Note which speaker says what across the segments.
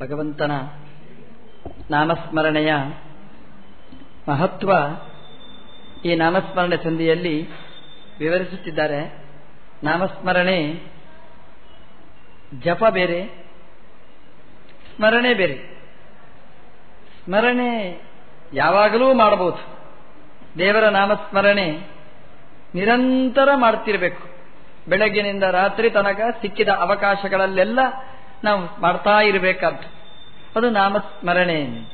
Speaker 1: ಭಗವಂತನ ನಾಮಸ್ಮರಣೆಯ ಮಹತ್ವ ಈ ನಾಮಸ್ಮರಣೆ ಸಂಧಿಯಲ್ಲಿ ವಿವರಿಸುತ್ತಿದ್ದಾರೆ. ನಾಮಸ್ಮರಣೆ ಜಪ ಬೇರೆ, ಸ್ಮರಣೆ ಬೇರೆ. ಸ್ಮರಣೆ ಯಾವಾಗಲೂ ಮಾಡಬಹುದು. ದೇವರ ನಾಮಸ್ಮರಣೆ ನಿರಂತರ ಮಾಡ್ತಿರಬೇಕು. ಬೆಳಗ್ಗಿನಿಂದ ರಾತ್ರಿ ತನಕ ಸಿಕ್ಕಿದ ಅವಕಾಶಗಳಲ್ಲೆಲ್ಲ ನಾವು ಮಾಡ್ತಾ ಇರಬೇಕಾದ್ದು. ಅದು ನಾಮಸ್ಮರಣೆ ಅಂತ.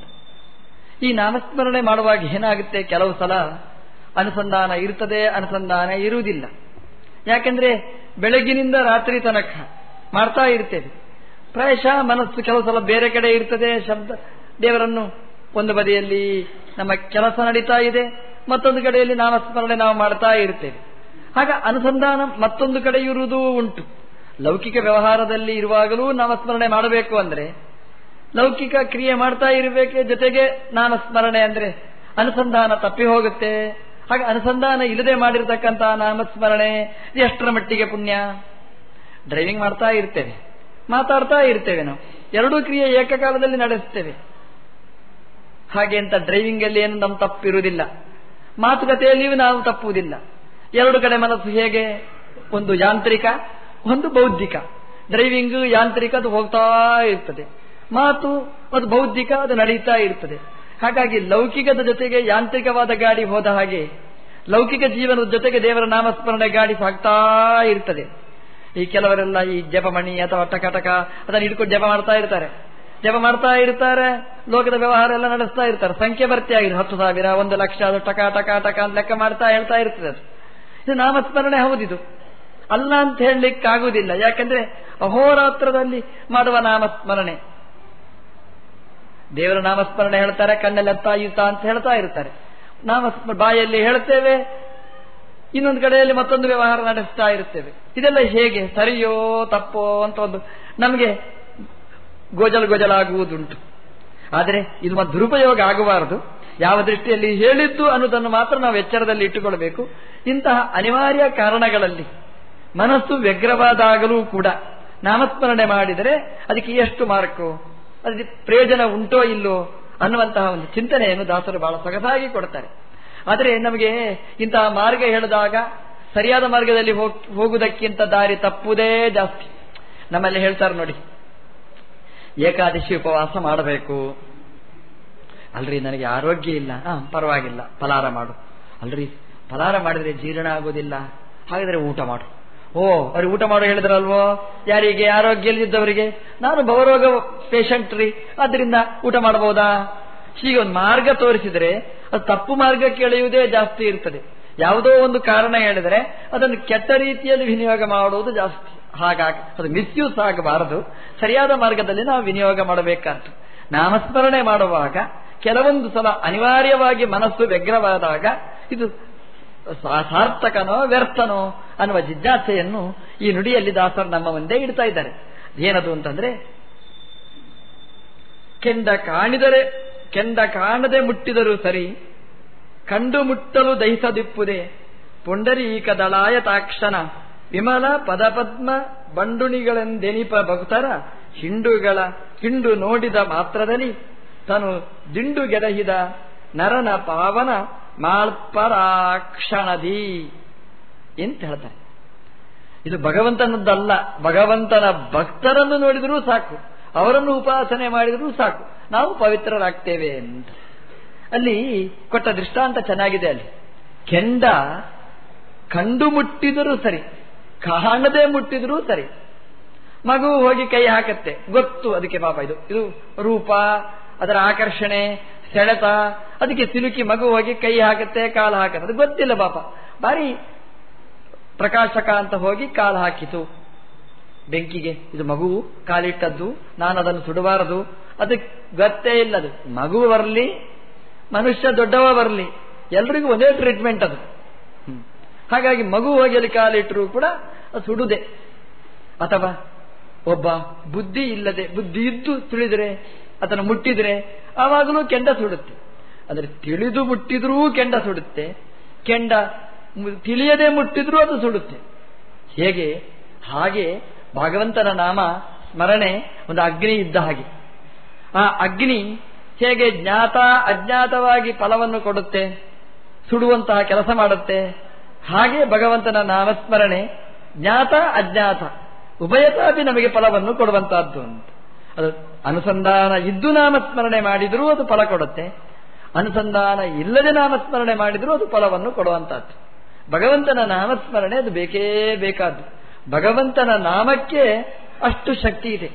Speaker 1: ಈ ನಾಮಸ್ಮರಣೆ ಮಾಡುವಾಗ ಏನಾಗುತ್ತೆ? ಕೆಲವು ಸಲ ಅನುಸಂಧಾನ ಇರ್ತದೆ, ಅನುಸಂಧಾನ ಇರುವುದಿಲ್ಲ. ಯಾಕೆಂದ್ರೆ ಬೆಳಗಿನಿಂದ ರಾತ್ರಿ ತನಕ ಮಾಡ್ತಾ ಇರ್ತೇವೆ. ಪ್ರಾಯಶಃ ಮನಸ್ಸು ಕೆಲವು ಸಲ ಬೇರೆ ಕಡೆ ಇರ್ತದೆ, ಶಬ್ದ, ದೇವರನ್ನು ಒಂದು ಬದಿಯಲ್ಲಿ ನಮ್ಮ ಕೆಲಸ ನಡೀತಾ ಇದೆ, ಮತ್ತೊಂದು ಕಡೆಯಲ್ಲಿ ನಾಮಸ್ಮರಣೆ ನಾವು ಮಾಡ್ತಾ ಇರ್ತೇವೆ. ಆಗ ಅನುಸಂಧಾನ ಮತ್ತೊಂದು ಕಡೆ ಇರುವುದೂ ಉಂಟು. ಲೌಕಿಕ ವ್ಯವಹಾರದಲ್ಲಿ ಇರುವಾಗಲೂ ನಾಮಸ್ಮರಣೆ ಮಾಡಬೇಕು ಅಂದ್ರೆ, ಲೌಕಿಕ ಕ್ರಿಯೆ ಮಾಡ್ತಾ ಇರಬೇಕೆ ಜೊತೆಗೆ ನಾಮಸ್ಮರಣೆ ಅಂದ್ರೆ ಅನುಸಂಧಾನ ತಪ್ಪಿ ಹೋಗುತ್ತೆ. ಹಾಗೆ ಅನುಸಂಧಾನ ಇಲ್ಲದೆ ಮಾಡಿರ್ತಕ್ಕಂಥ ನಾಮಸ್ಮರಣೆ ಎಷ್ಟರ ಮಟ್ಟಿಗೆ ಪುಣ್ಯ? ಡ್ರೈವಿಂಗ್ ಮಾಡ್ತಾ ಇರ್ತೇವೆ, ಮಾತಾಡ್ತಾ ಇರ್ತೇವೆ ನಾವು. ಎರಡೂ ಕ್ರಿಯೆ ಏಕಕಾಲದಲ್ಲಿ ನಡೆಸ್ತೇವೆ. ಹಾಗೆ ಅಂತ ಡ್ರೈವಿಂಗ್ ಅಲ್ಲಿ ಏನು ನಮ್ಮ ತಪ್ಪಿರುವುದಿಲ್ಲ. ಮಾತುಕತೆಯಲ್ಲಿಯೂ ನಾವು ತಪ್ಪುವುದಿಲ್ಲ. ಎರಡು ಕಡೆ ಮನಸ್ಸು ಹೇಗೆ? ಒಂದು ಯಾಂತ್ರಿಕ ಒಂದು ಬೌದ್ಧಿಕ. ಡ್ರೈವಿಂಗ್ ಯಾಂತ್ರಿಕ, ಅದು ಹೋಗ್ತಾ ಇರ್ತದೆ. ಮಾತು, ಅದು ಬೌದ್ಧಿಕ, ಅದು ನಡೀತಾ ಇರ್ತದೆ. ಹಾಗಾಗಿ ಲೌಕಿಕದ ಜೊತೆಗೆ ಯಾಂತ್ರಿಕವಾದ ಗಾಡಿ ಹೋದ ಹಾಗೆ, ಲೌಕಿಕ ಜೀವನದ ಜೊತೆಗೆ ದೇವರ ನಾಮಸ್ಮರಣೆ ಗಾಡಿ ಸಾಗ್ತಾ ಇರ್ತದೆ. ಈ ಕೆಲವರೆಲ್ಲ ಈ ಜಪಮಣಿ ಅಥವಾ ಟಕಟಕ, ಅದನ್ನು ಹಿಡ್ಕೊಂಡು ಜಪ ಮಾಡ್ತಾ ಇರ್ತಾರೆ. ಜಪ ಮಾಡ್ತಾ ಇರ್ತಾರೆ, ಲೋಕದ ವ್ಯವಹಾರ ಎಲ್ಲ ನಡೆಸ್ತಾ ಇರ್ತಾರೆ. ಸಂಖ್ಯೆ ಬರ್ತಿ ಆಗಿದೆ. ಹತ್ತು ಸಾವಿರ, ಒಂದು ಲಕ್ಷ, ಅದು ಟಕ ಟಕ ಟಕ ಅಂತ ಲೆಕ್ಕ ಮಾಡ್ತಾ ಹೇಳ್ತಾ ಇರ್ತದೆ ಅದು. ಇದು ನಾಮಸ್ಮರಣೆ ಹೌದಿದು. ಅಲ್ಲ ಅಂತ ಹೇಳಲಿಕ್ಕಾಗುವುದಿಲ್ಲ. ಯಾಕಂದ್ರೆ ಅಹೋರಾತ್ರದಲ್ಲಿ ಮಾಡುವ ನಾಮಸ್ಮರಣೆ. ದೇವರ ನಾಮಸ್ಮರಣೆ ಹೇಳ್ತಾರೆ, ಕಣ್ಣಲ್ಲಿ ಅತ್ತ ಈತ ಅಂತ ಹೇಳ್ತಾ ಇರ್ತಾರೆ. ನಾಮಸ್ಮ, ಬಾಯಲ್ಲಿ ಹೇಳ್ತೇವೆ, ಇನ್ನೊಂದು ಕಡೆಯಲ್ಲಿ ಮತ್ತೊಂದು ವ್ಯವಹಾರ ನಡೆಸ್ತಾ ಇರ್ತೇವೆ. ಇದೆಲ್ಲ ಹೇಗೆ? ಸರಿಯೋ, ತಪ್ಪೋ ಅಂತ ಒಂದು ನಮಗೆ ಗೋಜಲು ಆಗುವುದುಂಟು ಆದರೆ ಇದು ದುರುಪಯೋಗ ಆಗಬಾರದು. ಯಾವ ದೃಷ್ಟಿಯಲ್ಲಿ ಹೇಳಿದ್ದು ಅನ್ನೋದನ್ನು ಮಾತ್ರ ನಾವು ಎಚ್ಚರದಲ್ಲಿ ಇಟ್ಟುಕೊಳ್ಬೇಕು. ಇಂತಹ ಅನಿವಾರ್ಯ ಕಾರಣಗಳಲ್ಲಿ ಮನಸ್ಸು ವ್ಯಗ್ರವಾದಾಗಲೂ ಕೂಡ ನಾಮಸ್ಮರಣೆ ಮಾಡಿದರೆ ಅದಕ್ಕೆ ಎಷ್ಟು ಮಾರ್ಕು? ಅದಕ್ಕೆ ಪ್ರಯೋಜನ ಉಂಟೋ ಇಲ್ಲೋ ಅನ್ನುವಂತಹ ಒಂದು ಚಿಂತನೆಯನ್ನು ದಾಸರು ಬಹಳ ಸೊಗಸಾಗಿ ಕೊಡ್ತಾರೆ. ಆದರೆ ನಮಗೆ ಇಂತಹ ಮಾರ್ಗ ಹೇಳಿದಾಗ ಸರಿಯಾದ ಮಾರ್ಗದಲ್ಲಿ ಹೋಗುವುದಕ್ಕಿಂತ ದಾರಿ ತಪ್ಪುವುದೇ ಜಾಸ್ತಿ. ನಮ್ಮಲ್ಲಿ ಹೇಳ್ತಾರೆ ನೋಡಿ, ಏಕಾದಶಿ ಉಪವಾಸ ಮಾಡಬೇಕು. ಅಲ್ರಿ, ನನಗೆ ಆರೋಗ್ಯ ಇಲ್ಲ. ಪರವಾಗಿಲ್ಲ. ಫಲಾರ ಮಾಡು. ಅಲ್ರಿ ಫಲಾರ ಮಾಡಿದ್ರೆ ಜೀರ್ಣ ಆಗೋದಿಲ್ಲ ಹಾಗಾದ್ರೆ ಊಟ ಮಾಡು. ಓ ಅವ್ರಿಗೆ ಊಟ ಮಾಡೋ ಹೇಳಿದ್ರಲ್ವೋ? ಯಾರಿಗೆ? ಆರೋಗ್ಯ ಇಲ್ಲದಿದ್ದವರಿಗೆ ನಾನು ಭವರೋಗ ಪೇಷಂಟ್ ರೀ. ಅದರಿಂದ ಊಟ ಮಾಡಬಹುದಾ? ಹೀಗೆ ಒಂದು ಮಾರ್ಗ ತೋರಿಸಿದರೆ ಅದು ತಪ್ಪು ಮಾರ್ಗ ಎಳೆಯುವುದೇ ಜಾಸ್ತಿ ಇರ್ತದೆ. ಯಾವುದೋ ಒಂದು ಕಾರಣ ಹೇಳಿದರೆ ಅದನ್ನು ಕೆಟ್ಟ ರೀತಿಯಲ್ಲಿ ವಿನಿಯೋಗ ಮಾಡುವುದು ಜಾಸ್ತಿ. ಹಾಗಾಗಿ ಅದು ಮಿಸ್ಯೂಸ್ ಆಗಬಾರದು. ಸರಿಯಾದ ಮಾರ್ಗದಲ್ಲಿ ನಾವು ವಿನಿಯೋಗ ಮಾಡಬೇಕಂತ ನಾಮಸ್ಮರಣೆ ಮಾಡುವಾಗ ಕೆಲವೊಂದು ಸಲ ಅನಿವಾರ್ಯವಾಗಿ ಮನಸ್ಸು ವ್ಯಗ್ರವಾದಾಗ ಇದು ಸಾರ್ಥಕನೋ ವ್ಯರ್ಥನೋ ಅನ್ನುವ ಜಿಜ್ಞಾಸೆಯನ್ನು ಈ ನುಡಿಯಲ್ಲಿ ದಾಸರು ನಮ್ಮ ಮುಂದೆ ಇಡ್ತಾ ಇದ್ದಾರೆ. ಏನದು ಅಂತಂದ್ರೆ, ಕೆಂಡ ಕಾಣಿದರೆ, ಕೆಂಡ ಕಾಣದೆ ಮುಟ್ಟಿದರೂ ಸರಿ, ಕಂಡು ಮುಟ್ಟಲು ದಹಿಸದಿಪ್ಪುದೆ ಪುಂಡರೀಕ ದಳಾಯತಾಕ್ಷಣ ವಿಮಲ ಪದಪದ್ಮ ಬಂಡುಣಿಗಳೆಂದೆನಿಪ ಭಕ್ತರ ಹಿಂಡುಗಳ ಹಿಂಡು ನೋಡಿದ ಮಾತ್ರದಲ್ಲಿ ತನು ದಿಂಡು ಗೆದಹಿದ ನರನ ಪಾವನ ಮಾಳ್ಪರಾಕ್ಷಣದಿ ಅಂತ ಹೇಳ್ತಾರೆ. ಇದು ಭಗವಂತನದ್ದಲ್ಲ. ಭಗವಂತನ ಭಕ್ತರನ್ನು ನೋಡಿದರೂ ಸಾಕು. ಅವರನ್ನು ಉಪಾಸನೆ ಮಾಡಿದರೂ ಸಾಕು. ನಾವು ಪವಿತ್ರರಾಗ್ತೇವೆ ಅಂತ. ಅಲ್ಲಿ ಕೊಟ್ಟ ದೃಷ್ಟಾಂತ ಚೆನ್ನಾಗಿದೆ ಅಲ್ಲಿ. ಕೆಂಡ ಕಂಡು ಮುಟ್ಟಿದರೂ ಸರಿ, ಕಾಣದೆ ಮುಟ್ಟಿದರೂ ಸರಿ, ಮಗು ಹೋಗಿ ಕೈ ಹಾಕತ್ತೆ. ಗೊತ್ತು, ಅದಕ್ಕೆ ಪಾಪ ಇದು. ಇದು ರೂಪ, ಅದರ ಆಕರ್ಷಣೆ ಸೆಳೆತ ಅದಕ್ಕೆ ಸಿಲುಕಿ ಮಗು ಹೋಗಿ ಕೈ ಹಾಕುತ್ತೆ, ಕಾಲು ಹಾಕತ್ತೆ. ಅದು ಗೊತ್ತಿಲ್ಲ ಪಾಪ. ಬಾರಿ ಪ್ರಕಾಶಕ ಅಂತ ಹೋಗಿ ಕಾಲು ಹಾಕಿತು. ಬೆಂಕಿಗೆ. ಇದು ಮಗು ಕಾಲಿಟ್ಟದ್ದು. ನಾನು ಅದನ್ನು ಸುಡಬಾರದು. ಅದಕ್ಕೆ ಗೊತ್ತೇ ಇಲ್ಲ ಅದು. ಮಗು ಬರಲಿ, ಮನುಷ್ಯ ದೊಡ್ಡವ ಬರಲಿ, ಎಲ್ರಿಗೂ ಒಂದೇ ಟ್ರೀಟ್ಮೆಂಟ್ ಅದು. ಹಾಗಾಗಿ ಮಗು ಹೋಗಿ ಅಲ್ಲಿ ಕಾಲಿಟ್ಟರು ಕೂಡ ಅದು ಸುಡುದೆ. ಅಥವಾ ಒಬ್ಬ ಬುದ್ಧಿ ಇಲ್ಲದೆ, ಬುದ್ಧಿ ಇದ್ದು ತಿಳಿದರೆ ಅದನ್ನು ಮುಟ್ಟಿದ್ರೆ ಆವಾಗಲೂ ಕೆಂಡ ಸುಡುತ್ತೆ. ಆದರೆ ತಿಳಿದು ಮುಟ್ಟಿದ್ರೂ ಕೆಂಡ ಸುಡುತ್ತೆ. ಕೆಂಡ ತಿಳಿಯದೆ ಮುಟ್ಟಿದ್ರೂ ಅದು ಸುಡುತ್ತೆ. ಹೇಗೆ? ಹಾಗೆ ಭಗವಂತನ ನಾಮ ಸ್ಮರಣೆ ಒಂದು ಅಗ್ನಿ ಇದ್ದ ಹಾಗೆ. ಆ ಅಗ್ನಿ ಹೇಗೆ ಜ್ಞಾತ, ಅಜ್ಞಾತವಾಗಿ ಫಲವನ್ನು ಕೊಡುತ್ತೆ, ಸುಡುವಂತಹ ಕೆಲಸ ಮಾಡುತ್ತೆ. ಹಾಗೆ ಭಗವಂತನ ನಾಮಸ್ಮರಣೆ ಜ್ಞಾತ, ಅಜ್ಞಾತ. ಉಭಯತಾಪಿ ನಮಗೆ ಫಲವನ್ನು ಕೊಡುವಂತಹದ್ದು ಅಂತ. ಅದು ಅನುಸಂಧಾನ ಇದ್ದು ನಾಮಸ್ಮರಣೆ ಮಾಡಿದರೂ ಅದು ಫಲ ಕೊಡುತ್ತೆ. ಅನುಸಂಧಾನ ಇಲ್ಲದೆ ನಾಮಸ್ಮರಣೆ ಮಾಡಿದರೂ ಅದು ಫಲವನ್ನು ಕೊಡುವಂತಹದ್ದು ಭಗವಂತನ ನಾಮಸ್ಮರಣೆ ಅದು ಬೇಕೇ ಬೇಕಾದ್ದು. ಭಗವಂತನ ನಾಮಕ್ಕೆ ಅಷ್ಟು ಶಕ್ತಿ ಇದೆ.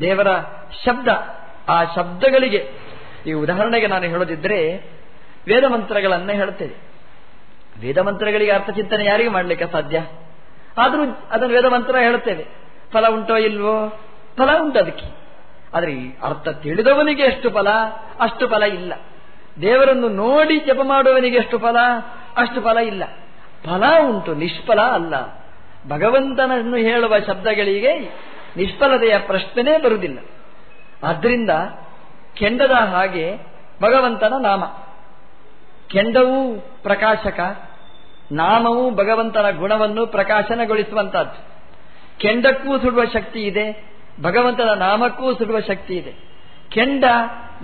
Speaker 1: ದೇವರ ಶಬ್ದ, ಆ ಶಬ್ದಗಳಿಗೆ. ಈ ಉದಾಹರಣೆಗೆ ನಾನು ಹೇಳೋದಿದ್ರೆ ವೇದ ಮಂತ್ರಗಳನ್ನ ಹೇಳ್ತೇವೆ. ವೇದ ಮಂತ್ರಗಳಿಗೆ ಅರ್ಥಚಿಂತನೆ ಯಾರಿಗೂ ಮಾಡಲಿಕ್ಕೆ ಸಾಧ್ಯ ಆದರೂ ಅದನ್ನು ವೇದ ಮಂತ್ರ ಹೇಳ್ತೇವೆ. ಫಲ ಉಂಟೋ ಇಲ್ವೋ? ಫಲ ಉಂಟು ಅದಕ್ಕೆ. ಆದರೆ ಈ ಅರ್ಥ ತಿಳಿದವನಿಗೆ ಎಷ್ಟು ಫಲ? ಅಷ್ಟು ಫಲ ಇಲ್ಲ. ದೇವರನ್ನು ನೋಡಿ ಜಪ ಮಾಡುವವನಿಗೆ ಎಷ್ಟು ಫಲ? ಅಷ್ಟು ಫಲ ಇಲ್ಲ. ಫಲ ಉಂಟು, ನಿಷ್ಫಲ ಅಲ್ಲ. ಭಗವಂತನನ್ನು ಹೇಳುವ ಶಬ್ದಗಳಿಗೆ ನಿಷ್ಫಲತೆಯ ಪ್ರಶ್ನೆನೇ ಬರುವುದಿಲ್ಲ. ಆದ್ರಿಂದ ಕೆಂಡದ ಹಾಗೆ ಭಗವಂತನ ನಾಮ. ಕೆಂಡವೂ ಪ್ರಕಾಶಕ, ನಾಮವು ಭಗವಂತನ ಗುಣವನ್ನು ಪ್ರಕಾಶನಗೊಳಿಸುವಂತಹದ್ದು. ಕೆಂಡಕ್ಕೂ ಸುಡುವ ಶಕ್ತಿ ಇದೆ ಭಗವಂತನ ನಾಮಕ್ಕೂ ಸುಡುವ ಶಕ್ತಿ ಇದೆ. ಕೆಂಡ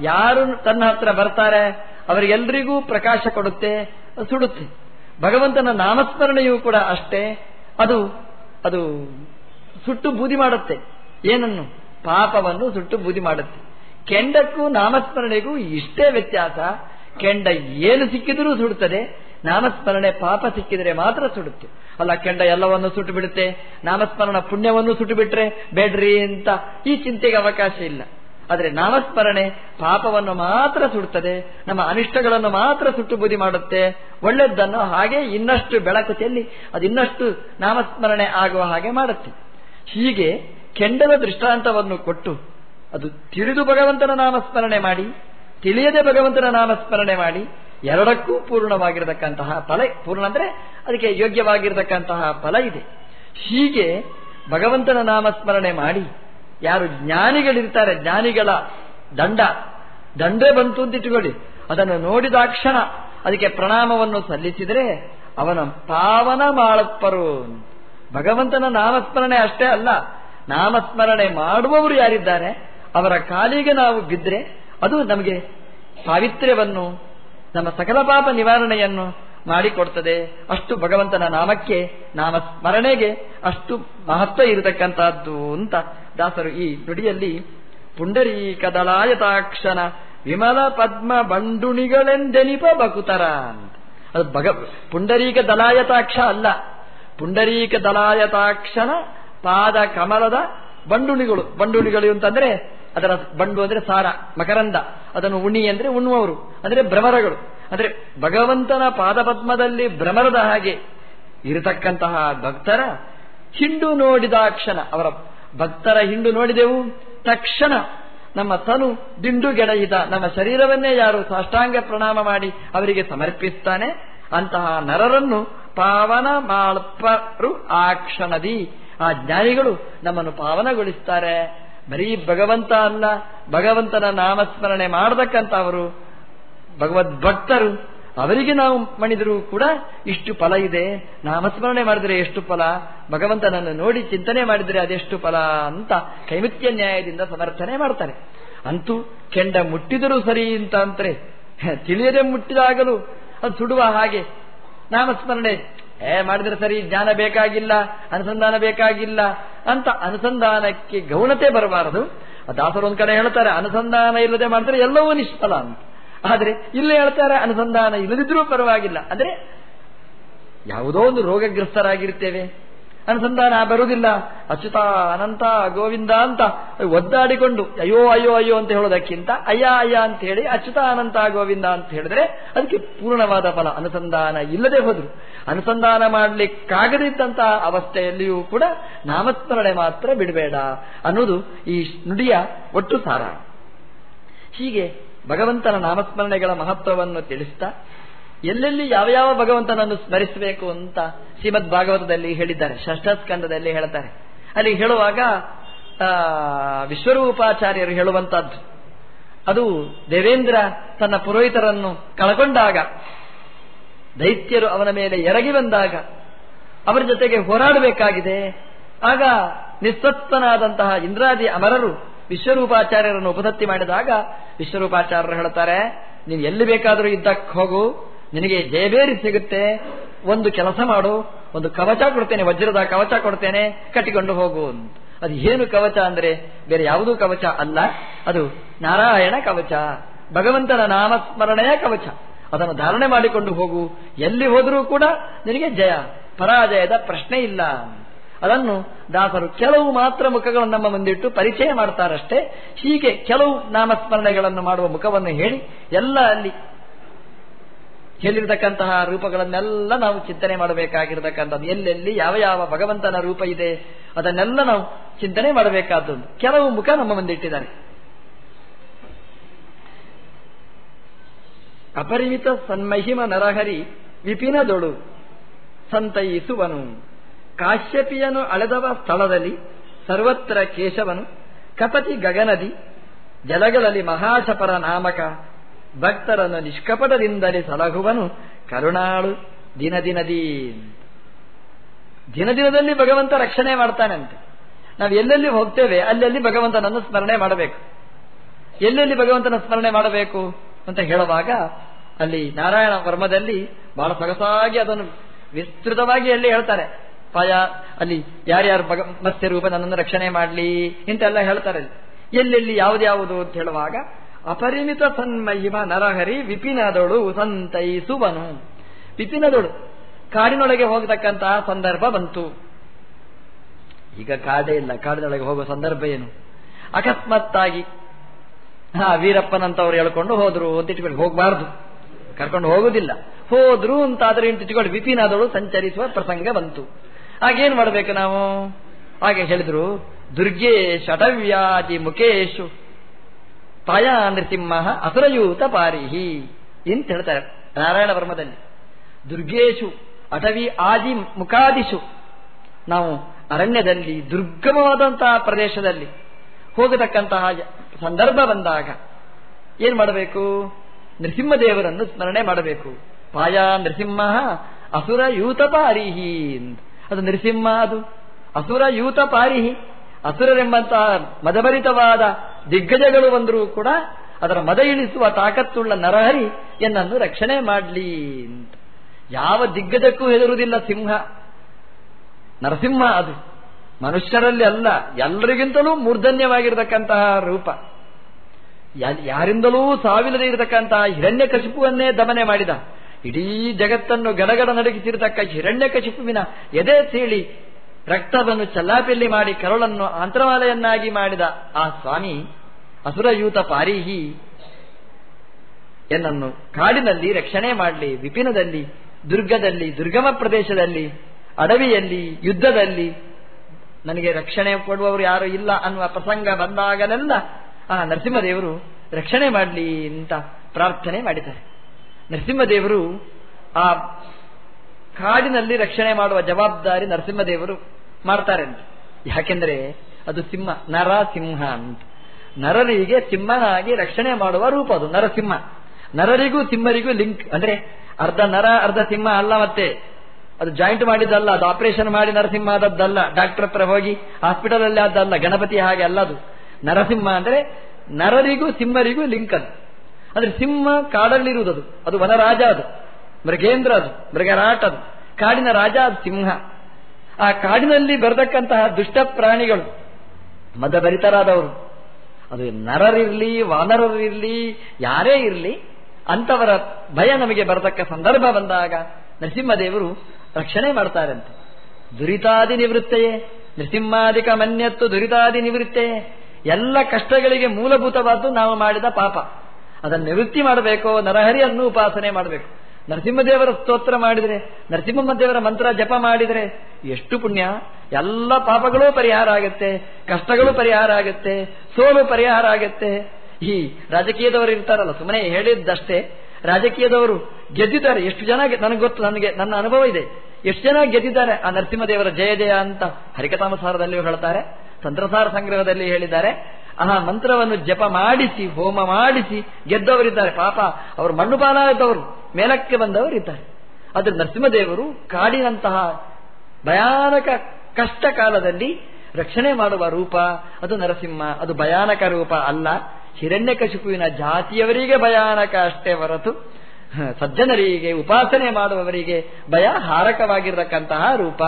Speaker 1: ಯಾರು ತನ್ನ ಹತ್ರ ಬರ್ತಾರೆ ಅವರಿಗೆಲ್ಲರಿಗೂ ಪ್ರಕಾಶ ಕೊಡುತ್ತೆ, ಸುಡುತ್ತೆ. ಭಗವಂತನ ನಾಮಸ್ಮರಣೆಯೂ ಕೂಡ ಅಷ್ಟೇ. ಅದು ಅದು ಸುಟ್ಟು ಬೂದಿ ಮಾಡುತ್ತೆ. ಏನನ್ನು? ಪಾಪವನ್ನು ಸುಟ್ಟು ಬೂದಿ ಮಾಡುತ್ತೆ. ಕೆಂಡಕ್ಕೂ ನಾಮಸ್ಮರಣೆಗೂ ಇಷ್ಟೇ ವ್ಯತ್ಯಾಸ. ಕೆಂಡ ಏನು ಸಿಕ್ಕಿದರೂ ಸುಡುತ್ತದೆ ನಾಮಸ್ಮರಣೆ ಪಾಪ ಸಿಕ್ಕಿದರೆ ಮಾತ್ರ ಸುಡುತ್ತೆ. ಅಲ್ಲ, ಕೆಂಡ ಎಲ್ಲವನ್ನು ಸುಟ್ಟು ಬಿಡುತ್ತೆ ನಾಮಸ್ಮರಣ ಪುಣ್ಯವನ್ನು ಸುಟ್ಟು ಬಿಟ್ರೆ ಬೇಡ್ರಿ ಅಂತ ಈ ಚಿಂತೆಗೆ ಅವಕಾಶ ಇಲ್ಲ. ಆದರೆ ನಾಮಸ್ಮರಣೆ ಪಾಪವನ್ನು ಮಾತ್ರ ಸುಡುತ್ತದೆ ನಮ್ಮ ಅನಿಷ್ಟಗಳನ್ನು ಮಾತ್ರ ಸುಟ್ಟು ಬುದ್ಧಿ ಮಾಡುತ್ತೆ. ಒಳ್ಳೆದ್ದನ್ನು ಹಾಗೆ ಇನ್ನಷ್ಟು ಬೆಳಕು ಚೆಲ್ಲಿ ಅದು ಇನ್ನಷ್ಟು ನಾಮಸ್ಮರಣೆ ಆಗುವ ಹಾಗೆ ಮಾಡುತ್ತೆ. ಹೀಗೆ ಕೆಂಡದ ದೃಷ್ಟಾಂತವನ್ನು ಕೊಟ್ಟು ಅದು ತಿಳಿದು ಭಗವಂತನ ನಾಮಸ್ಮರಣೆ ಮಾಡಿ, ತಿಳಿಯದೆ ಭಗವಂತನ ನಾಮಸ್ಮರಣೆ ಮಾಡಿ ಎರಡಕ್ಕೂ ಪೂರ್ಣವಾಗಿರತಕ್ಕಂತಹ ಫಲ ಪೂರ್ಣ ಅಂದ್ರೆ ಅದಕ್ಕೆ ಯೋಗ್ಯವಾಗಿರತಕ್ಕಂತಹ ಫಲ ಇದೆ. ಹೀಗೆ ಭಗವಂತನ ನಾಮಸ್ಮರಣೆ ಮಾಡಿ, ಯಾರು ಜ್ಞಾನಿಗಳಿರ್ತಾರೆ, ಜ್ಞಾನಿಗಳ ದಂಡ, ದಂಡೇ ಬಂತು ಅಂತ ಇಟ್ಟುಕೊಳ್ಳಿ. ಅದನ್ನು ನೋಡಿದಾಕ್ಷಣ ಅದಕ್ಕೆ ಪ್ರಣಾಮವನ್ನು ಸಲ್ಲಿಸಿದರೆ ಅವನ ಪಾವನ ಮಾಡಪ್ಪರು ಭಗವಂತನ ನಾಮಸ್ಮರಣೆ ಅಷ್ಟೇ ಅಲ್ಲ, ನಾಮಸ್ಮರಣೆ ಮಾಡುವವರು ಯಾರಿದ್ದಾರೆ, ಅವರ ಕಾಲಿಗೆ ನಾವು ಬಿದ್ದರೆ ಅದು ನಮಗೆ ಪಾವಿತ್ರ್ಯವನ್ನು ನಮ್ಮ ಸಕಲ ಪಾಪ ನಿವಾರಣೆಯನ್ನು ಮಾಡಿಕೊಡ್ತದೆ. ಅಷ್ಟು ಭಗವಂತನ ನಾಮಕ್ಕೆ ನಾಮ ಸ್ಮರಣೆಗೆ ಅಷ್ಟು ಮಹತ್ವ ಇರತಕ್ಕಂತಹದ್ದು ಅಂತ ದಾಸರು ಈ ನುಡಿಯಲ್ಲಿ ಪುಂಡರೀಕದಲಾಯತಾಕ್ಷನ ವಿಮಲ ಪದ್ಮ ಬಂಡುಣಿಗಳೆಂದೆನಿಪ ಬಕುತರ ಅಂತ. ಅದು ಭಗ ಪುಂಡರೀಕ ದಲಾಯತಾಕ್ಷ ಅಲ್ಲ. ಪುಂಡರೀಕ ದಲಾಯತಾಕ್ಷನ ಪಾದ ಕಮಲದ ಬಂಡುಣಿಗಳು. ಬಂಡುಣಿಗಳು ಅಂತಂದ್ರೆ ಅದರ ಬಂಡು ಅಂದ್ರೆ ಸಾರ, ಮಕರಂದ. ಅದನ್ನು ಉಣಿ ಅಂದ್ರೆ ಉಣ್ಣುವವರು, ಅಂದ್ರೆ ಭ್ರಮರಗಳು. ಅಂದ್ರೆ ಭಗವಂತನ ಪಾದಪದ್ಮದಲ್ಲಿ ಭ್ರಮರದ ಹಾಗೆ ಇರತಕ್ಕಂತಹ ಭಕ್ತರ ಹಿಂಡು ನೋಡಿದ ಕ್ಷಣ, ಅವರ ಭಕ್ತರ ಹಿಂಡು ನೋಡಿದೆವು ತಕ್ಷಣ ನಮ್ಮ ತನು ದಿಂಡುಗೆಡಹಿತ, ನಮ್ಮ ಶರೀರವನ್ನೇ ಯಾರು ಸಾಷ್ಟಾಂಗ ಪ್ರಣಾಮ ಮಾಡಿ ಅವರಿಗೆ ಸಮರ್ಪಿಸ್ತಾನೆ, ಅಂತಹ ನರರನ್ನು ಪಾವನ ಮಾಳ್ಪರು ಆ ಕ್ಷಣದಿ, ಆ ಜ್ಞಾನಿಗಳು ನಮ್ಮನ್ನು ಪಾವನಗೊಳಿಸ್ತಾರೆ. ಬರೀ ಭಗವಂತ ಅಲ್ಲ, ಭಗವಂತನ ನಾಮಸ್ಮರಣೆ ಮಾಡತಕ್ಕಂಥವರು, ಭಗವದ್ಭಕ್ತರು, ಅವರಿಗೆ ನಾವು ಮಣಿದರೂ ಕೂಡ ಇಷ್ಟು ಫಲ ಇದೆ. ನಾಮಸ್ಮರಣೆ ಮಾಡಿದರೆ ಎಷ್ಟು ಫಲ? ಭಗವಂತನನ್ನು ನೋಡಿ ಚಿಂತನೆ ಮಾಡಿದರೆ ಅದೆಷ್ಟು ಫಲ ಅಂತ ಕೈಮಿತ್ಯ ನ್ಯಾಯದಿಂದ ಸಮರ್ಥನೆ ಮಾಡ್ತಾರೆ. ಅಂತೂ ಕೆಂಡ ಮುಟ್ಟಿದರೂ ಸರಿ ಅಂತ ಅಂತಾರೆ ತಿಳಿಯದೆ ಮುಟ್ಟಿದಾಗಲೂ ಅದು ಸುಡುವ ಹಾಗೆ ನಾಮಸ್ಮರಣೆ ಏ, ಮಾಡಿದ್ರೆ ಸರಿ, ಜ್ಞಾನ ಬೇಕಾಗಿಲ್ಲ, ಅನುಸಂಧಾನ ಬೇಕಾಗಿಲ್ಲ ಅಂತ ಅನುಸಂಧಾನಕ್ಕೆ ಗೌಣತೆ ಬರಬಾರದು. ದಾಸರು ಒಂದ್ ಕಡೆ ಹೇಳ್ತಾರೆ, ಅನುಸಂಧಾನ ಇಲ್ಲದೆ ಮಾಡಿದ್ರೆ ಎಲ್ಲವೂ ನಿಷ್ಫಲ ಅಂತ. ಆದ್ರೆ ಇಲ್ಲೇ ಹೇಳ್ತಾರೆ, ಅನುಸಂಧಾನ ಇಲ್ಲದಿದ್ರೂ ಪರವಾಗಿಲ್ಲ. ಅಂದ್ರೆ ಯಾವುದೋ ಒಂದು ರೋಗಗ್ರಸ್ತರಾಗಿರ್ತೇವೆ. ಅನುಸಂಧಾನ ಬರುವುದಿಲ್ಲ. ಅಚ್ಯುತ, ಅನಂತ, ಗೋವಿಂದ ಅಂತ ಒದ್ದಾಡಿಕೊಂಡು, ಅಯ್ಯೋ ಅಯ್ಯೋ ಅಯ್ಯೋ ಅಂತ ಹೇಳೋದಕ್ಕಿಂತ, ಅಯ್ಯ ಅಯ್ಯ ಅಂತ ಹೇಳಿ ಅಚ್ಯುತ, ಅನಂತ, ಗೋವಿಂದ ಅಂತ ಹೇಳಿದ್ರೆ ಅದಕ್ಕೆ ಪೂರ್ಣವಾದ ಫಲ. ಅನುಸಂಧಾನ ಇಲ್ಲದೆ ಹೋದ್ರು. ಅನುಸಂಧಾನ ಮಾಡಲಿಕ್ಕಾಗದಿದ್ದಂತಹ ಅವಸ್ಥೆಯಲ್ಲಿಯೂ ಕೂಡ ನಾಮಸ್ಮರಣೆ ಮಾತ್ರ ಬಿಡಬೇಡ ಅನ್ನೋದು ಈ ನುಡಿಯ ಒಟ್ಟು ಸಾರ. ಹೀಗೆ ಭಗವಂತನ ನಾಮಸ್ಮರಣೆಗಳ ಮಹತ್ವವನ್ನು ತಿಳಿಸ್ತಾ ಎಲ್ಲೆಲ್ಲಿ ಯಾವ ಯಾವ ಭಗವಂತನನ್ನು ಸ್ಮರಿಸಬೇಕು ಅಂತ ಶ್ರೀಮದ್ ಭಾಗವತದಲ್ಲಿ ಹೇಳಿದ್ದಾರೆ. ಷಷ್ಠಸ್ಕಂದದಲ್ಲಿ ಹೇಳ್ತಾರೆ. ಅಲ್ಲಿ ಹೇಳುವಾಗ ವಿಶ್ವರೂಪಾಚಾರ್ಯರು ಹೇಳುವಂತಹದ್ದು. ಅದು ದೇವೇಂದ್ರ ತನ್ನ ಪುರೋಹಿತರನ್ನು ಕಳಕೊಂಡಾಗ, ದೈತ್ಯರು ಅವನ ಮೇಲೆ ಎರಗಿ ಬಂದಾಗ, ಅವರ ಜೊತೆಗೆ ಹೋರಾಡಬೇಕಾಗಿದೆ. ಆಗ ನಿಸ್ವತ್ವನಾದಂತಹ ಇಂದ್ರಾದಿ ಅಮರರು ವಿಶ್ವರೂಪಾಚಾರ್ಯರನ್ನು ಉಪದತ್ತಿ ಮಾಡಿದಾಗ, ವಿಶ್ವರೂಪಾಚಾರ್ಯರು ಹೇಳ್ತಾರೆ ನೀನು ಎಲ್ಲಿ ಬೇಕಾದರೂ ಇದ್ದಕ್ಕೆ ಹೋಗು. ನಿನಗೆ ಜಯಬೇರಿ ಸಿಗುತ್ತೆ, ಒಂದು ಕೆಲಸ ಮಾಡು, ಒಂದು ಕವಚ ಕೊಡ್ತೇನೆ, ವಜ್ರದ ಕವಚ ಕೊಡ್ತೇನೆ, ಕಟ್ಟಿಕೊಂಡು ಹೋಗು ಅಂತ. ಅದು ಏನು ಕವಚ ಅಂದ್ರೆ, ಬೇರೆ ಯಾವುದೂ ಕವಚ ಅಲ್ಲ, ಅದು ನಾರಾಯಣ ಕವಚ, ಭಗವಂತನ ನಾಮಸ್ಮರಣೆಯ ಕವಚ. ಅದನ್ನು ಧಾರಣೆ ಮಾಡಿಕೊಂಡು ಹೋಗು, ಎಲ್ಲಿ ಹೋದರೂ ಕೂಡ ನಿನಗೆ ಜಯ, ಪರಾಜಯದ ಪ್ರಶ್ನೆ ಇಲ್ಲ. ಅದನ್ನು ದಾಸರು ಕೆಲವು ಮಾತ್ರ ಮುಖಗಳನ್ನು ನಮ್ಮ ಮುಂದಿಟ್ಟು ಪರಿಚಯ ಮಾಡ್ತಾರಷ್ಟೇ, ಹೀಗೆ ಕೆಲವು ನಾಮಸ್ಮರಣೆಗಳನ್ನು ಮಾಡುವ ಮುಖವನ್ನು ಹೇಳಿ, ಎಲ್ಲ ಅಲ್ಲಿ ಹೇಳಿರ್ತಕ್ಕಂತಹ ರೂಪಗಳನ್ನೆಲ್ಲ ನಾವು ಚಿಂತನೆ ಮಾಡಬೇಕಾಗಿರತಕ್ಕಂಥದ್ದು. ಎಲ್ಲೆಲ್ಲಿ ಯಾವ ಯಾವ ಭಗವಂತನ ರೂಪ ಇದೆ, ಅದನ್ನೆಲ್ಲ ನಾವು ಚಿಂತನೆ ಮಾಡಬೇಕಾದದ್ದು. ಕೆಲವು ಮುಖ ನಮ್ಮ ಮುಂದಿಟ್ಟಿದ್ದಾರೆ ಅಪರಿಮಿತ ಸನ್ಮಹಿಮ ನರಹರಿ ವಿಪಿನದೊಳು ಸಂತೈಸುವನು. ಕಾಶ್ಯಪಿಯನು ಅಳೆದವ ಸ್ಥಳದಲ್ಲಿ ಸರ್ವತ್ರ ಕೇಶವನು ಕಪತಿ ಗಗನದಿ, ಜಲಗಳಲ್ಲಿ ಮಹಾಶಪರ ನಾಮಕ ಭಕ್ತರನ್ನು ನಿಷ್ಕಪಟದಿಂದಲೇ ಸಲಹುವನು ಕರುಣಾಳು, ದಿನ ದಿನದೀ. ದಿನ ದಿನದಲ್ಲಿ ಭಗವಂತ ರಕ್ಷಣೆ ಮಾಡ್ತಾನಂತೆ. ನಾವು ಎಲ್ಲೆಲ್ಲಿ ಹೋಗ್ತೇವೆ, ಅಲ್ಲೆಲ್ಲಿ ಭಗವಂತನನ್ನು ಸ್ಮರಣೆ ಮಾಡಬೇಕು. ಎಲ್ಲೆಲ್ಲಿ ಭಗವಂತನ ಸ್ಮರಣೆ ಮಾಡಬೇಕು ಅಂತ ಹೇಳುವಾಗ, ಅಲ್ಲಿ ನಾರಾಯಣ ವರ್ಮದಲ್ಲಿ ಬಹಳ ಸೊಗಸಾಗಿ ಅದನ್ನು ವಿಸ್ತೃತವಾಗಿ ಅಲ್ಲಿ ಹೇಳ್ತಾರೆ. ಪಾಯ, ಅಲ್ಲಿ ಯಾರ್ಯಾರು ಭಗ, ಮತ್ಸ್ಯ ರೂಪ ನನ್ನನ್ನು ರಕ್ಷಣೆ ಮಾಡಲಿ, ಇಂತೆಲ್ಲ ಹೇಳ್ತಾರೆ. ಎಲ್ಲೆಲ್ಲಿ ಯಾವುದ್ಯಾವುದು ಅಂತ ಹೇಳುವಾಗ ಅಪರಿಮಿತ ಸನ್ಮಯಿವ ನರಹರಿ ವಿಪಿನದೊಳು ಸಂತೈಸುವನು ವಿಪಿನದೊಳು, ಕಾಡಿನೊಳಗೆ ಹೋಗತಕ್ಕಂತಹ ಸಂದರ್ಭ ಬಂತು. ಈಗ ಕಾಡೇ ಇಲ್ಲ, ಕಾಡಿನೊಳಗೆ ಹೋಗುವ ಸಂದರ್ಭ ಏನು? ಅಕಸ್ಮಾತ್ತಾಗಿ ಹಾ ವೀರಪ್ಪನಂತವ್ರು ಹೇಳ್ಕೊಂಡು ಹೋದ್ರು ಅಂತ ಇಟ್ಕೊಂಡು ಹೋಗಬಾರ್ದು. ಕರ್ಕೊಂಡು ಹೋಗುದಿಲ್ಲ. ಹೋದ್ರು ಅಂತಾದ್ರೆ ಇಟ್ಕೊಳ್ಳಿ ವಿಪಿನಾದಳು ಸಂಚರಿಸುವ ಪ್ರಸಂಗ ಬಂತು. ಆಗೇನ್ ಮಾಡಬೇಕು ನಾವು? ಹಾಗೆ ಹೇಳಿದ್ರು, ದುರ್ಗೆ ಅಟವ್ಯಾದಿ ಮುಖೇಶು. ಪಾಯ ನೃಸಿಂಹ ಅಸುರಯೂತ ಪಾರಿಹಿ ಅಂತ ಹೇಳ್ತಾರೆ. ನಾರಾಯಣ ವರ್ಮದಲ್ಲಿ. ದುರ್ಗೇಶು, ಅಟವಿ ಆದಿ ಮುಖಾದಿಶು. ನಾವು ಅರಣ್ಯದಲ್ಲಿ, ದುರ್ಗಮವಾದಂತಹ ಪ್ರದೇಶದಲ್ಲಿ ಹೋಗತಕ್ಕಂತಹ ಸಂದರ್ಭ ಬಂದಾಗ ಏನ್ ಮಾಡಬೇಕು? ನೃಸಿಂಹದೇವರನ್ನು ಸ್ಮರಣೆ ಮಾಡಬೇಕು. ಪಾಯ ನೃಸಿಂಹ ಅಸುರ ಯೂತ ಪಾರಿಹಿ ಅದು ನೃಸಿಂಹ ಅದು. ಅಸುರ ಯೂತ ಪಾರಿಹಿ ಅಸುರರೆಂಬಂತಹ ಮದಭರಿತವಾದ ದಿಗ್ಗಜಗಳು ಬಂದರೂ ಕೂಡ ಅದರ ಮದ ಇಳಿಸುವ ತಾಕತ್ತುಳ್ಳ ನರಹರಿ ಎನ್ನನ್ನು ರಕ್ಷಣೆ ಮಾಡಲಿ ಅಂತ. ಯಾವ ದಿಗ್ಗಜಕ್ಕೂ ಹೆದರುವುದಿಲ್ಲ ಸಿಂಹ. ನರಸಿಂಹ ಅದು. ಮನುಷ್ಯರಲ್ಲಿ ಅಲ್ಲ. ಎಲ್ಲರಿಗಿಂತಲೂ ಮೂರ್ಧನ್ಯವಾಗಿರತಕ್ಕಂತಹ ರೂಪ. ಯಾರಿಂದಲೂ ಸಾವಿಲ್ಲದೆ ಇರತಕ್ಕಂತಹ ಹಿರಣ್ಯ ಕಶಿಪುವನ್ನೇ ದಮನೆ ಮಾಡಿದ. ಇಡೀ ಜಗತ್ತನ್ನು ಗಡಗಡ ನಡಗಿಸಿರತಕ್ಕ ಹಿರಣ್ಯ ಕಶಿಪುವಿನ ಎದೆ ಸೀಳಿ ರಕ್ತವನ್ನು ಚಲ್ಲಾಪಿಲ್ಲಿ ಮಾಡಿ ಕರುಳನ್ನು ಅಂತರವಾಲೆಯನ್ನಾಗಿ ಮಾಡಿದ ಆ ಸ್ವಾಮಿ ಅಸುರಯೂತ ಪಾರೀಹಿ ಎನ್ನನ್ನು ಕಾಡಿನಲ್ಲಿ ರಕ್ಷಣೆ ಮಾಡಲಿ, ವಿಪಿನದಲ್ಲಿ, ದುರ್ಗದಲ್ಲಿ, ದುರ್ಗಮ ಪ್ರದೇಶದಲ್ಲಿ, ಅಡವಿಯಲ್ಲಿ, ಯುದ್ಧದಲ್ಲಿ ನನಗೆ ರಕ್ಷಣೆ ಕೊಡುವವರು ಯಾರು ಇಲ್ಲ ಅನ್ನುವ ಪ್ರಸಂಗ ಬಂದಾಗಲೆಲ್ಲ ಆ ನರಸಿಂಹದೇವರು ರಕ್ಷಣೆ ಮಾಡಲಿ ಅಂತ ಪ್ರಾರ್ಥನೆ ಮಾಡಿದ್ದಾರೆ. ನರಸಿಂಹದೇವರು ಆ ಕಾಡಿನಲ್ಲಿ ರಕ್ಷಣೆ ಮಾಡುವ ಜವಾಬ್ದಾರಿ ನರಸಿಂಹದೇವರು ಮಾಡ್ತಾರೆ ಅಂತ. ಯಾಕೆಂದ್ರೆ ಅದು ಸಿಂಹ ನರ ಸಿಂಹ ಅಂತ. ನರರಿಗೆ ಸಿಂಹನಾಗಿ ರಕ್ಷಣೆ ಮಾಡುವ ರೂಪ ಅದು, ನರಸಿಂಹ. ನರರಿಗೂ ಸಿಂಹರಿಗೂ ಲಿಂಕ್, ಅಂದ್ರೆ ಅರ್ಧ ನರ, ಅರ್ಧ ಸಿಂಹ ಅಲ್ಲ ಮತ್ತೆ. ಅದು ಜಾಯಿಂಟ್ ಮಾಡಿದ್ದಲ್ಲ, ಅದು ಆಪರೇಷನ್ ಮಾಡಿ ನರಸಿಂಹ ಆದದ್ದಲ್ಲ, ಡಾಕ್ಟರ್ ಹತ್ರ ಹೋಗಿ ಹಾಸ್ಪಿಟಲ್ ಅಲ್ಲಿ ಆದ್ದಲ್ಲ, ಗಣಪತಿ ಹಾಗೆ ಅಲ್ಲ ಅದು. ನರಸಿಂಹ ಅಂದ್ರೆ ನರರಿಗೂ ಸಿಂಹರಿಗೂ ಲಿಂಕ್ ಅದು. ಅಂದ್ರೆ ಸಿಂಹ ಅದು ಅದು ವನರಾಜ ಅದು. ಮೃಗೇಂದ್ರ ಅದು, ಮೃಗರಾಟ್ ಅದು, ಕಾಡಿನ ರಾಜ ಅದು ಸಿಂಹ. ಆ ಕಾಡಿನಲ್ಲಿ ಬರತಕ್ಕಂತಹ ದುಷ್ಟ ಪ್ರಾಣಿಗಳು, ಮದಭರಿತರಾದವರು. ಅದು ನರರಿರಲಿ, ವಾನರರಿರಲಿ, ಯಾರೇ ಇರಲಿ ಅಂತವರ ಭಯ ನಮಗೆ ಬರತಕ್ಕ ಸಂದರ್ಭ ಬಂದಾಗ ನರಸಿಂಹದೇವರು ರಕ್ಷಣೆ ಮಾಡ್ತಾರಂತೆ. ದುರಿತಾದಿ ನಿವೃತ್ತೆಯೇ ನೃಸಿಂಹಾಧಿಕ ಮನ್ಯತ್ತು ದುರಿತಾದಿ ನಿವೃತ್ತೆಯೇ. ಎಲ್ಲ ಕಷ್ಟಗಳಿಗೆ ಮೂಲಭೂತವಾದ್ದು ನಾವು ಮಾಡಿದ ಪಾಪ. ಅದನ್ನು ನಿವೃತ್ತಿ ಮಾಡಬೇಕು, ನರಹರಿಯನ್ನು ಉಪಾಸನೆ ಮಾಡಬೇಕು. ನರಸಿಂಹದೇವರ ಸ್ತೋತ್ರ ಮಾಡಿದರೆ ನರಸಿಂಹದೇವರ ಮಂತ್ರ ಜಪ ಮಾಡಿದರೆ, ಎಷ್ಟು ಪುಣ್ಯ. ಎಲ್ಲ ಪಾಪಗಳೂ ಪರಿಹಾರ ಆಗುತ್ತೆ, ಕಷ್ಟಗಳು ಪರಿಹಾರ ಆಗುತ್ತೆ, ಸೋಲು ಪರಿಹಾರ ಆಗುತ್ತೆ. ಈ ರಾಜಕೀಯದವರು ಇರ್ತಾರಲ್ಲ, ಸುಮ್ಮನೆ ಹೇಳಿದ್ದಷ್ಟೇ. ರಾಜಕೀಯದವರು ಗೆದ್ದಿದ್ದಾರೆ. ಎಷ್ಟು ಜನ ನನಗೆ ಗೊತ್ತು, ನನಗೆ ನನ್ನ ಅನುಭವ ಇದೆ. ಎಷ್ಟು ಜನ ಗೆದ್ದಿದ್ದಾರೆ? ಆ ನರಸಿಂಹದೇವರ ಜಯ ಜಯ ಅಂತ ಹರಿಕತಾನುಸಾರದಲ್ಲಿಯೂ ಹೇಳ್ತಾರೆ. ತಂತ್ರಸಾರ ಸಂಗ್ರಹದಲ್ಲಿ ಹೇಳಿದ್ದಾರೆ. ಆ ಮಂತ್ರವನ್ನು ಜಪ ಮಾಡಿಸಿ, ಹೋಮ ಮಾಡಿಸಿ, ಗೆದ್ದವರಿದ್ದಾರೆ. ಪಾಪ, ಅವರು ಮಣ್ಣು ಪಾಲಾದವರು, ಮೇಲಕ್ಕೆ ಬಂದವರು ಇದ್ದಾರೆ ಆದ್ರೆ ನರಸಿಂಹದೇವರು ಕಾಡಿನಂತಹ ಭಯಾನಕ ಕಷ್ಟ ಕಾಲದಲ್ಲಿ ರಕ್ಷಣೆ ಮಾಡುವ ರೂಪ, ಅದು ನರಸಿಂಹ, ಅದು ಭಯಾನಕ ರೂಪ ಅಲ್ಲ. ಹಿರಣ್ಯಕಶಿಪುವಿನ ಜಾತಿಯವರಿಗೆ ಭಯಾನಕ ಅಷ್ಟೇ ಹೊರತು, ಸಜ್ಜನರಿಗೆ, ಉಪಾಸನೆ ಮಾಡುವವರಿಗೆ ಭಯ ಹಾರಕವಾಗಿರತಕ್ಕಂತಹ ರೂಪ.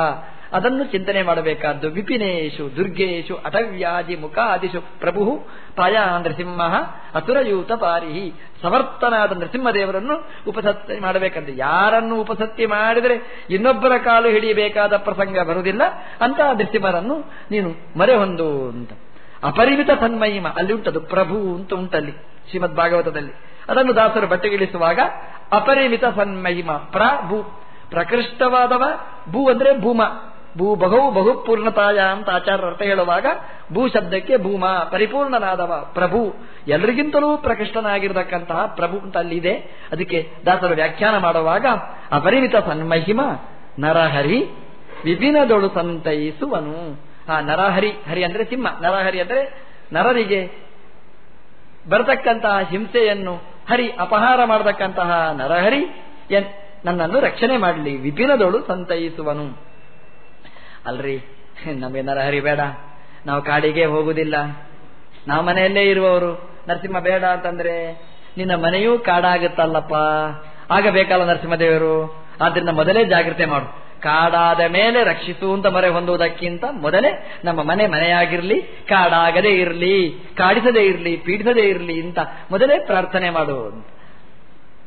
Speaker 1: ಅದನ್ನು ಚಿಂತನೆ ಮಾಡಬೇಕಾದ್ದು. ವಿಪಿನೇಶು, ದುರ್ಗೇಶು ಅಟವ್ಯಾಜಿ ಮುಖಾದಿಶು ಪ್ರಭು ಪಾಯ ನೃಸಿಂಹ ಅಸುರಯೂತ ಪಾರಿಹಿ. ಸಮರ್ಥನಾದ ನೃಸಿಂಹದೇವರನ್ನು ಉಪಸತ್ತಿ ಮಾಡಬೇಕಂದ್ರೆ ಯಾರನ್ನು ಉಪಸತ್ತಿ ಮಾಡಿದರೆ ಇನ್ನೊಬ್ಬರ ಕಾಲು ಹಿಡಿಯಬೇಕಾದ ಪ್ರಸಂಗ ಬರುವುದಿಲ್ಲ. ಅಂತ ನೃಸಿಂಹರನ್ನು ನೀನು ಮರೆ ಹೊಂದು ಅಂತ. ಅಪರಿಮಿತ ಸನ್ಮಹಿಮ ಅಲ್ಲಿ ಉಂಟದು ಪ್ರಭು ಅಂತ ಉಂಟಲ್ಲಿ ಶ್ರೀಮದ್ ಭಾಗವತದಲ್ಲಿ ಅದನ್ನು ದಾಸರು ಬಟ್ಟೆಗಿಳಿಸುವಾಗ ಅಪರಿಮಿತ ಸನ್ಮಹಿಮ ಪ್ರಭು ಪ್ರಕೃಷ್ಟವಾದವ ಭೂ ಅಂದ್ರೆ ಭೂಮ. ಭೂ ಬಹು ಬಹುಪೂರ್ಣತಾಯ ಅಂತ ಆಚಾರ್ಯ ಅರ್ಥ ಹೇಳುವಾಗ ಭೂ ಶಬ್ದಕ್ಕೆ ಭೂಮ ಪರಿಪೂರ್ಣನಾದವ ಪ್ರಭು. ಎಲ್ರಿಗಿಂತಲೂ ಪ್ರಕೃಷ್ಟನಾಗಿರ್ತಕ್ಕಂತಹ ಪ್ರಭು ಅಂತ ಅಲ್ಲಿದೆ. ಅದಕ್ಕೆ ದಾಸರು ವ್ಯಾಖ್ಯಾನ ಮಾಡುವಾಗ, ಅಪರಿಮಿತ ಸನ್ಮಹಿಮ ನರಹರಿ ವಿಭಿನ್ನದೊಳು ಸಂತೈಸುವನು. ಆ ನರಹರಿ, ಹರಿ ಅಂದ್ರೆ ಸಿಂಹ. ನರಹರಿ ಅಂದ್ರೆ ನರರಿಗೆ ಬರತಕ್ಕಂತಹ ಹಿಂಸೆಯನ್ನು ಹರಿ ಅಪಹಾರ ಮಾಡತಕ್ಕಂತಹ ನರಹರಿ ನನ್ನನ್ನು ರಕ್ಷಣೆ ಮಾಡಲಿ, ವಿಭಿನ್ನದೊಳು ಸಂತೈಸುವನು. ಅಲ್ರಿ ನಮಗೇನಾರ ಹರಿ ಬೇಡ ನಾವು ಕಾಡಿಗೆ ಹೋಗುವುದಿಲ್ಲ ನಾವು ಮನೆಯಲ್ಲೇ ಇರುವವರು. ನರಸಿಂಹ ಬೇಡ ಅಂತಂದ್ರೆ, ನಿನ್ನ ಮನೆಯೂ ಕಾಡಾಗುತ್ತಲ್ಲಪ್ಪ. ಆಗಬೇಕಲ್ಲ ನರಸಿಂಹದೇವರು. ಆದ್ರಿಂದ ಮೊದಲೇ ಜಾಗ್ರತೆ ಮಾಡು. ಕಾಡಾದ ಮೇಲೆ ರಕ್ಷಿಸು ಅಂತ ಮೊರೆ ಹೊಂದುವುದಕ್ಕಿಂತ ಮೊದಲೇ ನಮ್ಮ ಮನೆ ಮನೆಯಾಗಿರ್ಲಿ, ಕಾಡಾಗದೇ ಇರಲಿ, ಕಾಡಿಸದೇ ಇರಲಿ, ಪೀಡಿಸದೇ ಇರಲಿ ಅಂತ ಮೊದಲೇ ಪ್ರಾರ್ಥನೆ ಮಾಡು.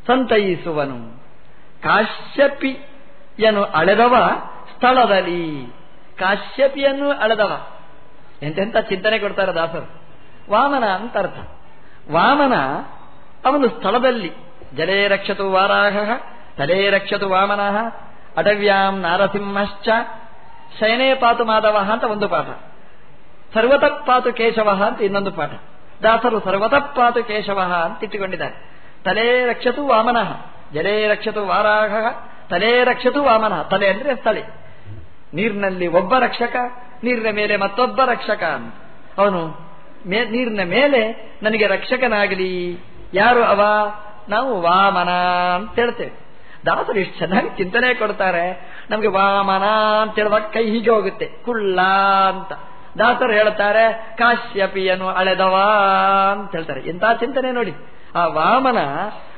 Speaker 1: ಸಂತೈಸುವನು. ಕಾಶ್ಯಪಿಯನು ಅಳೆದವ ಸ್ಥಳದಲ್ಲಿ ಕಾಶ್ಯಪಿಯನ್ನು ಅಳದವ. ಎಂತೆಂತ ಚಿಂತನೆ ಕೊಡ್ತಾರೆ ದಾಸರು. ವಾಮನ ಅಂತ ಅರ್ಥ. ವಾಮನ ಅವನು ಸ್ಥಳದಲ್ಲಿ. ಜಲೇ ರಕ್ಷತು ವಾರಾಹ, ತಲೇ ರಕ್ಷತು ವಾಮನ, ಅಟವ್ಯಾಂ ನಾರಸಿಂಹಶ್ಚ, ಶಯನೇ ಪಾತು ಮಾಧವ ಅಂತ ಒಂದು ಪಾಠ. ಸರ್ವತಪ್ಪಾತು ಕೇಶವ ಅಂತ ಇನ್ನೊಂದು ಪಾಠ. ದಾಸರು ಸರ್ವತಪ್ಪಾತು ಕೇಶವ ಅಂತ ಇಟ್ಟುಕೊಂಡಿದ್ದಾರೆ. ತಲೇ ರಕ್ಷತು ವಾಮನ, ಜಲೇ ರಕ್ಷತು ವಾರಾಹ, ತಲೇ ರಕ್ಷತು ವಾಮನ. ತಲೆ ಅಂದ್ರೆ ಸ್ಥಳೆ. ನೀರಿನಲ್ಲಿ ಒಬ್ಬ ರಕ್ಷಕ, ನೀರಿನ ಮೇಲೆ ಮತ್ತೊಬ್ಬ ರಕ್ಷಕ ಅಂತ. ಅವನು ನೀರಿನ ಮೇಲೆ ನನಗೆ ರಕ್ಷಕನಾಗಲಿ. ಯಾರು ಅವ? ನಾವು ವಾಮನ ಅಂತ ಹೇಳ್ತೇವೆ. ದಾಸರು ಎಷ್ಟು ಚೆನ್ನಾಗಿ ಚಿಂತನೆ ಕೊಡ್ತಾರೆ. ನಮಗೆ ವಾಮನ ಅಂತ ಹೇಳುವಾಗ ಕೈ ಹೀಗೆ ಹೋಗುತ್ತೆ. ಕುಳ್ಳ ಅಂತ. ದಾಸರು ಹೇಳ್ತಾರೆ ಕಾಶ್ಯಪಿಯನು ಅಳೆದವ ಅಂತ ಹೇಳ್ತಾರೆ. ಎಂತ ಚಿಂತನೆ ನೋಡಿ. ಆ ವಾಮನ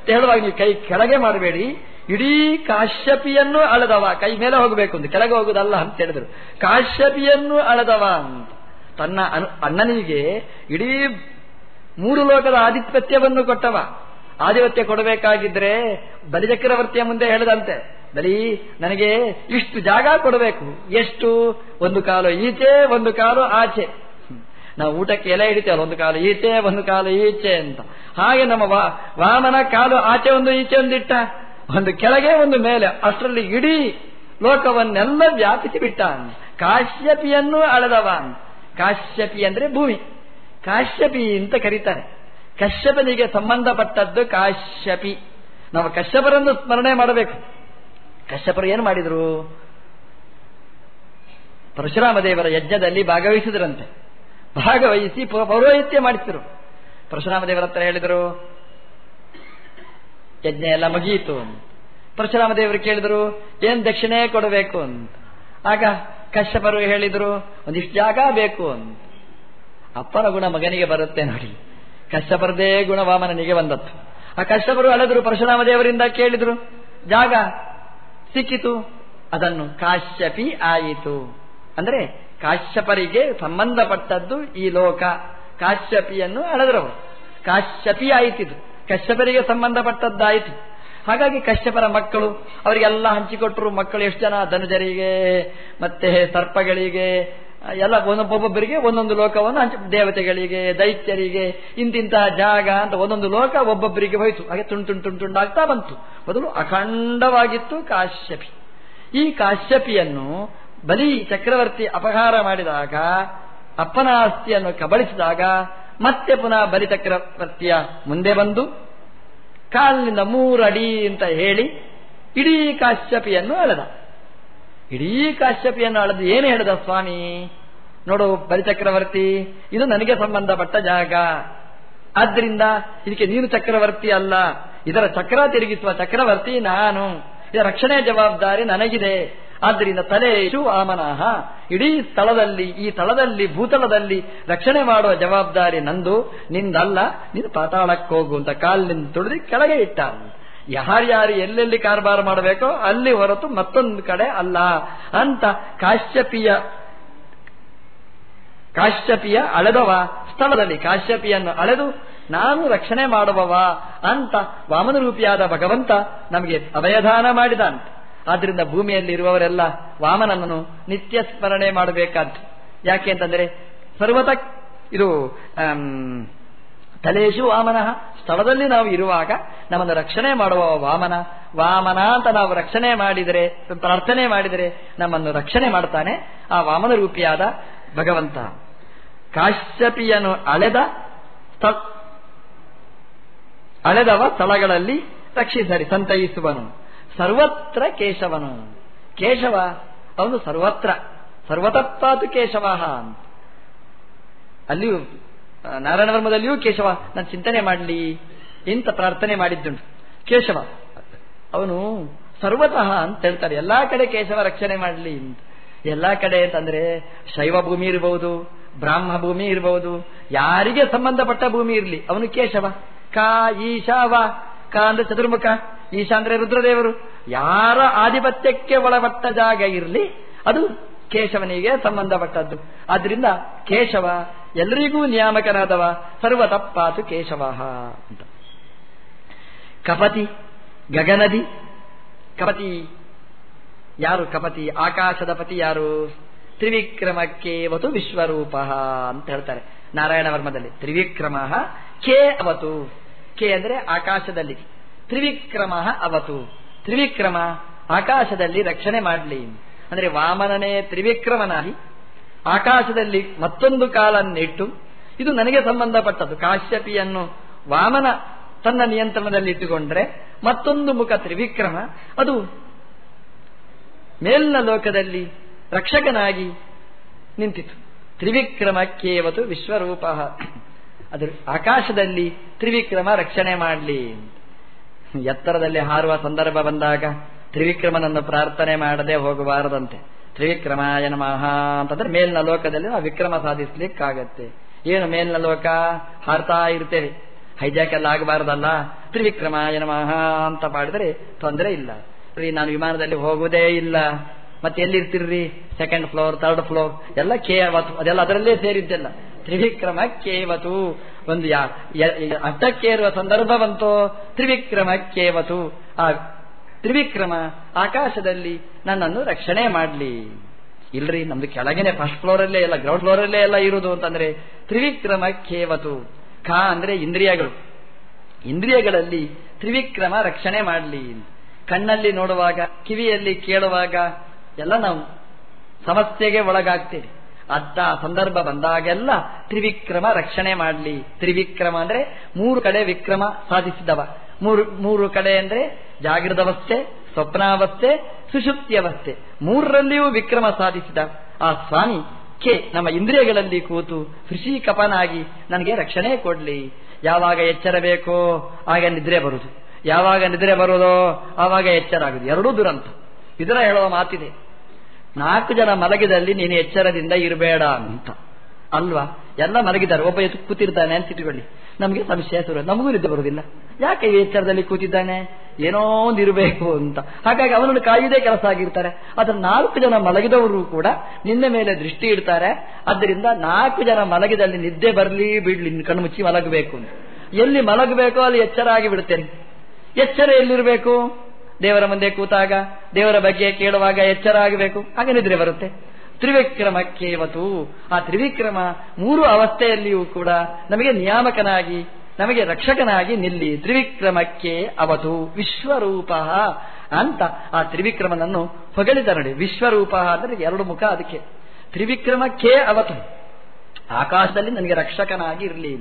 Speaker 1: ಹೇಳುವಾಗ ನೀವು ಕೈ ಕೆಳಗೆ ಮಾಡಬೇಡಿ. ಇಡೀ ಕಾಶ್ಯಪಿಯನ್ನು ಅಳದವ. ಕೈ ಮೇಲೆ ಹೋಗಬೇಕು ಅಂತ. ಕೆಳಗೆ ಹೋಗುದಲ್ಲ ಅಂತ ಹೇಳಿದ್ರು. ಕಾಶ್ಯಪಿಯನ್ನು ಅಳದವ ಅಂತ. ತನ್ನ ಅಣ್ಣನಿಗೆ ಇಡೀ ಮೂರು ಲೋಕದ ಆಧಿಪತ್ಯವನ್ನು ಕೊಟ್ಟವ. ಆಧಿಪತ್ಯ ಕೊಡಬೇಕಾಗಿದ್ರೆ ಬಲಿಚಕ್ರವರ್ತಿಯ ಮುಂದೆ ಹೇಳಿದಂತೆ. ಬಲಿ ನನಗೆ ಇಷ್ಟು ಜಾಗ ಕೊಡಬೇಕು. ಎಷ್ಟು? ಒಂದು ಕಾಲು ಈಚೆ, ಒಂದು ಕಾಲು ಆಚೆ. ನಾವು ಊಟಕ್ಕೆ ಎಲೆ ಹಿಡಿತೇವಲ್ಲ, ಒಂದು ಕಾಲು ಈಚೆ, ಒಂದು ಕಾಲು ಈಚೆ ಅಂತ. ಹಾಗೆ ನಮ್ಮ ವಾಮನ ಕಾಲು ಆಚೆ, ಒಂದು ಈಚೆ ಒಂದಿಟ್ಟ ಒಂದು ಕೆಳಗೆ ಒಂದು ಮೇಲೆ, ಅಷ್ಟರಲ್ಲಿ ಇಡೀ ಲೋಕವನ್ನೆಲ್ಲ ವ್ಯಾಪಿಸಿ ಬಿಟ್ಟ ಕಾಶ್ಯಪಿಯನ್ನು ಅಳೆದವ ಕಾಶ್ಯಪಿ ಅಂದ್ರೆ ಭೂಮಿ. ಕಾಶ್ಯಪಿ ಅಂತ ಕರೀತಾರೆ. ಕಶ್ಯಪನಿಗೆ ಸಂಬಂಧಪಟ್ಟದ್ದು ಕಾಶ್ಯಪಿ. ನಾವು ಕಶ್ಯಪರನ್ನು ಸ್ಮರಣೆ ಮಾಡಬೇಕು. ಕಶ್ಯಪರು ಏನು ಮಾಡಿದರು? ಪರಶುರಾಮ ದೇವರ ಯಜ್ಞದಲ್ಲಿ ಭಾಗವಹಿಸಿದ್ರಂತೆ. ಭಾಗವಹಿಸಿ ಪೌರೋಹಿತ್ಯ ಮಾಡಿಸಿದರು. ಪರಶುರಾಮ ದೇವರ ಹೇಳಿದರು ಯಜ್ಞ ಎಲ್ಲ ಮುಗಿಯಿತು ಪರಶುರಾಮ ದೇವರು ಕೇಳಿದರು, ಏನ್ ದಕ್ಷಿಣೆ ಕೊಡಬೇಕು ಅಂತ. ಆಗ ಕಶ್ಯಪರು ಹೇಳಿದರು, ಒಂದಿಷ್ಟು ಜಾಗ ಬೇಕು ಅಂತ. ಅಪ್ಪನ ಗುಣ ಮಗನಿಗೆ ಬರುತ್ತೆ ನೋಡಿ. ಕಶ್ಯಪರದೇ ಗುಣ ವಾಮನನಿಗೆ ಬಂದತ್ತು ಆ ಕಶ್ಯಪರು ಅಳೆದರು ಪರಶುರಾಮ ದೇವರಿಂದ ಕೇಳಿದ್ರು, ಜಾಗ ಸಿಕ್ಕಿತು, ಅದನ್ನು ಕಾಶ್ಯಪಿ ಆಯಿತು. ಅಂದ್ರೆ ಕಾಶ್ಯಪರಿಗೆ ಸಂಬಂಧಪಟ್ಟದ್ದು ಈ ಲೋಕ, ಕಾಶ್ಯಪಿಯನ್ನು ಅಳೆದ್ರವರು. ಕಾಶ್ಯಪಿ ಆಯಿತಿದು ಕಶ್ಯಪರಿಗೆ ಸಂಬಂಧಪಟ್ಟದ್ದಾಯಿತು. ಹಾಗಾಗಿ ಕಶ್ಯಪರ ಮಕ್ಕಳು, ಅವರಿಗೆಲ್ಲ ಹಂಚಿಕೊಟ್ಟರು ಮಕ್ಕಳು ಎಷ್ಟು ಜನ? ಧನುಜರಿಗೆ, ಮತ್ತೆ ಸರ್ಪಗಳಿಗೆ, ಎಲ್ಲ ಒಬ್ಬೊಬ್ಬರಿಗೆ ಒಂದೊಂದು ಲೋಕವನ್ನು ಹಂಚ, ದೇವತೆಗಳಿಗೆ, ದೈತ್ಯರಿಗೆ, ಇಂತಿಂತಹ ಜಾಗ ಅಂತ ಒಂದೊಂದು ಲೋಕ ಒಬ್ಬೊಬ್ಬರಿಗೆ ಹೋಯಿತು. ಹಾಗೆ ತುಂಡು ತುಂಡು ತುಂಡು ತುಂಡಾಗ್ತಾ ಬಂತು. ಮೊದಲು ಅಖಂಡವಾಗಿತ್ತು ಕಾಶ್ಯಪಿ. ಈ ಕಾಶ್ಯಪಿಯನ್ನು ಬಲಿ ಚಕ್ರವರ್ತಿ ಅಪಹಾರ ಮಾಡಿದಾಗ ಅಪ್ಪನ ಆಸ್ತಿಯನ್ನು ಕಬಳಿಸಿದಾಗ ಮತ್ತೆ ಪುನಃ ಬಲಿ ಚಕ್ರವರ್ತಿಯ ಮುಂದೆ ಬಂದು ಕಾಲಿನಿಂದ ಮೂರಡಿ ಅಂತ ಹೇಳಿ ಇಡೀ ಕಾಶ್ಯಪಿಯನ್ನು ಅಳೆದ. ಇಡೀ ಕಾಶ್ಯಪಿಯನ್ನು ಅಳೆದು ಏನು ಹೇಳಿದ ಸ್ವಾಮಿ? ನೋಡು ಬಲಿಚಕ್ರವರ್ತಿ, ಇದು ನನಗೆ ಸಂಬಂಧಪಟ್ಟ ಜಾಗ. ಆದ್ರಿಂದ ಇದಕ್ಕೆ ನೀನು ಚಕ್ರವರ್ತಿ ಅಲ್ಲ. ಇದರ ಚಕ್ರ ತಿರುಗಿಸುವ ಚಕ್ರವರ್ತಿ ನಾನು. ಇದರ ರಕ್ಷಣೆ ಜವಾಬ್ದಾರಿ ನನಗಿದೆ. ಆದ್ದರಿಂದ ತಲೇಶು ವಾಮನಃ ಇಡೀ ಸ್ಥಳದಲ್ಲಿ, ಈ ಸ್ಥಳದಲ್ಲಿ ಭೂತಳದಲ್ಲಿ ರಕ್ಷಣೆ ಮಾಡುವ ಜವಾಬ್ದಾರಿ ನಂದು. ನಿಂದಲ್ಲ, ನೀನು ಪಾತಾಳಕ್ಕೆ ಹೋಗು ಅಂತ ಕಾಲಿನಿಂದ ತುಳಿದು ಕೆಳಗೆ ಇಟ್ಟ. ಯಾರ್ಯಾರು ಎಲ್ಲೆಲ್ಲಿ ಕಾರ್ಬಾರ ಮಾಡಬೇಕೋ ಅಲ್ಲಿ ಹೊರತು ಮತ್ತೊಂದು ಕಡೆ ಅಲ್ಲ. ಅಂತ ಕಾಶ್ಯಪಿಯ ಕಾಶ್ಯಪಿಯ ಅಳೆದವ ಸ್ಥಳದಲ್ಲಿ, ಕಾಶ್ಯಪಿಯನ್ನು ಅಳೆದು, ನಾನು ರಕ್ಷಣೆ ಮಾಡುವವ ಅಂತ ವಾಮನ ರೂಪಿಯಾದ ಭಗವಂತ ನಮಗೆ ಅಭಯದಾನ ಮಾಡಿದಂತೆ ಆದ್ರಿಂದ ಭೂಮಿಯಲ್ಲಿ ಇರುವವರೆಲ್ಲ ವಾಮನನನ್ನು ನಿತ್ಯ ಸ್ಮರಣೆ ಮಾಡಬೇಕಾದ್ದು. ಯಾಕೆ ಅಂತಂದ್ರೆ ಸರ್ವತ ಇದು ತಲೇಶು ವಾಮನ, ಸ್ಥಳದಲ್ಲಿ ನಾವು ಇರುವಾಗ ನಮ್ಮನ್ನು ರಕ್ಷಣೆ ಮಾಡುವ ವಾಮನ ವಾಮನ ಅಂತ ನಾವು ರಕ್ಷಣೆ ಮಾಡಿದರೆ, ಪ್ರಾರ್ಥನೆ ಮಾಡಿದರೆ ನಮ್ಮನ್ನು ರಕ್ಷಣೆ ಮಾಡ್ತಾನೆ ಆ ವಾಮನ ರೂಪಿಯಾದ ಭಗವಂತ. ಕಾಶ್ಯಪಿಯನು ಅಳೆದ ಅಳೆದವ ಸ್ಥಳಗಳಲ್ಲಿ ರಕ್ಷಿಸರಿ, ಸಂತೈಸುವನು. ಸರ್ವತ್ರ ಕೇಶವನು. ಕೇಶವ, ಅವನು ಸರ್ವತ್ರ. ಸರ್ವತತ್ವಾತು ಕೇಶವ ಅಂತ. ಅಲ್ಲಿಯೂ ನಾರಾಯಣ ವರ್ಮದಲ್ಲಿಯೂ ಕೇಶವ, ನಾನು ಚಿಂತನೆ ಮಾಡಲಿ, ಇಂತ ಪ್ರಾರ್ಥನೆ ಮಾಡಿದ್ದುಂಟು. ಕೇಶವ, ಅವನು ಸರ್ವತಃ ಅಂತ ಹೇಳ್ತಾರೆ. ಎಲ್ಲಾ ಕಡೆ ಕೇಶವ ರಕ್ಷಣೆ ಮಾಡಲಿ ಅಂತ. ಎಲ್ಲಾ ಕಡೆ ಅಂತಂದ್ರೆ ಶೈವ ಭೂಮಿ ಇರಬಹುದು ಬ್ರಾಹ್ಮ ಭೂಮಿ ಇರಬಹುದು ಯಾರಿಗೆ ಸಂಬಂಧಪಟ್ಟ ಭೂಮಿ ಇರಲಿ, ಅವನು ಕೇಶವ. ಕಾ ಈಶಾವ. ಕಾ ಅಂದ್ರೆ ಚತುರ್ಮುಖ, ಈಶಾ ಅಂದ್ರೆ ರುದ್ರದೇವರು. ಯಾರ ಆಧಿಪತ್ಯಕ್ಕೆ ಒಳಪಟ್ಟ ಜಾಗ ಇರಲಿ, ಅದು ಕೇಶವನಿಗೆ ಸಂಬಂಧಪಟ್ಟದ್ದು. ಆದ್ರಿಂದ ಕೇಶವ ಎಲ್ಲರಿಗೂ ನಿಯಾಮಕನಾದವ, ಸರ್ವ ತಪ್ಪಾತು ಕೇಶವ ಅಂತ. ಕಪತಿ, ಗಗನದಿ. ಕಪತಿ ಯಾರು? ಕಪತಿ, ಆಕಾಶದ ಪತಿ ಯಾರು? ತ್ರಿವಿಕ್ರಮಕ್ಕೆ ಅವತು ವಿಶ್ವರೂಪ ಅಂತ ಹೇಳ್ತಾರೆ ನಾರಾಯಣ ವರ್ಮದಲ್ಲಿ. ತ್ರಿವಿಕ್ರಮ ಕೆ ಅವತು. ಕೆ ಅಂದ್ರೆ ಆಕಾಶದಲ್ಲಿ. ತ್ರಿವಿಕ್ರಮ ಅವತು. ತ್ರಿವಿಕ್ರಮ ಆಕಾಶದಲ್ಲಿ ರಕ್ಷಣೆ ಮಾಡಲಿ. ಅಂದ್ರೆ ವಾಮನನೇ ತ್ರಿವಿಕ್ರಮನಾಗಿ ಆಕಾಶದಲ್ಲಿ ಮತ್ತೊಂದು ಕಾಲನ್ನಿಟ್ಟು, ಇದು ನನಗೆ ಸಂಬಂಧಪಟ್ಟದ್ದು. ಕಾಶ್ಯಪಿಯನ್ನು ವಾಮನ ತನ್ನ ನಿಯಂತ್ರಣದಲ್ಲಿಟ್ಟುಕೊಂಡ್ರೆ ಮತ್ತೊಂದು ಮುಖ ತ್ರಿವಿಕ್ರಮ, ಅದು ಮೇಲ್ನ ಲೋಕದಲ್ಲಿ ರಕ್ಷಕನಾಗಿ ನಿಂತಿತು ತ್ರಿವಿಕ್ರಮಕ್ಕೇವತು ವಿಶ್ವರೂಪ. ಅದು ಆಕಾಶದಲ್ಲಿ ತ್ರಿವಿಕ್ರಮ ರಕ್ಷಣೆ ಮಾಡಲಿ ಎತ್ತರದಲ್ಲಿ ಹಾರುವ ಸಂದರ್ಭ ಬಂದಾಗ ತ್ರಿವಿಕ್ರಮನನ್ನು ಪ್ರಾರ್ಥನೆ ಮಾಡದೆ ಹೋಗಬಾರದಂತೆ. ತ್ರಿವಿಕ್ರಮಾಯ ನಮಃ ಅಂತಂದ್ರೆ ಮೇಲಿನ ಲೋಕದಲ್ಲಿ ನಾವು ವಿಕ್ರಮ ಸಾಧಿಸ್ಲಿಕ್ಕಾಗತ್ತೆ. ಏನು ಮೇಲಿನ ಲೋಕ? ಹಾರ್ತಾ ಇರ್ತೇವೆ. ಹೈಜಾಕ್ ಎಲ್ಲ ಆಗಬಾರದಲ್ಲ? ತ್ರಿವಿಕ್ರಮಾಯ ನಮಃ ಅಂತ ಮಾಡಿದ್ರೆ ತೊಂದರೆ ಇಲ್ಲ. ನಾನು ವಿಮಾನದಲ್ಲಿ ಹೋಗುವುದೇ ಇಲ್ಲ. ಮತ್ತೆ ಎಲ್ಲಿರ್ತಿರ್ರಿ? ಸೆಕೆಂಡ್ ಫ್ಲೋರ್ ಥರ್ಡ್ ಫ್ಲೋರ್ ಎಲ್ಲ ಕೇವತು. ಅದೆಲ್ಲ ಅದರಲ್ಲೇ ಸೇರಿದ್ದೆಲ್ಲ. ತ್ರಿವಿಕ್ರಮ ಕೇವತು. ಒಂದು ಅಡ್ಡಕ್ಕೆ ಇರುವ ಸಂದರ್ಭ ಬಂತೋ ತ್ರಿವಿಕ್ರಮ ಕೇವತು ಆ ತ್ರಿವಿಕ್ರಮ ಆಕಾಶದಲ್ಲಿ ನನ್ನನ್ನು ರಕ್ಷಣೆ ಮಾಡಲಿ. ಇಲ್ರಿ, ನಮ್ದು ಕೆಳಗೇನೆ ಫಸ್ಟ್ ಫ್ಲೋರ್ ಅಲ್ಲೇ ಎಲ್ಲ ಗ್ರೌಂಡ್ ಫ್ಲೋರ್ ಅಲ್ಲೇ ಎಲ್ಲ ಇರುವುದು ಅಂತಂದ್ರೆ ತ್ರಿವಿಕ್ರಮ ಕೇವತು ಖಾ ಅಂದ್ರೆ ಇಂದ್ರಿಯಗಳು. ಇಂದ್ರಿಯಗಳಲ್ಲಿ ತ್ರಿವಿಕ್ರಮ ರಕ್ಷಣೆ ಮಾಡಲಿ. ಕಣ್ಣಲ್ಲಿ ನೋಡುವಾಗ, ಕಿವಿಯಲ್ಲಿ ಕೇಳುವಾಗ ಎಲ್ಲ ನಾವು ಸಮಸ್ಯೆಗೆ ಒಳಗಾಗ್ತೇವೆ. ಅತ್ತ ಸಂದರ್ಭ ಬಂದಾಗೆಲ್ಲ ತ್ರಿವಿಕ್ರಮ ರಕ್ಷಣೆ ಮಾಡಲಿ. ತ್ರಿವಿಕ್ರಮ ಅಂದ್ರೆ ಮೂರು ಕಡೆ ವಿಕ್ರಮ ಸಾಧಿಸಿದವ. ಮೂರು ಮೂರು ಕಡೆ ಅಂದ್ರೆ ಜಾಗೃತವಸ್ಥೆ, ಸ್ವಪ್ನಾವಸ್ಥೆ ಸುಶುಪ್ತಿಯವಸ್ಥೆ ಮೂರರಲ್ಲಿಯೂ ವಿಕ್ರಮ ಸಾಧಿಸಿದ. ಆ ಸ್ವಾಮಿ ಕೆ, ನಮ್ಮ ಇಂದ್ರಿಯಗಳಲ್ಲಿ ಕೂತು ಕೃಷಿ ಕಪನಾಗಿ ನನಗೆ ರಕ್ಷಣೆ ಕೊಡ್ಲಿ. ಯಾವಾಗ ಎಚ್ಚರ ಬೇಕೋ ಆಗ ನಿದ್ರೆ ಬರುದು. ಯಾವಾಗ ನಿದ್ರೆ ಬರೋದೋ ಆವಾಗ ಎಚ್ಚರ ಆಗುದು. ಎರಡೂ ದುರಂತ. ಇದರ ಹೇಳುವ ಮಾತಿದೆ. ನಾಲ್ಕು ಜನ ಮಲಗಿದಲ್ಲಿ ನೀನು ಎಚ್ಚರದಿಂದ ಇರಬೇಡ ಅಂತ. ಅಲ್ವಾ? ಎಲ್ಲ ಮಲಗಿದ್ದಾರೆ. ಒಬ್ಬ ಎತ್ತು ಕೂತಿರ್ತಾನೆ ಅಂತ ಇಟ್ಕೊಳ್ಳಿ. ನಮಗೆ ಸಂಶಯ ಶುರು. ನಮಗೂ ನಿದ್ದೆ ಬರುವುದಿಲ್ಲ ಯಾಕೆ ಎಚ್ಚರದಲ್ಲಿ ಕೂತಿದ್ದಾನೆ? ಏನೋ ಒಂದಿರಬೇಕು ಅಂತ. ಹಾಗಾಗಿ ಅವನನ್ನು ಕಾಯುವುದೇ ಕೆಲಸ ಆಗಿರ್ತಾರೆ. ಆದ್ರೆ ನಾಲ್ಕು ಜನ ಮಲಗಿದವರು ಕೂಡ ನಿನ್ನೆ ಮೇಲೆ ದೃಷ್ಟಿ ಇಡ್ತಾರೆ. ಆದ್ದರಿಂದ ನಾಲ್ಕು ಜನ ಮಲಗಿದಲ್ಲಿ ನಿದ್ದೆ ಬರಲಿ ಬಿಡ್ಲಿ. ಕಣ್ಣು ಮುಚ್ಚಿ ಮಲಗಬೇಕು ಎಲ್ಲಿ ಮಲಗಬೇಕೋ ಅಲ್ಲಿ ಎಚ್ಚರ ಆಗಿ ಬಿಡ್ತೇನೆ ಎಚ್ಚರ ಎಲ್ಲಿರಬೇಕು? ದೇವರ ಮುಂದೆ ಕೂತಾಗ, ದೇವರ ಬಗ್ಗೆ ಕೇಳುವಾಗ ಎಚ್ಚರ ಆಗಬೇಕು ಹಾಗೆ ನಿದ್ರೆ ಬರುತ್ತೆ. ತ್ರಿವಿಕ್ರಮಕ್ಕೇವತು ಆ ತ್ರಿವಿಕ್ರಮ ಮೂರು ಅವಸ್ಥೆಯಲ್ಲಿಯೂ ಕೂಡ ನಮಗೆ ನಿಯಾಮಕನಾಗಿ, ನಮಗೆ ರಕ್ಷಕನಾಗಿ ನಿಲ್ಲಿ. ತ್ರಿವಿಕ್ರಮಕ್ಕೆ ಅವತು ವಿಶ್ವರೂಪ ಅಂತ ಆ ತ್ರಿವಿಕ್ರಮನನ್ನು ಹೊಗಳಿದ ನೋಡಿ. ವಿಶ್ವರೂಪ ಅಂದ್ರೆ ಎರಡು ಮುಖ ಅದಕ್ಕೆ. ತ್ರಿವಿಕ್ರಮಕ್ಕೆ ಅವತು ಆಕಾಶದಲ್ಲಿ ನನಗೆ ರಕ್ಷಕನಾಗಿ ಇರಲಿ.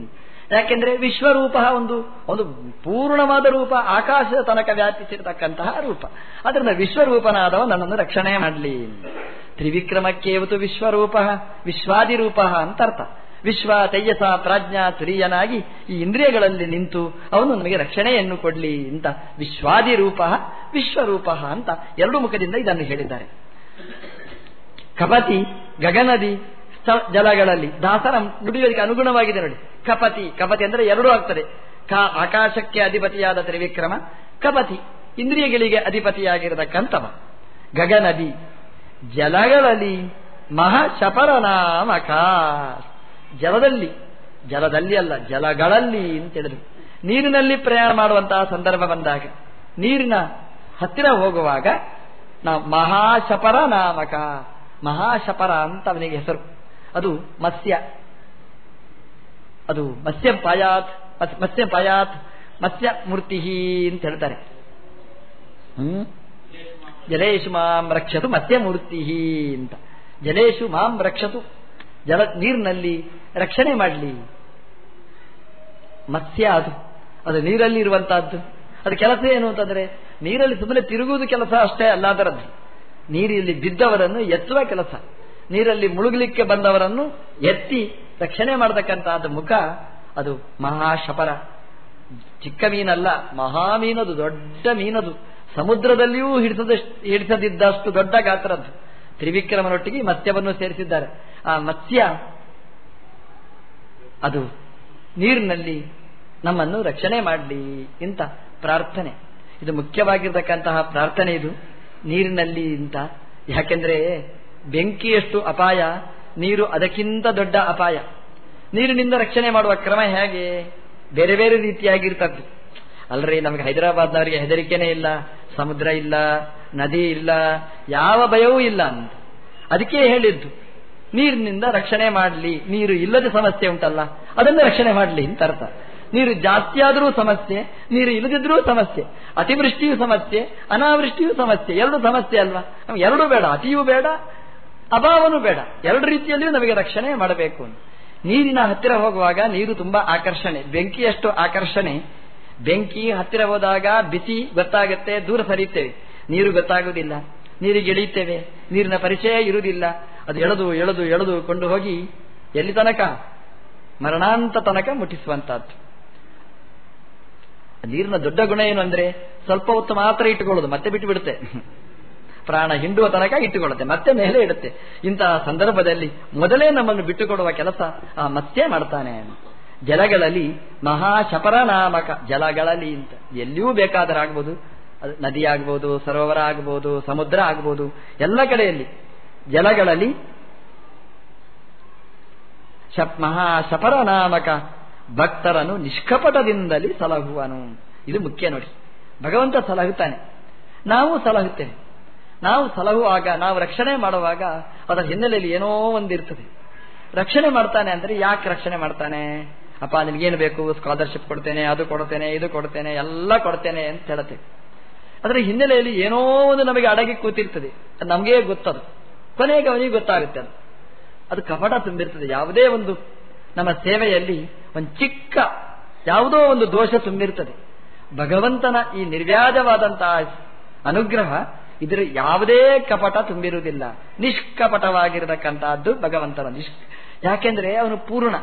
Speaker 1: ಯಾಕೆಂದ್ರೆ ವಿಶ್ವರೂಪ ಒಂದು ಒಂದು ಪೂರ್ಣವಾದ ರೂಪ, ಆಕಾಶದ ತನಕ ವ್ಯಾಪಿಸಿರತಕ್ಕಂತಹ ರೂಪ. ಅದರಿಂದ ವಿಶ್ವರೂಪನಾದವ ನನ್ನನ್ನು ರಕ್ಷಣೆ ಮಾಡಲಿ. ತ್ರಿವಿಕ್ರಮಕ್ಕೇವತು ವಿಶ್ವರೂಪ? ವಿಶ್ವಾದಿರೂಪ ಅಂತ ಅರ್ಥ. ವಿಶ್ವ ತೇಜಸ ಪ್ರಾಜ್ಞಾ ತುರಿಯನಾಗಿ ಈ ಇಂದ್ರಿಯಗಳಲ್ಲಿ ನಿಂತು ಅವನು ನಮಗೆ ರಕ್ಷಣೆಯನ್ನು ಕೊಡ್ಲಿ ಅಂತ ವಿಶ್ವಾದಿ ರೂಪ ವಿಶ್ವರೂಪ ಅಂತ ಎರಡು ಮುಖದಿಂದ ಇದನ್ನು ಹೇಳಿದ್ದಾರೆ. ಕಪತಿ, ಗಗನದಿ ಜಲಗಳಲ್ಲಿ ದಾಸರ ನುಡಿಯೋದಕ್ಕೆ ಅನುಗುಣವಾಗಿದೆ ನೋಡಿ. ಕಪತಿ. ಕಪತಿ ಅಂದ್ರೆ ಎರಡೂ ಆಗ್ತದೆ. ಕ ಆಕಾಶಕ್ಕೆ ಅಧಿಪತಿಯಾದ ತ್ರಿವಿಕ್ರಮ, ಕಪತಿ ಇಂದ್ರಿಯಗಳಿಗೆ ಅಧಿಪತಿಯಾಗಿರತಕ್ಕಂಥವ. ಗಗನದಿ, ಜಲಗಳಲ್ಲಿ ಮಹಾಶಪರನಾಮಕ ಜಲದಲ್ಲಿ ಜಲದಲ್ಲಿ ಅಲ್ಲ, ಜಲಗಳಲ್ಲಿ ಅಂತ ಹೇಳಿದ್ರು. ನೀರಿನಲ್ಲಿ ಪ್ರಯಾಣ ಮಾಡುವಂತಹ ಸಂದರ್ಭ ಬಂದಾಗ, ನೀರಿನ ಹತ್ತಿರ ಹೋಗುವಾಗ ನಾವು ಮಹಾಶಪರ ನಾಮಕ ಮಹಾಶಪರ ಅಂತ ಅವನಿಗೆ ಹೆಸರು. ಅದು ಮತ್ಸ್ಯ. ಅದು ಮತ್ಸ್ಯ ಪಾಯಾತ್ ಮತ್ಸ್ಯ ಪಾಯಾತ್, ಮತ್ಸ್ಯ ಮೂರ್ತಿ ಅಂತ ಹೇಳ್ತಾರೆ. ಹ್ಮ್? ಜಲೇಶು ಮಾಂ ರಕ್ಷತು ಮತ್ಸ್ಯ ಮೂರ್ತಿ ಅಂತ. ಜಲೇಶು ಮಾಂ ರಕ್ಷತು, ಜಲ, ನೀರಿನಲ್ಲಿ ರಕ್ಷಣೆ ಮಾಡಲಿ. ಮತ್ಸ್ಯ ಅದು. ಅದು ನೀರಲ್ಲಿ ಇರುವಂತಹದ್ದು. ಅದು ಕೆಲಸ ಏನು ಅಂತಂದ್ರೆ, ನೀರಲ್ಲಿ ಸುಮ್ಮನೆ ತಿರುಗುವುದು ಕೆಲಸ ಅಷ್ಟೇ ಅಲ್ಲ ಅದರದ್ದು ನೀರಲ್ಲಿ ಬಿದ್ದವರನ್ನು ಎತ್ತುವ ಕೆಲಸ. ನೀರಲ್ಲಿ ಮುಳುಗಲಿಕ್ಕೆ ಬಂದವರನ್ನು ಎತ್ತಿ ರಕ್ಷಣೆ ಮಾಡತಕ್ಕಂತಹದ್ದು ಮುಖ, ಅದು ಮಹಾಶಪರ. ಚಿಕ್ಕ ಮೀನಲ್ಲ, ಮಹಾ ಮೀನದು, ದೊಡ್ಡ ಮೀನದು. ಸಮುದ್ರದಲ್ಲಿಯೂ ಹಿಡಿಸದಷ್ಟು ಹಿಡಿಸದಿದ್ದಷ್ಟು ದೊಡ್ಡ ಗಾತ್ರದ್ದು. ತ್ರಿವಿಕ್ರಮನೊಟ್ಟಿಗೆ ಮತ್ಸ್ಯವನ್ನು ಸೇರಿಸಿದ್ದಾರೆ. ಆ ಮತ್ಸ್ಯ, ಅದು ನೀರಿನಲ್ಲಿ ನಮ್ಮನ್ನು ರಕ್ಷಣೆ ಮಾಡಲಿ ಇಂತ ಪ್ರಾರ್ಥನೆ. ಇದು ಮುಖ್ಯವಾಗಿರ್ತಕ್ಕಂತಹ ಪ್ರಾರ್ಥನೆ ಇದು. ನೀರಿನಲ್ಲಿ ಇಂತ, ಯಾಕೆಂದ್ರೆ ಬೆಂಕಿಯಷ್ಟು ಅಪಾಯ ನೀರು ಅದಕ್ಕಿಂತ ದೊಡ್ಡ ಅಪಾಯ. ನೀರಿನಿಂದ ರಕ್ಷಣೆ ಮಾಡುವ ಕ್ರಮ ಹೇಗೆ? ಬೇರೆ ಬೇರೆ ರೀತಿಯಾಗಿರ್ತದ್ದು. ಅಲ್ರಿ, ನಮಗೆ ಹೈದರಾಬಾದ್ನವರಿಗೆ ಹೆದರಿಕೆನೇ ಇಲ್ಲ, ಸಮುದ್ರ ಇಲ್ಲ, ನದಿ ಇಲ್ಲ, ಯಾವ ಭಯವೂ ಇಲ್ಲ ಅಂತ. ಅದಕ್ಕೆ ಹೇಳಿದ್ದು, ನೀರಿನಿಂದ ರಕ್ಷಣೆ ಮಾಡಲಿ, ನೀರು ಇಲ್ಲದ ಸಮಸ್ಯೆ ಉಂಟಲ್ಲ, ಅದನ್ನು ರಕ್ಷಣೆ ಮಾಡಲಿ ಅಂತ ಅರ್ಥ. ನೀರು ಜಾಸ್ತಿ ಆದರೂ ಸಮಸ್ಯೆ, ನೀರು ಇಲ್ಲದಿದ್ರೂ ಸಮಸ್ಯೆ, ಅತಿವೃಷ್ಟಿಯೂ ಸಮಸ್ಯೆ, ಅನಾವೃಷ್ಟಿಯೂ ಸಮಸ್ಯೆ, ಎರಡು ಸಮಸ್ಯೆ ಅಲ್ವಾ? ಎರಡೂ ಬೇಡ, ಅತಿಯೂ ಬೇಡ ಅಭಾವನೂ ಬೇಡ. ಎರಡು ರೀತಿಯಲ್ಲಿಯೂ ನಮಗೆ ರಕ್ಷಣೆ ಮಾಡಬೇಕು ನೀರಿನ ಹತ್ತಿರ ಹೋಗುವಾಗ ನೀರು ತುಂಬಾ ಆಕರ್ಷಣೆ. ಬೆಂಕಿಯಷ್ಟು ಆಕರ್ಷಣೆ. ಬೆಂಕಿ ಹತ್ತಿರ ಹೋದಾಗ ಬಿಸಿ ಗೊತ್ತಾಗುತ್ತೆ, ದೂರ ಸರಿಯುತ್ತೇವೆ. ನೀರು ಗೊತ್ತಾಗುವುದಿಲ್ಲ. ನೀರಿಗೆ ಎಳೆಯುತ್ತೇವೆ ನೀರಿನ ಪರಿಚಯ ಇರುವುದಿಲ್ಲ. ಅದು ಎಳೆದು ಎಳೆದು ಎಳೆದು ಕೊಂಡು ಹೋಗಿ ಎಲ್ಲಿ ತನಕ? ಮರಣಾಂತ ತನಕ ಮುಟ್ಟಿಸುವಂತಹದ್ದು. ನೀರಿನ ದೊಡ್ಡ ಗುಣ ಏನು ಅಂದ್ರೆ ಸ್ವಲ್ಪ ಹೊತ್ತು ಮಾತ್ರ ಇಟ್ಟುಕೊಳ್ಳೋದು, ಮತ್ತೆ ಬಿಟ್ಟು ಬಿಡುತ್ತೆ ಪ್ರಾಣ ಹಿಂಡುವ ತನಕ ಇಟ್ಟುಕೊಳ್ಳುತ್ತೆ, ಮತ್ತೆ ಮೇಲೆ ಇಡುತ್ತೆ. ಇಂತಹ ಸಂದರ್ಭದಲ್ಲಿ ಮೊದಲೇ ನಮ್ಮನ್ನು ಬಿಟ್ಟುಕೊಡುವ ಕೆಲಸ, ಆ ಮತ್ತೆ ಮಾಡ್ತಾನೆ ಜಲಗಳಲ್ಲಿ ಮಹಾಶಪರನಾಮಕ ಜಲಗಳಲ್ಲಿ ಅಂತ. ಎಲ್ಲಿಯೂ ಬೇಕಾದರೆ ಆಗ್ಬೋದು ನದಿ ಆಗ್ಬೋದು ಸರೋವರ ಆಗ್ಬೋದು, ಸಮುದ್ರ ಆಗ್ಬೋದು, ಎಲ್ಲ ಕಡೆಯಲ್ಲಿ. ಜಲಗಳಲ್ಲಿ ಮಹಾಶಪರನಾಮಕ ಭಕ್ತರನ್ನು ನಿಷ್ಕಪಟದಿಂದಲೇ ಸಲಹುವನು. ಇದು ಮುಖ್ಯ ನೋಡಿ. ಭಗವಂತ ಸಲಹುತ್ತಾನೆ. ನಾವು ಸಲಹುತ್ತೇವೆ. ನಾವು ಸಲಹುವಾಗ ನಾವು ರಕ್ಷಣೆ ಮಾಡುವಾಗ ಅದರ ಹಿನ್ನೆಲೆಯಲ್ಲಿ ಏನೋ ಒಂದಿರ್ತದೆ. ರಕ್ಷಣೆ ಮಾಡ್ತಾನೆ ಅಂದ್ರೆ ಯಾಕೆ ರಕ್ಷಣೆ ಮಾಡ್ತಾನೆ? ಅಪ್ಪ, ನಿನಗೇನು ಬೇಕು? ಸ್ಕಾಲರ್ಶಿಪ್ ಕೊಡ್ತೇನೆ, ಅದು ಕೊಡ್ತೇನೆ, ಇದು ಕೊಡ್ತೇನೆ, ಎಲ್ಲ ಕೊಡ್ತೇನೆ ಅಂತ ಹೇಳುತ್ತೆ. ಅದರ ಹಿನ್ನೆಲೆಯಲ್ಲಿ ಏನೋ ಒಂದು ನಮಗೆ ಅಡಗಿ ಕೂತಿರ್ತದೆ. ನಮಗೇ ಗೊತ್ತದು. ಕೊನೆಗೆ ಅವನಿಗೆ ಗೊತ್ತಾಗುತ್ತೆ ಅದು. ಅದು ಕಪಟ ತುಂಬಿರ್ತದೆ. ಯಾವುದೇ ಒಂದು ನಮ್ಮ ಸೇವೆಯಲ್ಲಿ ಒಂದು ಚಿಕ್ಕ, ಯಾವುದೋ ಒಂದು ದೋಷ ತುಂಬಿರ್ತದೆ. ಭಗವಂತನ ಈ ನಿರ್ವ್ಯಾಜವಾದಂತಹ ಅನುಗ್ರಹ ಇದರ ಯಾವುದೇ ಕಪಟ ತುಂಬಿರುವುದಿಲ್ಲ. ನಿಷ್ಕಪಟವಾಗಿರತಕ್ಕಂತಹದ್ದು ಭಗವಂತನ ನಿಷ್ ಯಾಕೆಂದ್ರೆ ಅವನು ಪೂರ್ಣ.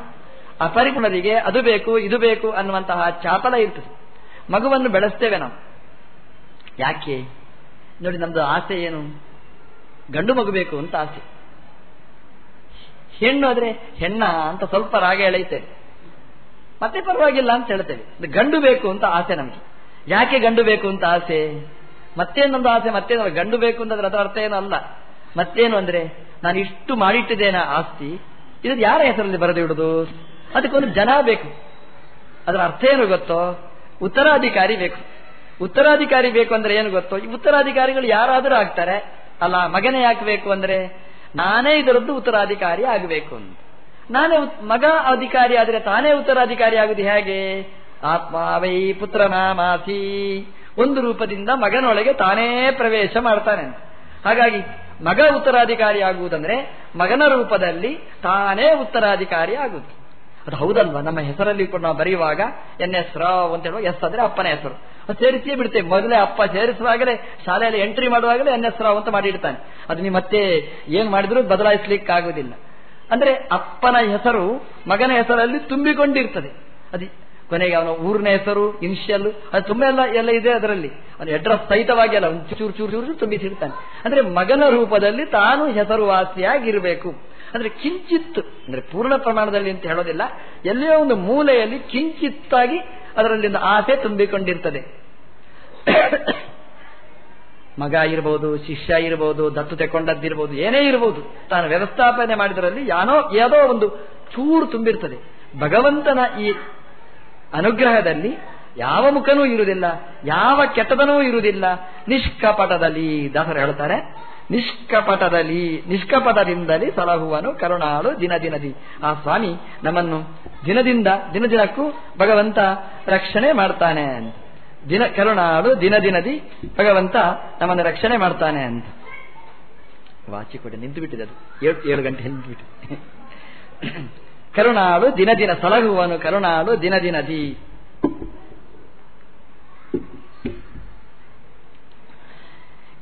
Speaker 1: ಅಪರಿಪೂರ್ಣರಿಗೆ ಅದು ಬೇಕು, ಇದು ಬೇಕು ಅನ್ನುವಂತಹ ಚಾಪಲ ಇರ್ತದೆ. ಮಗುವನ್ನು ಬೆಳೆಸ್ತೇವೆ ನಾವು. ಯಾಕೆ? ನೋಡಿ, ನಮ್ದು ಆಸೆ ಏನು? ಗಂಡು ಮಗು ಬೇಕು ಅಂತ ಆಸೆ. ಹೆಣ್ಣು ಆದ್ರೆ ಹೆಣ್ಣ ಅಂತ ಸ್ವಲ್ಪ ರಾಗ ಎಳೆಯುತ್ತೇವೆ ಮತ್ತೆ ಪರವಾಗಿಲ್ಲ ಅಂತ ಹೇಳ್ತೇವೆ. ಗಂಡು ಬೇಕು ಅಂತ ಆಸೆ ನಮಗೆ. ಯಾಕೆ ಗಂಡು ಬೇಕು ಅಂತ ಆಸೆ? ಮತ್ತೇನೊಂದು ಆಸೆ ಮತ್ತೇನು ಗಂಡು ಬೇಕು ಅಂತಂದ್ರೆ ಅದರ ಅರ್ಥ ಏನೂ ಅಲ್ಲ. ಮತ್ತೇನು ಅಂದ್ರೆ, ನಾನು ಇಷ್ಟು ಮಾಡಿಟ್ಟಿದ್ದೇನೆ ಆಸ್ತಿ ಇದು ಯಾರ ಹೆಸರಲ್ಲಿ ಬರೆದಿಡುದು ಅದಕ್ಕೊಂದು ಜನ ಬೇಕು. ಅದರ ಅರ್ಥ ಏನು ಗೊತ್ತೋ? ಉತ್ತರಾಧಿಕಾರಿ ಬೇಕು. ಉತ್ತರಾಧಿಕಾರಿ ಬೇಕು ಅಂದ್ರೆ ಏನು ಗೊತ್ತೋ? ಈ ಉತ್ತರಾಧಿಕಾರಿಗಳು ಯಾರಾದರೂ ಆಗ್ತಾರೆ. ಅಲ್ಲ, ಮಗನೇ ಯಾಕೆ ಬೇಕು ಅಂದ್ರೆ, ನಾನೇ ಇದರದ್ದು ಉತ್ತರಾಧಿಕಾರಿ ಆಗಬೇಕು ಅಂತ. ನಾನೇ ಮಗ ಅಧಿಕಾರಿ ಆದ್ರೆ ತಾನೇ ಉತ್ತರಾಧಿಕಾರಿ ಆಗುದು ಹೇಗೆ? ಆತ್ಮಾವೈ ಪುತ್ರನಾಮಾಸಿ ಒಂದು ರೂಪದಿಂದ ಮಗನೊಳಗೆ ತಾನೇ ಪ್ರವೇಶ ಮಾಡ್ತಾನೆ ಹಾಗಾಗಿ ಮಗ ಉತ್ತರಾಧಿಕಾರಿ ಆಗುವುದಂದ್ರೆ ಮಗನ ರೂಪದಲ್ಲಿ ತಾನೇ ಉತ್ತರಾಧಿಕಾರಿ ಆಗುವುದು. ಅದು ಹೌದಲ್ವಾ? ನಮ್ಮ ಹೆಸರಲ್ಲಿ ಕೂಡ ನಾವು ಬರೆಯುವಾಗ ಎನ್ ಎಸ್ ರಾವ್ ಅಂತ ಹೇಳುವಾಗ ಎಸ್ ಅಂದ್ರೆ ಅಪ್ಪನ ಹೆಸರು. ಅದು ಸೇರಿಸಿಯೇ ಬಿಡ್ತೇವೆ ಮೊದಲೇ ಅಪ್ಪ ಸೇರಿಸುವಾಗಲೇ ಶಾಲೆಯಲ್ಲಿ ಎಂಟ್ರಿ ಮಾಡುವಾಗಲೇ ಎನ್ ಎಸ್ ರಾವ್ ಅಂತ ಮಾಡಿಡ್ತಾನೆ. ಅದು ನೀವು ಮತ್ತೆ ಏನ್ ಮಾಡಿದ್ರು ಬದಲಾಯಿಸ್ಲಿಕ್ಕೆ ಆಗುದಿಲ್ಲ ಅಂದ್ರೆ ಅಪ್ಪನ ಹೆಸರು ಮಗನ ಹೆಸರಲ್ಲಿ ತುಂಬಿಕೊಂಡಿರ್ತದೆ. ಅದು ಕೊನೆಗೆ ಅವನ ಊರಿನ ಹೆಸರು ಇನ್ಷಿಯಲ್ ಅದು ತುಂಬ ಎಲ್ಲ ಎಲ್ಲ ಇದೆ ಅದರಲ್ಲಿ. ಅವನ ಅಡ್ರೆಸ್ ಸಹಿತವಾಗಿ ಅಲ್ಲ, ಒಂದು ಚೂರು ಚೂರು ಚೂರು ತುಂಬಿಸಿರ್ತಾನೆ ಅಂದ್ರೆ ಮಗನ ರೂಪದಲ್ಲಿ ತಾನು ಹೆಸರುವಾಸಿಯಾಗಿರಬೇಕು. ಅಂದ್ರೆ ಕಿಂಚಿತ್, ಅಂದ್ರೆ ಪೂರ್ಣ ಪ್ರಮಾಣದಲ್ಲಿ ಅಂತ ಹೇಳೋದಿಲ್ಲ, ಎಲ್ಲಿಯೋ ಒಂದು ಮೂಲೆಯಲ್ಲಿ ಕಿಂಚಿತ್ತಾಗಿ ಅದರಲ್ಲಿಂದ ಆಸೆ ತುಂಬಿಕೊಂಡಿರ್ತದೆ. ಮಗ ಇರಬಹುದು ಶಿಷ್ಯ ಇರಬಹುದು ದತ್ತು ತೆಕೊಂಡದ್ದಿರಬಹುದು ಏನೇ ಇರಬಹುದು ತಾನು ವ್ಯವಸ್ಥಾಪನೆ ಮಾಡಿದರಲ್ಲಿ ಯಾನೋ ಯಾವುದೋ ಒಂದು ಚೂರು ತುಂಬಿರ್ತದೆ. ಭಗವಂತನ ಈ ಅನುಗ್ರಹದಲ್ಲಿ ಯಾವ ಮುಖನೂ ಇರುವುದಿಲ್ಲ, ಯಾವ ಕೆಟ್ಟದನೂ ಇರುವುದಿಲ್ಲ. ನಿಷ್ಕಪಟದಲ್ಲಿ ದಾಸರು ಹೇಳ್ತಾರೆ ನಿಷ್ಕಪಟದಲ್ಲಿ, ನಿಷ್ಕಪಟದಿಂದಲೇ ಸಲಹುವನು ಕರುಣಾಳು ದಿನ ದಿನದಿ. ಆ ಸ್ವಾಮಿ ನಮ್ಮನ್ನು ದಿನದಿಂದ, ದಿನ ದಿನಕ್ಕೂ ಭಗವಂತ ರಕ್ಷಣೆ ಮಾಡ್ತಾನೆ ಅಂತ. ದಿನ, ಕರುಣಾಳು ದಿನ ದಿನದಿ ಭಗವಂತ ನಮ್ಮನ್ನು ರಕ್ಷಣೆ ಮಾಡ್ತಾನೆ ಅಂತ. ವಾಚಿ ಕೊಡಿ ನಿಂತು ಬಿಟ್ಟಿದೆ ಅದು. ಏಳು ಏಳು ಗಂಟೆ ನಿಂತು ಬಿಟ್ಟಿದೆ ಕರುಣಾಳು ದಿನ ಸಲಹುವನು ಕರುಣಾಳು ದಿನ ದಿನದಿ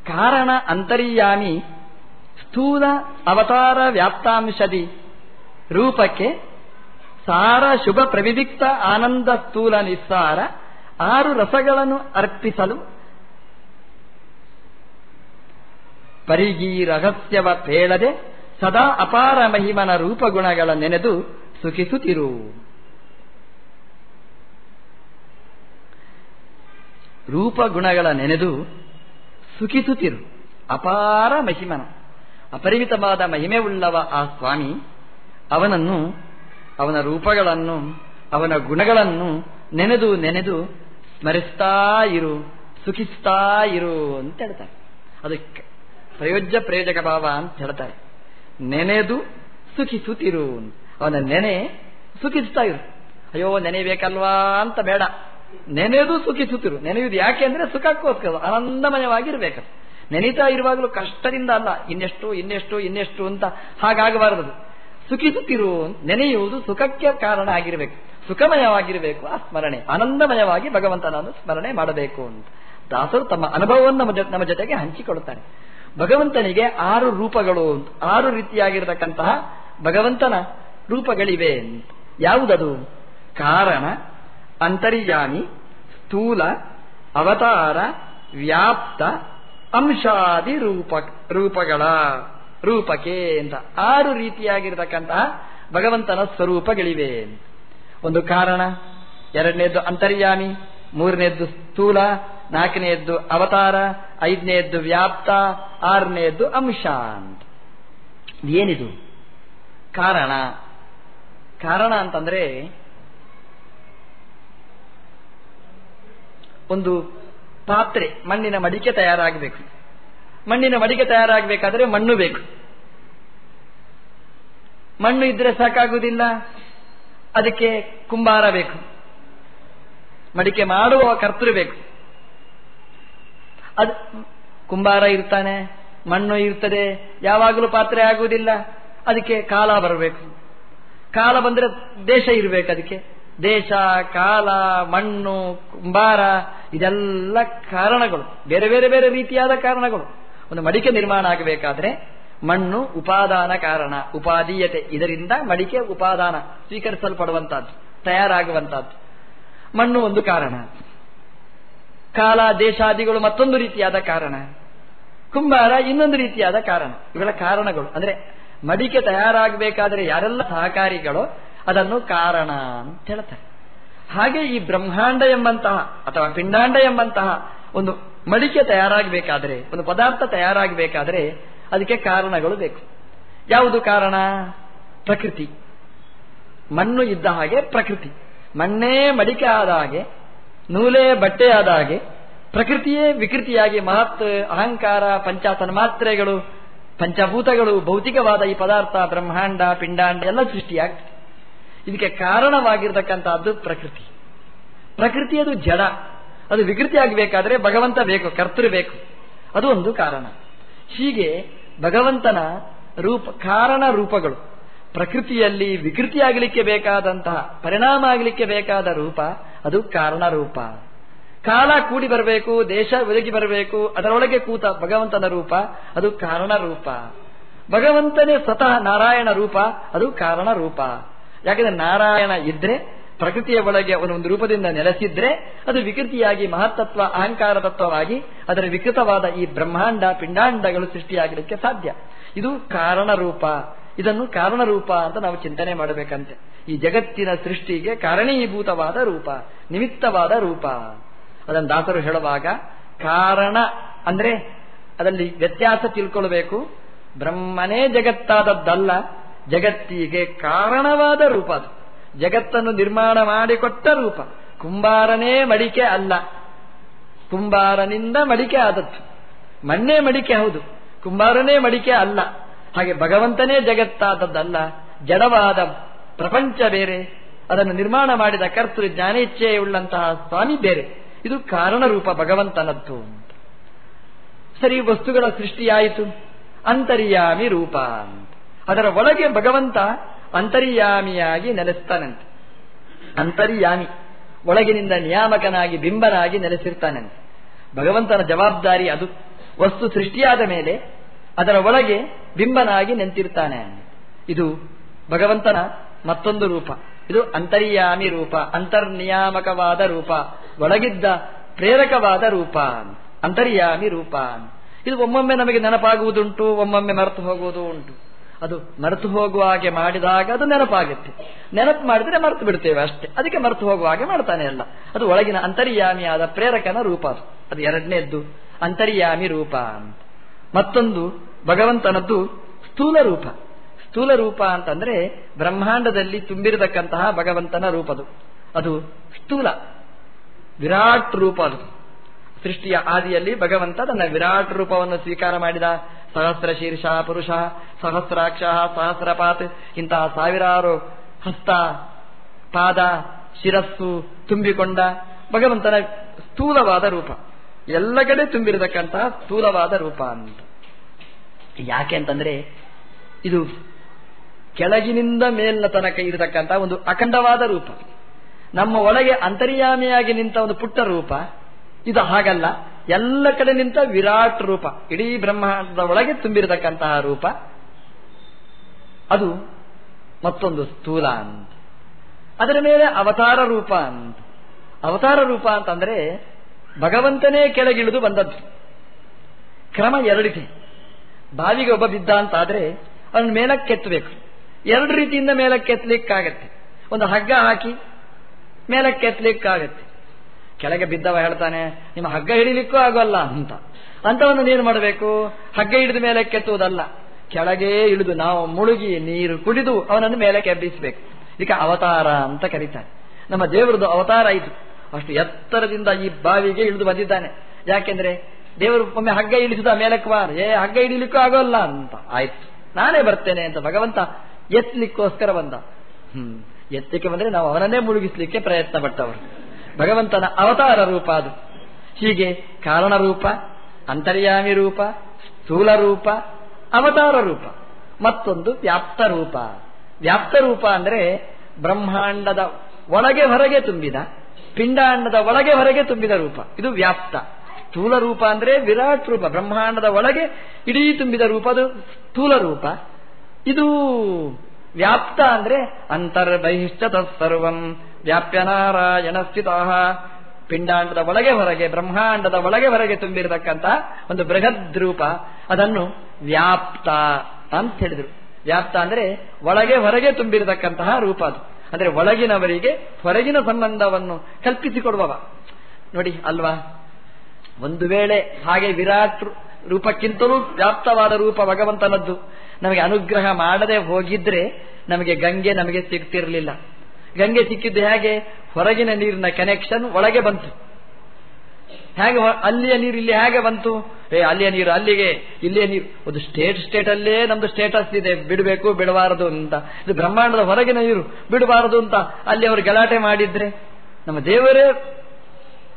Speaker 1: ಕಾರಣ ಅಂತರ್ಯಾಮಿ ಸ್ಥೂಲ ಅವತಾರ ವ್ಯಾಪ್ತಾಂಶದಿ ರೂಪಕ್ಕೆ ಸಾರ ಶುಭ ಪ್ರವಿಧಿಕ್ತ ಆನಂದ ಸ್ಥೂಲ ನಿಸ್ಸಾರ ಆರು ರಸಗಳನ್ನು ಅರ್ಪಿಸಲು ಪರಿಗೀ ರಹಸ್ಯವ ಪೇಳದೆ ಸದಾ ಅಪಾರ ಮಹಿಮನ ರೂಪಗುಣಗಳ ನೆನೆದು ಸುಖಿಸುತ್ತಿರು ರೂಪಗುಣಗಳ ನೆನೆದು ಸುಖಿಸುತ್ತಿರು ಅಪಾರ ಮಹಿಮನ ಅಪರಿಮಿತವಾದ ಮಹಿಮೆ ಉಳ್ಳವ ಆ ಸ್ವಾಮಿ ಅವನನ್ನು ಅವನ ರೂಪಗಳನ್ನು ಅವನ ಗುಣಗಳನ್ನು ನೆನೆದು ನೆನೆದು ಸ್ಮರಿಸ್ತಾ ಇರು ಸುಖಿಸ್ತಾ ಇರು ಅಂತ ಹೇಳ್ತಾರೆ ಅದಕ್ಕೆ ಪ್ರಯೋಜ್ಯ ಪ್ರಯೋಜಕ ಭಾವ ಅಂತ ಹೇಳ್ತಾರೆ ನೆನೆದು ಸುಖಿಸುತ್ತಿರು ಅವನ ನೆನೆ ಸುಖಿಸ್ತಾ ಇರು. ಅಯ್ಯೋ, ನೆನೆಯಬೇಕಲ್ವಾ ಅಂತ ಬೇಡ. ನೆನೆದು ಸುಖಿಸುತ್ತಿರು. ನೆನೆಯುವುದು ಯಾಕೆ ಅಂದ್ರೆ ಸುಖಕ್ಕೋಸ್ಕರ, ಆನಂದಮಯವಾಗಿರ್ಬೇಕು. ನೆನೀತಾ ಇರುವಾಗಲೂ ಕಷ್ಟದಿಂದ ಅಲ್ಲ, ಇನ್ನೆಷ್ಟು ಇನ್ನೆಷ್ಟು ಇನ್ನೆಷ್ಟು ಅಂತ ಹಾಗಾಗಬಾರದು. ಸುಖಿಸುತ್ತಿರು, ನೆನೆಯುವುದು ಸುಖಕ್ಕೆ ಕಾರಣ ಆಗಿರಬೇಕು. ಸುಖಮಯವಾಗಿರಬೇಕು, ಆ ಸ್ಮರಣೆ. ಆನಂದಮಯವಾಗಿ ಭಗವಂತನನ್ನು ಸ್ಮರಣೆ ಮಾಡಬೇಕು ಅಂತ. ದಾಸರು ತಮ್ಮ ಅನುಭವವನ್ನು ನಮ್ಮ ಜೊತೆಗೆ ಹಂಚಿಕೊಳ್ಳುತ್ತಾರೆ. ಭಗವಂತನಿಗೆ ಆರು ರೂಪಗಳು ಆರು ರೀತಿಯಾಗಿರತಕ್ಕಂತಹ ಭಗವಂತನ ರೂಪಗಳಿವೆ ಯಾವುದದು? ಕಾರಣ, ಅಂತರ್ಯಾಮಿ, ಸ್ಥೂಲ, ಅವತಾರ, ವ್ಯಾಪ್ತ, ಅಂಶಾದಿ ರೂಪ, ರೂಪಗಳ ರೂಪಕ್ಕೆ ಅಂತ. ಆರು ರೀತಿಯಾಗಿರತಕ್ಕಂತಹ ಭಗವಂತನ ಸ್ವರೂಪಗಳಿವೆ ಒಂದು ಕಾರಣ, ಎರಡನೇದ್ದು ಅಂತರ್ಯಾಮಿ, ಮೂರನೇದ್ದು ಸ್ಥೂಲ ನಾಲ್ಕನೆಯದ್ದು ಅವತಾರ ಐದನೆಯದ್ದು ವ್ಯಾಪ್ತ ಆರನೆಯದ್ದು ಅಂಶ ಏನಿದು? ಕಾರಣ ಕಾರಣ ಅಂತಂದ್ರೆ ಒಂದು ಪಾತ್ರೆ, ಮಣ್ಣಿನ ಮಡಿಕೆ ತಯಾರಾಗಬೇಕು. ಮಣ್ಣಿನ ಮಡಿಕೆ ತಯಾರಾಗಬೇಕಾದ್ರೆ ಮಣ್ಣು ಬೇಕು. ಮಣ್ಣು ಇದ್ರೆ ಸಾಕಾಗುವುದಿಲ್ಲ, ಅದಕ್ಕೆ ಕುಂಬಾರ ಬೇಕು. ಮಡಿಕೆ ಮಾಡುವ ಕರ್ತೃ ಬೇಕು. ಅದು ಕುಂಬಾರ ಇರ್ತಾನೆ, ಮಣ್ಣು ಇರ್ತದೆ, ಯಾವಾಗಲೂ ಪಾತ್ರೆ ಆಗುವುದಿಲ್ಲ, ಅದಕ್ಕೆ ಕಾಲ ಬರಬೇಕು. ಕಾಲ ಬಂದ್ರೆ ದೇಶ ಇರಬೇಕು ಅದಕ್ಕೆ. ದೇಶ, ಕಾಲ, ಮಣ್ಣು, ಕುಂಬಾರ, ಇದೆಲ್ಲ ಕಾರಣಗಳು. ಬೇರೆ ಬೇರೆ ಬೇರೆ ರೀತಿಯಾದ ಕಾರಣಗಳು. ಒಂದು ಮಡಿಕೆ ನಿರ್ಮಾಣ ಆಗಬೇಕಾದ್ರೆ ಮಣ್ಣು ಉಪಾದಾನ ಕಾರಣ ಉಪಾದೀಯತೆ ಇದರಿಂದ ಮಡಿಕೆ ಉಪಾದಾನ ಸ್ವೀಕರಿಸಲ್ಪಡುವಂತಹದ್ದು ತಯಾರಾಗುವಂತಹದ್ದು ಮಣ್ಣು ಒಂದು ಕಾರಣ. ಕಾಲ, ದೇಶಾದಿಗಳು ಮತ್ತೊಂದು ರೀತಿಯಾದ ಕಾರಣ. ಕುಂಬಾರ ಇನ್ನೊಂದು ರೀತಿಯಾದ ಕಾರಣ. ಇವೆಲ್ಲ ಕಾರಣಗಳು. ಅಂದ್ರೆ ಮಡಿಕೆ ತಯಾರಾಗಬೇಕಾದ್ರೆ ಯಾರೆಲ್ಲ ಸಹಕಾರಿಗಳು ಅದನ್ನು ಕಾರಣ ಅಂತ ಹೇಳ್ತಾರೆ. ಹಾಗೆ ಈ ಬ್ರಹ್ಮಾಂಡ ಎಂಬಂತಹ ಅಥವಾ ಪಿಂಡಾಂಡ ಎಂಬಂತಹ ಒಂದು ಮಡಿಕೆ ತಯಾರಾಗಬೇಕಾದ್ರೆ, ಒಂದು ಪದಾರ್ಥ ತಯಾರಾಗಬೇಕಾದ್ರೆ ಅದಕ್ಕೆ ಕಾರಣಗಳು ಬೇಕು. ಯಾವುದು ಕಾರಣ? ಪ್ರಕೃತಿ. ಮಣ್ಣು ಇದ್ದ ಹಾಗೆ ಪ್ರಕೃತಿ. ಮಣ್ಣೇ ಮಡಿಕೆ ಆದ ಹಾಗೆ, ನೂಲೇ ಬಟ್ಟೆ ಆದ ಹಾಗೆ ಪ್ರಕೃತಿಯೇ ವಿಕೃತಿಯಾಗಿ ಮಹತ್ ಅಹಂಕಾರ ಪಂಚಾತನ ತನ್ಮಾತ್ರೆಗಳು ಪಂಚಭೂತಗಳು ಭೌತಿಕವಾದ ಈ ಪದಾರ್ಥ, ಬ್ರಹ್ಮಾಂಡ, ಪಿಂಡಾಂಡ ಎಲ್ಲ ಸೃಷ್ಟಿಯಾಗ್ತದೆ ಇದಕ್ಕೆ ಕಾರಣವಾಗಿರ್ತಕ್ಕಂಥದ್ದು ಪ್ರಕೃತಿ. ಪ್ರಕೃತಿ ಅದು ಜಡ. ಅದು ವಿಕೃತಿ ಆಗಬೇಕಾದ್ರೆ ಭಗವಂತ ಬೇಕು, ಕರ್ತೃ ಬೇಕು. ಅದು ಒಂದು ಕಾರಣ. ಹೀಗೆ ಭಗವಂತನ ರೂಪ, ಕಾರಣ ರೂಪಗಳು, ಪ್ರಕೃತಿಯಲ್ಲಿ ವಿಕೃತಿ ಆಗಲಿಕ್ಕೆ ಬೇಕಾದಂತಹ, ಪರಿಣಾಮ ಆಗಲಿಕ್ಕೆ ಬೇಕಾದ ರೂಪ, ಅದು ಕಾರಣ ರೂಪ. ಕಾಲ ಕೂಡಿ ಬರಬೇಕು, ದೇಶ ಒದಗಿ ಬರಬೇಕು, ಅದರೊಳಗೆ ಕೂತ ಭಗವಂತನ ರೂಪ, ಅದು ಕಾರಣ ರೂಪ. ಭಗವಂತನೇ ಸ್ವತಃ ನಾರಾಯಣ ರೂಪ, ಅದು ಕಾರಣ ರೂಪ. ಯಾಕಂದ್ರೆ ನಾರಾಯಣ ಇದ್ರೆ, ಪ್ರಕೃತಿಯ ಒಳಗೆ ಅವನು ಒಂದು ರೂಪದಿಂದ ನೆಲೆಸಿದ್ರೆ, ಅದು ವಿಕೃತಿಯಾಗಿ, ಮಹತ್ತತ್ವ, ಅಹಂಕಾರ ತತ್ವವಾಗಿ, ಅದರ ವಿಕೃತವಾದ ಈ ಬ್ರಹ್ಮಾಂಡ, ಪಿಂಡಾಂಡಗಳು ಸೃಷ್ಟಿಯಾಗಲಿಕ್ಕೆ ಸಾಧ್ಯ. ಇದು ಕಾರಣ ರೂಪ. ಇದನ್ನು ಕಾರಣ ರೂಪ ಅಂತ ನಾವು ಚಿಂತನೆ ಮಾಡಬೇಕಂತೆ. ಈ ಜಗತ್ತಿನ ಸೃಷ್ಟಿಗೆ ಕಾರಣೀಭೂತವಾದ ರೂಪ, ನಿಮಿತ್ತವಾದ ರೂಪ. ಅದನ್ನು ದಾಸರು ಹೇಳುವಾಗ ಕಾರಣ ಅಂದ್ರೆ ಅದರಲ್ಲಿ ವ್ಯತ್ಯಾಸ ತಿಳ್ಕೊಳ್ಬೇಕು. ಬ್ರಹ್ಮನೇ ಜಗತ್ತಾದದ್ದಲ್ಲ, ಜಗತ್ತಿಗೆ ಕಾರಣವಾದ ರೂಪ ಅದು. ಜಗತ್ತನ್ನು ನಿರ್ಮಾಣ ಮಾಡಿಕೊಟ್ಟ ರೂಪ. ಕುಂಬಾರನೇ ಮಡಿಕೆ ಅಲ್ಲ. ಕುಂಬಾರನಿಂದ ಮಡಿಕೆ ಆದದ್ದು. ಮಣ್ಣೇ ಮಡಿಕೆ ಹೌದು. ಕುಂಬಾರನೇ ಮಡಿಕೆ ಅಲ್ಲ. ಹಾಗೆ ಭಗವಂತನೇ ಜಗತ್ತಾದದ್ದಲ್ಲ. ಜಡವಾದ ಪ್ರಪಂಚ ಬೇರೆ. ಅದನ್ನು ನಿರ್ಮಾಣ ಮಾಡಿದ ಕರ್ತೃ ಜ್ಞಾನೇಚ್ಛೆಯುಳ್ಳಂತಹ ಸ್ವಾಮಿ ಬೇರೆ. ಇದು ಕಾರಣ ರೂಪ ಭಗವಂತನದ್ದು. ಸರಿ, ವಸ್ತುಗಳ ಸೃಷ್ಟಿಯಾಯಿತು. ಅಂತರ್ಯಾಮಿ ರೂಪ ಅದರ ಒಳಗೆ ಭಗವಂತ ಅಂತರ್ಯಾಮಿಯಾಗಿ ನೆಲೆಸ್ತಾನಂತೆ. ಅಂತರ್ಯಾಮಿ, ಒಳಗಿನಿಂದ ನಿಯಾಮಕನಾಗಿ, ಬಿಂಬನಾಗಿ ನೆಲೆಸಿರ್ತಾನಂತೆ. ಭಗವಂತನ ಜವಾಬ್ದಾರಿ ಅದು. ವಸ್ತು ಸೃಷ್ಟಿಯಾದ ಮೇಲೆ ಅದರ ಒಳಗೆ ಬಿಂಬನಾಗಿ ನಿಂತಿರ್ತಾನೆ. ಇದು ಭಗವಂತನ ಮತ್ತೊಂದು ರೂಪ. ಇದು ಅಂತರ್ಯಾಮಿ ರೂಪ, ಅಂತರ್ನಿಯಾಮಕವಾದ ರೂಪ. ಒಳಗಿದ್ದ ಪ್ರೇರಕವಾದ ರೂಪಾನ್, ಅಂತರ್ಯಾಮಿ ರೂಪಾನ್. ಇದು ಒಮ್ಮೊಮ್ಮೆ ನಮಗೆ ನೆನಪಾಗುವುದುಂಟು, ಒಮ್ಮೊಮ್ಮೆ ಮರೆತು ಹೋಗುವುದು ಉಂಟು. ಅದು ಮರೆತು ಹೋಗುವ ಹಾಗೆ ಮಾಡಿದಾಗ ಅದು ನೆನಪಾಗುತ್ತೆ. ನೆನಪು ಮಾಡಿದ್ರೆ ಮರೆತು ಬಿಡ್ತೇವೆ ಅಷ್ಟೇ. ಅದಕ್ಕೆ ಮರೆತು ಹೋಗುವ ಹಾಗೆ ಮಾಡ್ತಾನೆ ಅಲ್ಲ. ಅದು ಒಳಗಿನ ಅಂತರ್ಯಾಮಿಯಾದ ಪ್ರೇರಕನ ರೂಪ ಅದು. ಎರಡನೇದ್ದು, ಅಂತರ್ಯಾಮಿ ರೂಪ ಅಂತ ಮತ್ತೊಂದು, ಭಗವಂತನದ್ದು ಸ್ಥೂಲ ರೂಪ. ಸ್ಥೂಲ ರೂಪ ಅಂತಂದ್ರೆ ಬ್ರಹ್ಮಾಂಡದಲ್ಲಿ ತುಂಬಿರತಕ್ಕಂತಹ ಭಗವಂತನ ರೂಪದು. ಅದು ಸ್ಥೂಲ. ವಿರಾಟ್ ರೂಪ ಅದು. ಸೃಷ್ಟಿಯ ಆದಿಯಲ್ಲಿ ಭಗವಂತ ತನ್ನ ವಿರಾಟ್ ರೂಪವನ್ನು ಸ್ವೀಕಾರ ಮಾಡಿದ. ಸಹಸ್ರ ಶೀರ್ಷ ಪುರುಷ, ಸಹಸ್ರಾಕ್ಷ, ಸಹಸ್ರಪಾತ್, ಇಂತಹ ಸಾವಿರಾರು ಹಸ್ತ, ಪಾದ, ಶಿರಸ್ಸು ತುಂಬಿಕೊಂಡ ಭಗವಂತನ ಸ್ಥೂಲವಾದ ರೂಪ. ಎಲ್ಲ ಕಡೆ ತುಂಬಿರತಕ್ಕಂತಹ ಸ್ಥೂಲವಾದ ರೂಪ ಅಂತ. ಯಾಕೆ ಅಂತಂದ್ರೆ ಇದು ಕೆಳಗಿನಿಂದ ಮೇಲಿನ ತನಕ ಇರತಕ್ಕಂತಹ ಒಂದು ಅಖಂಡವಾದ ರೂಪ. ನಮ್ಮ ಒಳಗೆ ಅಂತರ್ಯಾಮಿಯಾಗಿ ನಿಂತ ಒಂದು ಪುಟ್ಟ ರೂಪ, ಇದು ಹಾಗಲ್ಲ. ಎಲ್ಲ ಕಡೆ ನಿಂತ ವಿರಾಟ್ ರೂಪ. ಇಡೀ ಬ್ರಹ್ಮಾಂಡದ ಒಳಗೆ ತುಂಬಿರತಕ್ಕಂತಹ ರೂಪ. ಅದು ಮತ್ತೊಂದು ಸ್ಥೂಲ ಅಂತ. ಅದರ ಮೇಲೆ ಅವತಾರ ರೂಪ ಅಂತ. ಅವತಾರ ರೂಪ ಅಂತಂದ್ರೆ ಭಗವಂತನೇ ಕೆಳಗಿಳಿದು ಬಂದದ್ದು. ಕ್ರಮ ಎರಡಿದೆ. ಬಾವಿಗೆ ಒಬ್ಬ ಬಿದ್ದ ಅಂತಾದ್ರೆ ಅವನ ಮೇಲಕ್ಕೆತ್ತಬೇಕು. ಎರಡು ರೀತಿಯಿಂದ ಮೇಲಕ್ಕೆತ್ತಲಿಕ್ಕಾಗತ್ತೆ ಒಂದು ಹಗ್ಗ ಹಾಕಿ ಮೇಲಕ್ಕೆತ್ತಲಿಕ್ಕಾಗತ್ತೆ ಕೆಳಗೆ ಬಿದ್ದವ ಹೇಳ್ತಾನೆ, ನಿಮ್ಮ ಹಗ್ಗ ಹಿಡಿಲಿಕ್ಕೂ ಆಗೋಲ್ಲ ಅಂತ. ಅಂತವನ್ನು ನೀನು ಮಾಡಬೇಕು? ಹಗ್ಗ ಹಿಡಿದ ಮೇಲೆ ಕೆತ್ತುವುದಲ್ಲ ಕೆಳಗೆ ಇಳಿದು ನಾವು ಮುಳುಗಿ ನೀರು ಕುಡಿದು ಅವನನ್ನು ಮೇಲೆ ಕೆಬ್ಬಿಸಬೇಕು ಇದಕ್ಕೆ ಅವತಾರ ಅಂತ ಕರೀತಾರೆ. ನಮ್ಮ ದೇವರದು ಅವತಾರ ಆಯಿತು ಅಷ್ಟು ಎತ್ತರದಿಂದ ಈ ಬಾವಿಗೆ ಇಳಿದು ಬಂದಿದ್ದಾನೆ. ಯಾಕೆಂದ್ರೆ, ದೇವರು ಒಮ್ಮೆ ಹಗ್ಗ ಇಳಿಸಿದ ಮೇಲಕ್ಕೆ ಬಾರ ಏ, ಹಗ್ಗ ಹಿಡಿಲಿಕ್ಕೂ ಆಗೋಲ್ಲ ಅಂತ. ಆಯ್ತು, ನಾನೇ ಬರ್ತೇನೆ ಅಂತ ಭಗವಂತ ಎತ್ತಲಿಕ್ಕೋಸ್ಕರ ಬಂದ. ಹ್ಮ್. ಎತ್ತಲಿಕ್ಕೆ ಬಂದರೆ ನಾವು ಅವನನ್ನೇ ಮುಳುಗಿಸಲಿಕ್ಕೆ ಪ್ರಯತ್ನ ಪಟ್ಟವರು. ಭಗವಂತನ ಅವತಾರ ರೂಪ ಅದು. ಹೀಗೆ ಕಾರಣ ರೂಪ, ಅಂತರ್ಯಾಮಿ ರೂಪ, ಸ್ಥೂಲ ರೂಪ, ಅವತಾರ ರೂಪ. ಮತ್ತೊಂದು ವ್ಯಾಪ್ತ ರೂಪ. ವ್ಯಾಪ್ತ ರೂಪ ಅಂದರೆ ಬ್ರಹ್ಮಾಂಡದ ಒಳಗೆ ಹೊರಗೆ ತುಂಬಿದ, ಪಿಂಡಾಂಡದ ಒಳಗೆ ಹೊರಗೆ ತುಂಬಿದ ರೂಪ. ಇದು ವ್ಯಾಪ್ತ. ಸ್ಥೂಲ ರೂಪ ಅಂದರೆ ವಿರಾಟ್ ರೂಪ. ಬ್ರಹ್ಮಾಂಡದ ಒಳಗೆ ಇಡೀ ತುಂಬಿದ ರೂಪ ಅದು ಸ್ಥೂಲ ರೂಪ. ಇದು ವ್ಯಾಪ್ತ ಅಂದ್ರೆ ಅಂತರ್ಬಹಿಷ್ಠ ತತ್ಸರ್ವಂ ವ್ಯಾಪ್ಯ ನಾರಾಯಣ ಸ್ಥಿತ ಪಿಂಡಾಂಡದ ಒಳಗೆ ಹೊರಗೆ, ಬ್ರಹ್ಮಾಂಡದ ಒಳಗೆ ಹೊರಗೆ ತುಂಬಿರತಕ್ಕಂತ ಒಂದು ಬೃಹದ್ ರೂಪ ಅದನ್ನು ವ್ಯಾಪ್ತ ಅಂತ ಹೇಳಿದ್ರು. ವ್ಯಾಪ್ತ ಅಂದ್ರೆ ಒಳಗೆ ಹೊರಗೆ ತುಂಬಿರತಕ್ಕಂತಹ ರೂಪ ಅದು. ಅಂದ್ರೆ ಒಳಗಿನವರಿಗೆ ಹೊರಗಿನ ಸಂಬಂಧವನ್ನು ಕಲ್ಪಿಸಿಕೊಡುವವ. ನೋಡಿ, ಅಲ್ವಾ? ಒಂದು ವೇಳೆ ಹಾಗೆ ವಿರಾಟ್ ರೂಪಕ್ಕಿಂತಲೂ ವ್ಯಾಪ್ತವಾದ ರೂಪ ಭಗವಂತನದ್ದು. ನಮಗೆ ಅನುಗ್ರಹ ಮಾಡದೆ ಹೋಗಿದ್ರೆ ನಮಗೆ ಗಂಗೆ ನಮಗೆ ಸಿಗ್ತಿರ್ಲಿಲ್ಲ. ಗಂಗೆ ಸಿಕ್ಕಿದ್ದು ಹೇಗೆ? ಹೊರಗಿನ ನೀರಿನ ಕನೆಕ್ಷನ್ ಒಳಗೆ ಬಂತು. ಹೇಗೆ ಅಲ್ಲಿಯ ನೀರು ಇಲ್ಲಿ ಹೇಗೆ ಬಂತು? ಏ, ಅಲ್ಲಿಯ ನೀರು ಅಲ್ಲಿಗೆ, ಇಲ್ಲಿಯ ನೀರು. ಒಂದು ಸ್ಟೇಟ್ ಸ್ಟೇಟ್ ಅಲ್ಲೇ ನಮ್ದು ಸ್ಟೇಟಸ್ ಇದೆ. ಬಿಡಬೇಕು, ಬಿಡಬಾರದು ಅಂತ. ಇದು ಬ್ರಹ್ಮಾಂಡದ ಹೊರಗಿನ ನೀರು. ಬಿಡಬಾರದು ಅಂತ ಅಲ್ಲಿ ಅವರು ಗಲಾಟೆ ಮಾಡಿದ್ರೆ ನಮ್ಮ ದೇವರೇ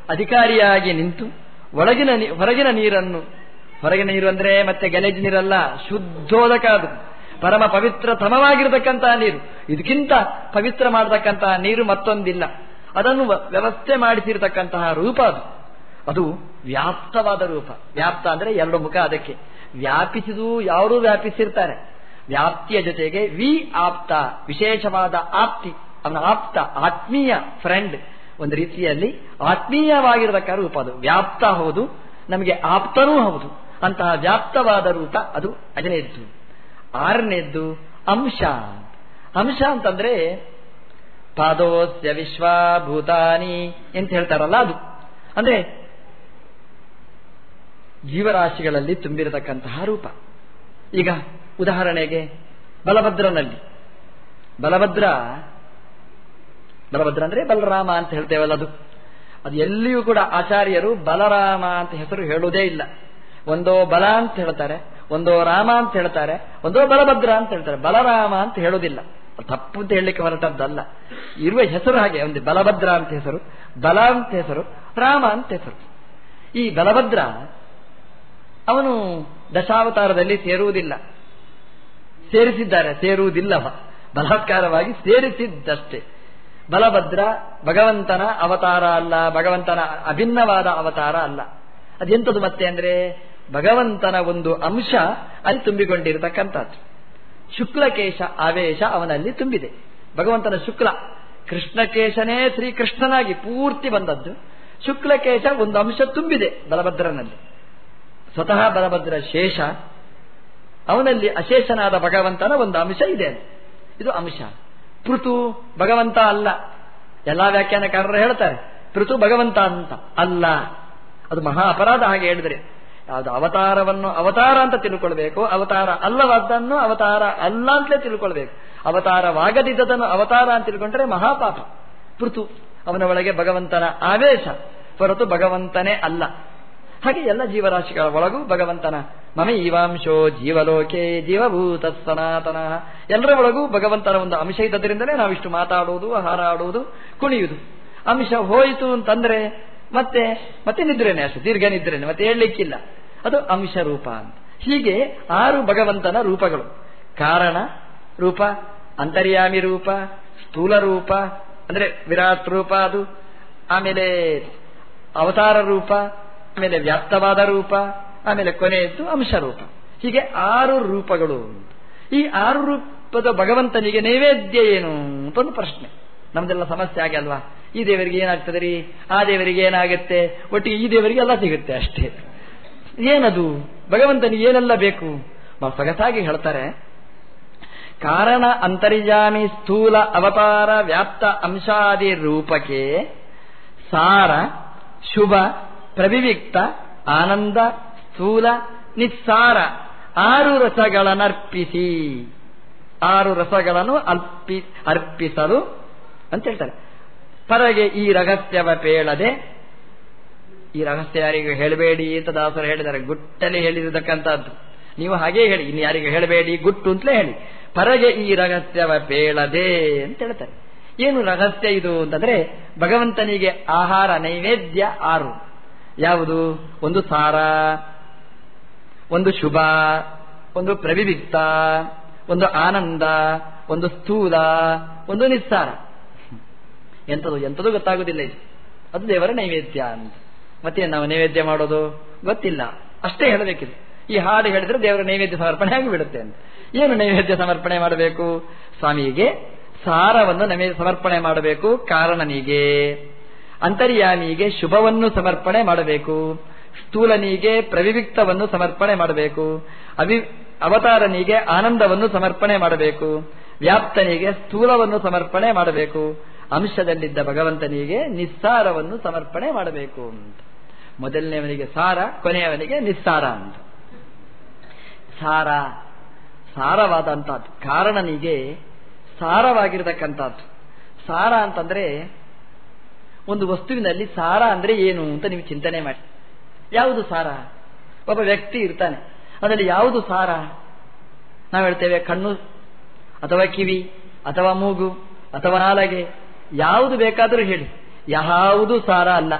Speaker 1: ಅಧಿಕಾರಿಯಾಗಿ ನಿಂತು ಒಳಗಿನ ಹೊರಗಿನ ನೀರನ್ನು ಹೊರಗಿನ ನೀರು ಅಂದ್ರೆ ಮತ್ತೆ ಗಲೀಜು ನೀರಲ್ಲ, ಶುದ್ಧೋದಕ ಅದು. ಪರಮ ಪವಿತ್ರ ತಮವಾಗಿರತಕ್ಕಂತಹ ನೀರು. ಇದಕ್ಕಿಂತ ಪವಿತ್ರ ಮಾಡತಕ್ಕಂತಹ ನೀರು ಮತ್ತೊಂದಿಲ್ಲ. ಅದನ್ನು ವ್ಯವಸ್ಥೆ ಮಾಡಿಸಿರತಕ್ಕಂತಹ ರೂಪ ಅದು. ಅದು ವ್ಯಾಪ್ತವಾದ ರೂಪ. ವ್ಯಾಪ್ತ ಅಂದ್ರೆ ಎರಡು ಮುಖ ಅದಕ್ಕೆ. ವ್ಯಾಪಿಸಿದು ಯಾರು ವ್ಯಾಪಿಸಿರ್ತಾರೆ. ವ್ಯಾಪ್ತಿಯ ಜೊತೆಗೆ ವಿ ಆಪ್ತ, ವಿಶೇಷವಾದ ಆಪ್ತಿ. ಅವನ ಆಪ್ತ, ಆತ್ಮೀಯ ಫ್ರೆಂಡ್ ಒಂದು ರೀತಿಯಲ್ಲಿ ಆತ್ಮೀಯವಾಗಿರತಕ್ಕ ರೂಪ ಅದು. ವ್ಯಾಪ್ತ ಹೌದು, ನಮಗೆ ಆಪ್ತನೂ ಹೌದು. ಅಂತಹ ವ್ಯಾಪ್ತವಾದ ರೂಪ ಅದು ಐದನೇದ್ದು ಆರನೇದ್ದು ಅಂಶ. ಅಂಶ ಅಂತಂದ್ರೆ ಪಾದೋಸ್ಯ ವಿಶ್ವಭೂತಾನಿ ಅಂತ ಹೇಳ್ತಾರಲ್ಲ ಅದು. ಅಂದ್ರೆ ಜೀವರಾಶಿಗಳಲ್ಲಿ ತುಂಬಿರತಕ್ಕಂತಹ ರೂಪ. ಈಗ ಉದಾಹರಣೆಗೆ ಬಲಭದ್ರನಲ್ಲಿ. ಬಲಭದ್ರ ಬಲಭದ್ರ ಅಂದ್ರೆ ಬಲರಾಮ ಅಂತ ಹೇಳ್ತೇವಲ್ಲ ಅದು. ಅದು ಎಲ್ಲಿಯೂ ಕೂಡ ಆಚಾರ್ಯರು ಬಲರಾಮ ಅಂತ ಹೆಸರು ಹೇಳುವುದೇ ಇಲ್ಲ. ಒಂದೋ ಬಲ ಅಂತ ಹೇಳ್ತಾರೆ, ಒಂದೋ ರಾಮ ಅಂತ ಹೇಳ್ತಾರೆ, ಒಂದೋ ಬಲಭದ್ರ ಅಂತ ಹೇಳ್ತಾರೆ. ಬಲರಾಮ ಅಂತ ಹೇಳುವುದಿಲ್ಲ. ತಪ್ಪು ಅಂತ ಹೇಳಲಿಕ್ಕೆ ಹೊರಟದ್ದಲ್ಲ. ಇರುವ ಹೆಸರು ಹಾಗೆ, ಒಂದು ಬಲಭದ್ರ ಅಂತ ಹೆಸರು, ಬಲ ಅಂತ ಹೆಸರು, ರಾಮ ಅಂತ ಹೆಸರು. ಈ ಬಲಭದ್ರ ಅವನು ದಶಾವತಾರದಲ್ಲಿ ಸೇರುವುದಿಲ್ಲ. ಸೇರಿಸಿದ್ದಾರೆ ಸೇರುವುದಿಲ್ಲ ಬಲಾತ್ಕಾರವಾಗಿ ಸೇರಿಸಿದ್ದಷ್ಟೇ. ಬಲಭದ್ರ ಭಗವಂತನ ಅವತಾರ ಅಲ್ಲ, ಭಗವಂತನ ಅಭಿನ್ನವಾದ ಅವತಾರ ಅಲ್ಲ. ಅದೆಂತದು ಮತ್ತೆ ಅಂದ್ರೆ ಭಗವಂತನ ಒಂದು ಅಂಶ ಅಲ್ಲಿ ತುಂಬಿಕೊಂಡಿರತಕ್ಕಂಥದ್ದು. ಶುಕ್ಲಕೇಶ ಆವೇಶ ಅವನಲ್ಲಿ ತುಂಬಿದೆ. ಭಗವಂತನ ಶುಕ್ಲ, ಕೃಷ್ಣಕೇಶನೇ ಶ್ರೀಕೃಷ್ಣನಾಗಿ ಪೂರ್ತಿ ಬಂದದ್ದು. ಶುಕ್ಲಕೇಶ ಒಂದು ಅಂಶ ತುಂಬಿದೆ ಬಲಭದ್ರನಲ್ಲಿ. ಸ್ವತಃ ಬಲಭದ್ರ ಶೇಷ, ಅವನಲ್ಲಿ ಅಶೇಷನಾದ ಭಗವಂತನ ಒಂದು ಅಂಶ ಇದೆ ಇದು ಅಂಶ. ಪೃತು ಭಗವಂತ ಅಲ್ಲ. ಎಲ್ಲಾ ವ್ಯಾಖ್ಯಾನಕಾರರು ಹೇಳ್ತಾರೆ ಪೃತು ಭಗವಂತ ಅಂತ. ಅಲ್ಲ. ಅದು ಮಹಾ ಅಪರಾಧ ಹಾಗೆ ಹೇಳಿದ್ರೆ. ಯಾವುದು ಅವತಾರವನ್ನು ಅವತಾರ ಅಂತ ತಿಳ್ಕೊಳ್ಬೇಕು, ಅವತಾರ ಅಲ್ಲವಾದ್ದನ್ನು ಅವತಾರ ಅಲ್ಲ ಅಂತಲೇ ತಿಳ್ಕೊಳ್ಬೇಕು. ಅವತಾರವಾಗದಿದ್ದದನ್ನು ಅವತಾರ ಅಂತ ತಿಳ್ಕೊಂಡ್ರೆ ಮಹಾಪಾಪ, ಪೃಥು, ಅವನ ಒಳಗೆ ಭಗವಂತನ ಆವೇಶ, ಹೊರತು ಭಗವಂತನೇ ಅಲ್ಲ. ಹಾಗೆ ಎಲ್ಲ ಜೀವರಾಶಿಗಳ ಒಳಗೂ ಭಗವಂತನ ಮಮ ಈವಾಂಶೋ ಜೀವಲೋಕೆ ಜೀವಭೂತ ಸನಾತನ ಎಲ್ಲರ ಒಳಗೂ ಭಗವಂತನ ಒಂದು ಅಂಶ ಇದ್ದದರಿಂದಲೇ ನಾವಿಷ್ಟು ಮಾತಾಡುವುದು ಹಾರಾಡುವುದು ಕುಣಿಯುವುದು ಅಂಶ ಹೋಯಿತು ಅಂತಂದ್ರೆ ಮತ್ತೆ ಮತ್ತೆ ನಿದ್ರೇನೆ ಅಷ್ಟು, ದೀರ್ಘ ನಿದ್ರೇನೆ, ಮತ್ತೆ ಹೇಳಲಿಕ್ಕಿಲ್ಲ. ಅದು ಅಂಶ ರೂಪ ಅಂತ. ಹೀಗೆ ಆರು ಭಗವಂತನ ರೂಪಗಳು. ಕಾರಣ ರೂಪ, ಅಂತರ್ಯಾಮಿ ರೂಪ, ಸ್ಥೂಲ ರೂಪ, ಅಂದ್ರೆ ವಿರಾಟ್ ರೂಪ ಅದು, ಆಮೇಲೆ ಅವತಾರ ರೂಪ, ಆಮೇಲೆ ವ್ಯಾಪ್ತವಾದ ರೂಪ, ಆಮೇಲೆ ಕೊನೆಯದ್ದು ಅಂಶ ರೂಪ ಹೀಗೆ ಆರು ರೂಪಗಳು. ಈ ಆರು ರೂಪದ ಭಗವಂತನಿಗೆ ನೈವೇದ್ಯ ಏನು ಅಂತ ಒಂದು ಪ್ರಶ್ನೆ. ನಮ್ದೆಲ್ಲ ಸಮಸ್ಯೆ ಆಗಿ ಅಲ್ವಾ? ಈ ದೇವರಿಗೆ ಏನಾಗ್ತದೆ ರೀ ಆ ದೇವರಿಗೆ ಏನಾಗುತ್ತೆ? ಒಟ್ಟಿಗೆ ಈ ದೇವರಿಗೆ ಎಲ್ಲ ಸಿಗುತ್ತೆ ಅಷ್ಟೇ. ಏನದು? ಭಗವಂತನಿಗೆ ಏನೆಲ್ಲ ಬೇಕು? ಸೊಗಸಾಗಿ ಹೇಳ್ತಾರೆ. ಕಾರಣ ಅಂತರ್ಯಾಮಿ ಸ್ಥೂಲ ಅವತಾರ ವ್ಯಾಪ್ತ ಅಂಶಾದಿ ರೂಪಕ್ಕೆ ಸಾರ, ಶುಭ, ಪ್ರವಿವಿಕ್ತ, ಆನಂದ, ಸ್ಥೂಲ, ನಿಸ್ಸಾರ, ಆರು ರಸಗಳನ್ನರ್ಪಿಸಿ ಆರು ರಸಗಳನ್ನು ಅರ್ಪಿ ಅರ್ಪಿಸಲು ಅಂತ ಹೇಳ್ತಾರೆ. ಪರಗೆ ಈ ರಹಸ್ಯವ ಪೇಳದೆ, ಈ ರಹಸ್ಯ ಯಾರಿಗೂ ಹೇಳಬೇಡಿ ಅಂತ ದಾಸರು ಹೇಳಿದ್ದಾರೆ. ಗುಟ್ಟಲ್ಲಿ ಹೇಳಿರತಕ್ಕಂಥದ್ದು. ನೀವು ಹಾಗೆ ಹೇಳಿ, ಇನ್ನು ಯಾರಿಗೂ ಹೇಳಬೇಡಿ, ಗುಟ್ಟು ಅಂತಲೇ ಹೇಳಿ. ಪರಗೆ ಈ ರಹಸ್ಯವ ಪೇಳದೆ ಅಂತ ಹೇಳ್ತಾರೆ. ಏನು ರಹಸ್ಯ ಇದು ಅಂತಂದ್ರೆ, ಭಗವಂತನಿಗೆ ಆಹಾರ ನೈವೇದ್ಯ ಆರು. ಯಾವುದು? ಒಂದು ಸಾರ, ಒಂದು ಶುಭ, ಒಂದು ಪ್ರವಿವಿಕ್ತ, ಒಂದು ಆನಂದ, ಒಂದು ಸ್ಥೂಲ, ಒಂದು ನಿಸ್ಸಾರ. ಎಂಥದ್ದು ಎಂಥದ್ದು ಗೊತ್ತಾಗುದಿಲ್ಲ ಇದು. ಅದು ದೇವರ ನೈವೇದ್ಯ ಅಂತ. ಮತ್ತೆ ನಾವು ನೈವೇದ್ಯ ಮಾಡೋದು? ಗೊತ್ತಿಲ್ಲ. ಅಷ್ಟೇ ಹೇಳಬೇಕಿದೆ. ಈ ಹಾಡು ಹೇಳಿದ್ರೆ ದೇವರ ನೈವೇದ್ಯ ಸಮರ್ಪಣೆ ಆಗಿಬಿಡುತ್ತೆ ಅಂತ. ಏನು ನೈವೇದ್ಯ ಸಮರ್ಪಣೆ ಮಾಡಬೇಕು? ಸ್ವಾಮಿಗೆ ಸಾರವನ್ನು ನಮಗೆ ಸಮರ್ಪಣೆ ಮಾಡಬೇಕು, ಕಾರಣನಿಗೆ. ಅಂತರ್ಯಾಮಿಗೆ ಶುಭವನ್ನು ಸಮರ್ಪಣೆ ಮಾಡಬೇಕು. ಸ್ಥೂಲನಿಗೆ ಪ್ರವಿವಿಕ್ತವನ್ನು ಸಮರ್ಪಣೆ ಮಾಡಬೇಕು. ಅವಿ, ಅವತಾರನಿಗೆ ಆನಂದವನ್ನು ಸಮರ್ಪಣೆ ಮಾಡಬೇಕು. ವ್ಯಾಪ್ತನಿಗೆ ಸ್ಥೂಲವನ್ನು ಸಮರ್ಪಣೆ ಮಾಡಬೇಕು. ಅಂಶದಲ್ಲಿದ್ದ ಭಗವಂತನಿಗೆ ನಿಸ್ಸಾರವನ್ನು ಸಮರ್ಪಣೆ ಮಾಡಬೇಕು ಅಂತ. ಮೊದಲನೆಯವನಿಗೆ ಸಾರ, ಕೊನೆಯವನಿಗೆ ನಿಸ್ಸಾರ ಅಂತ. ಸಾರ ಸಾರವಾದಂತಹದ್ದು ಕಾರಣನಿಗೆ ಸಾರವಾಗಿರತಕ್ಕಂಥದ್ದು. ಸಾರ ಅಂತಂದ್ರೆ ಒಂದು ವಸ್ತುವಿನಲ್ಲಿ ಸಾರ ಅಂದ್ರೆ ಏನು ಅಂತ ನೀವು ಚಿಂತನೆ ಮಾಡಿ. ಯಾವುದು ಸಾರ? ಒಬ್ಬ ವ್ಯಕ್ತಿ ಇರ್ತಾನೆ. ಅದರಲ್ಲಿ ಯಾವುದು ಸಾರ? ನಾವು ಹೇಳ್ತೇವೆ ಕಣ್ಣು, ಅಥವಾ ಕಿವಿ, ಅಥವಾ ಮೂಗು, ಅಥವಾ ನಾಲಗೆ ಯಾವುದು ಬೇಕಾದರೂ ಹೇಳಿ. ಯಾವುದು ಸಾರ ಅಲ್ಲ.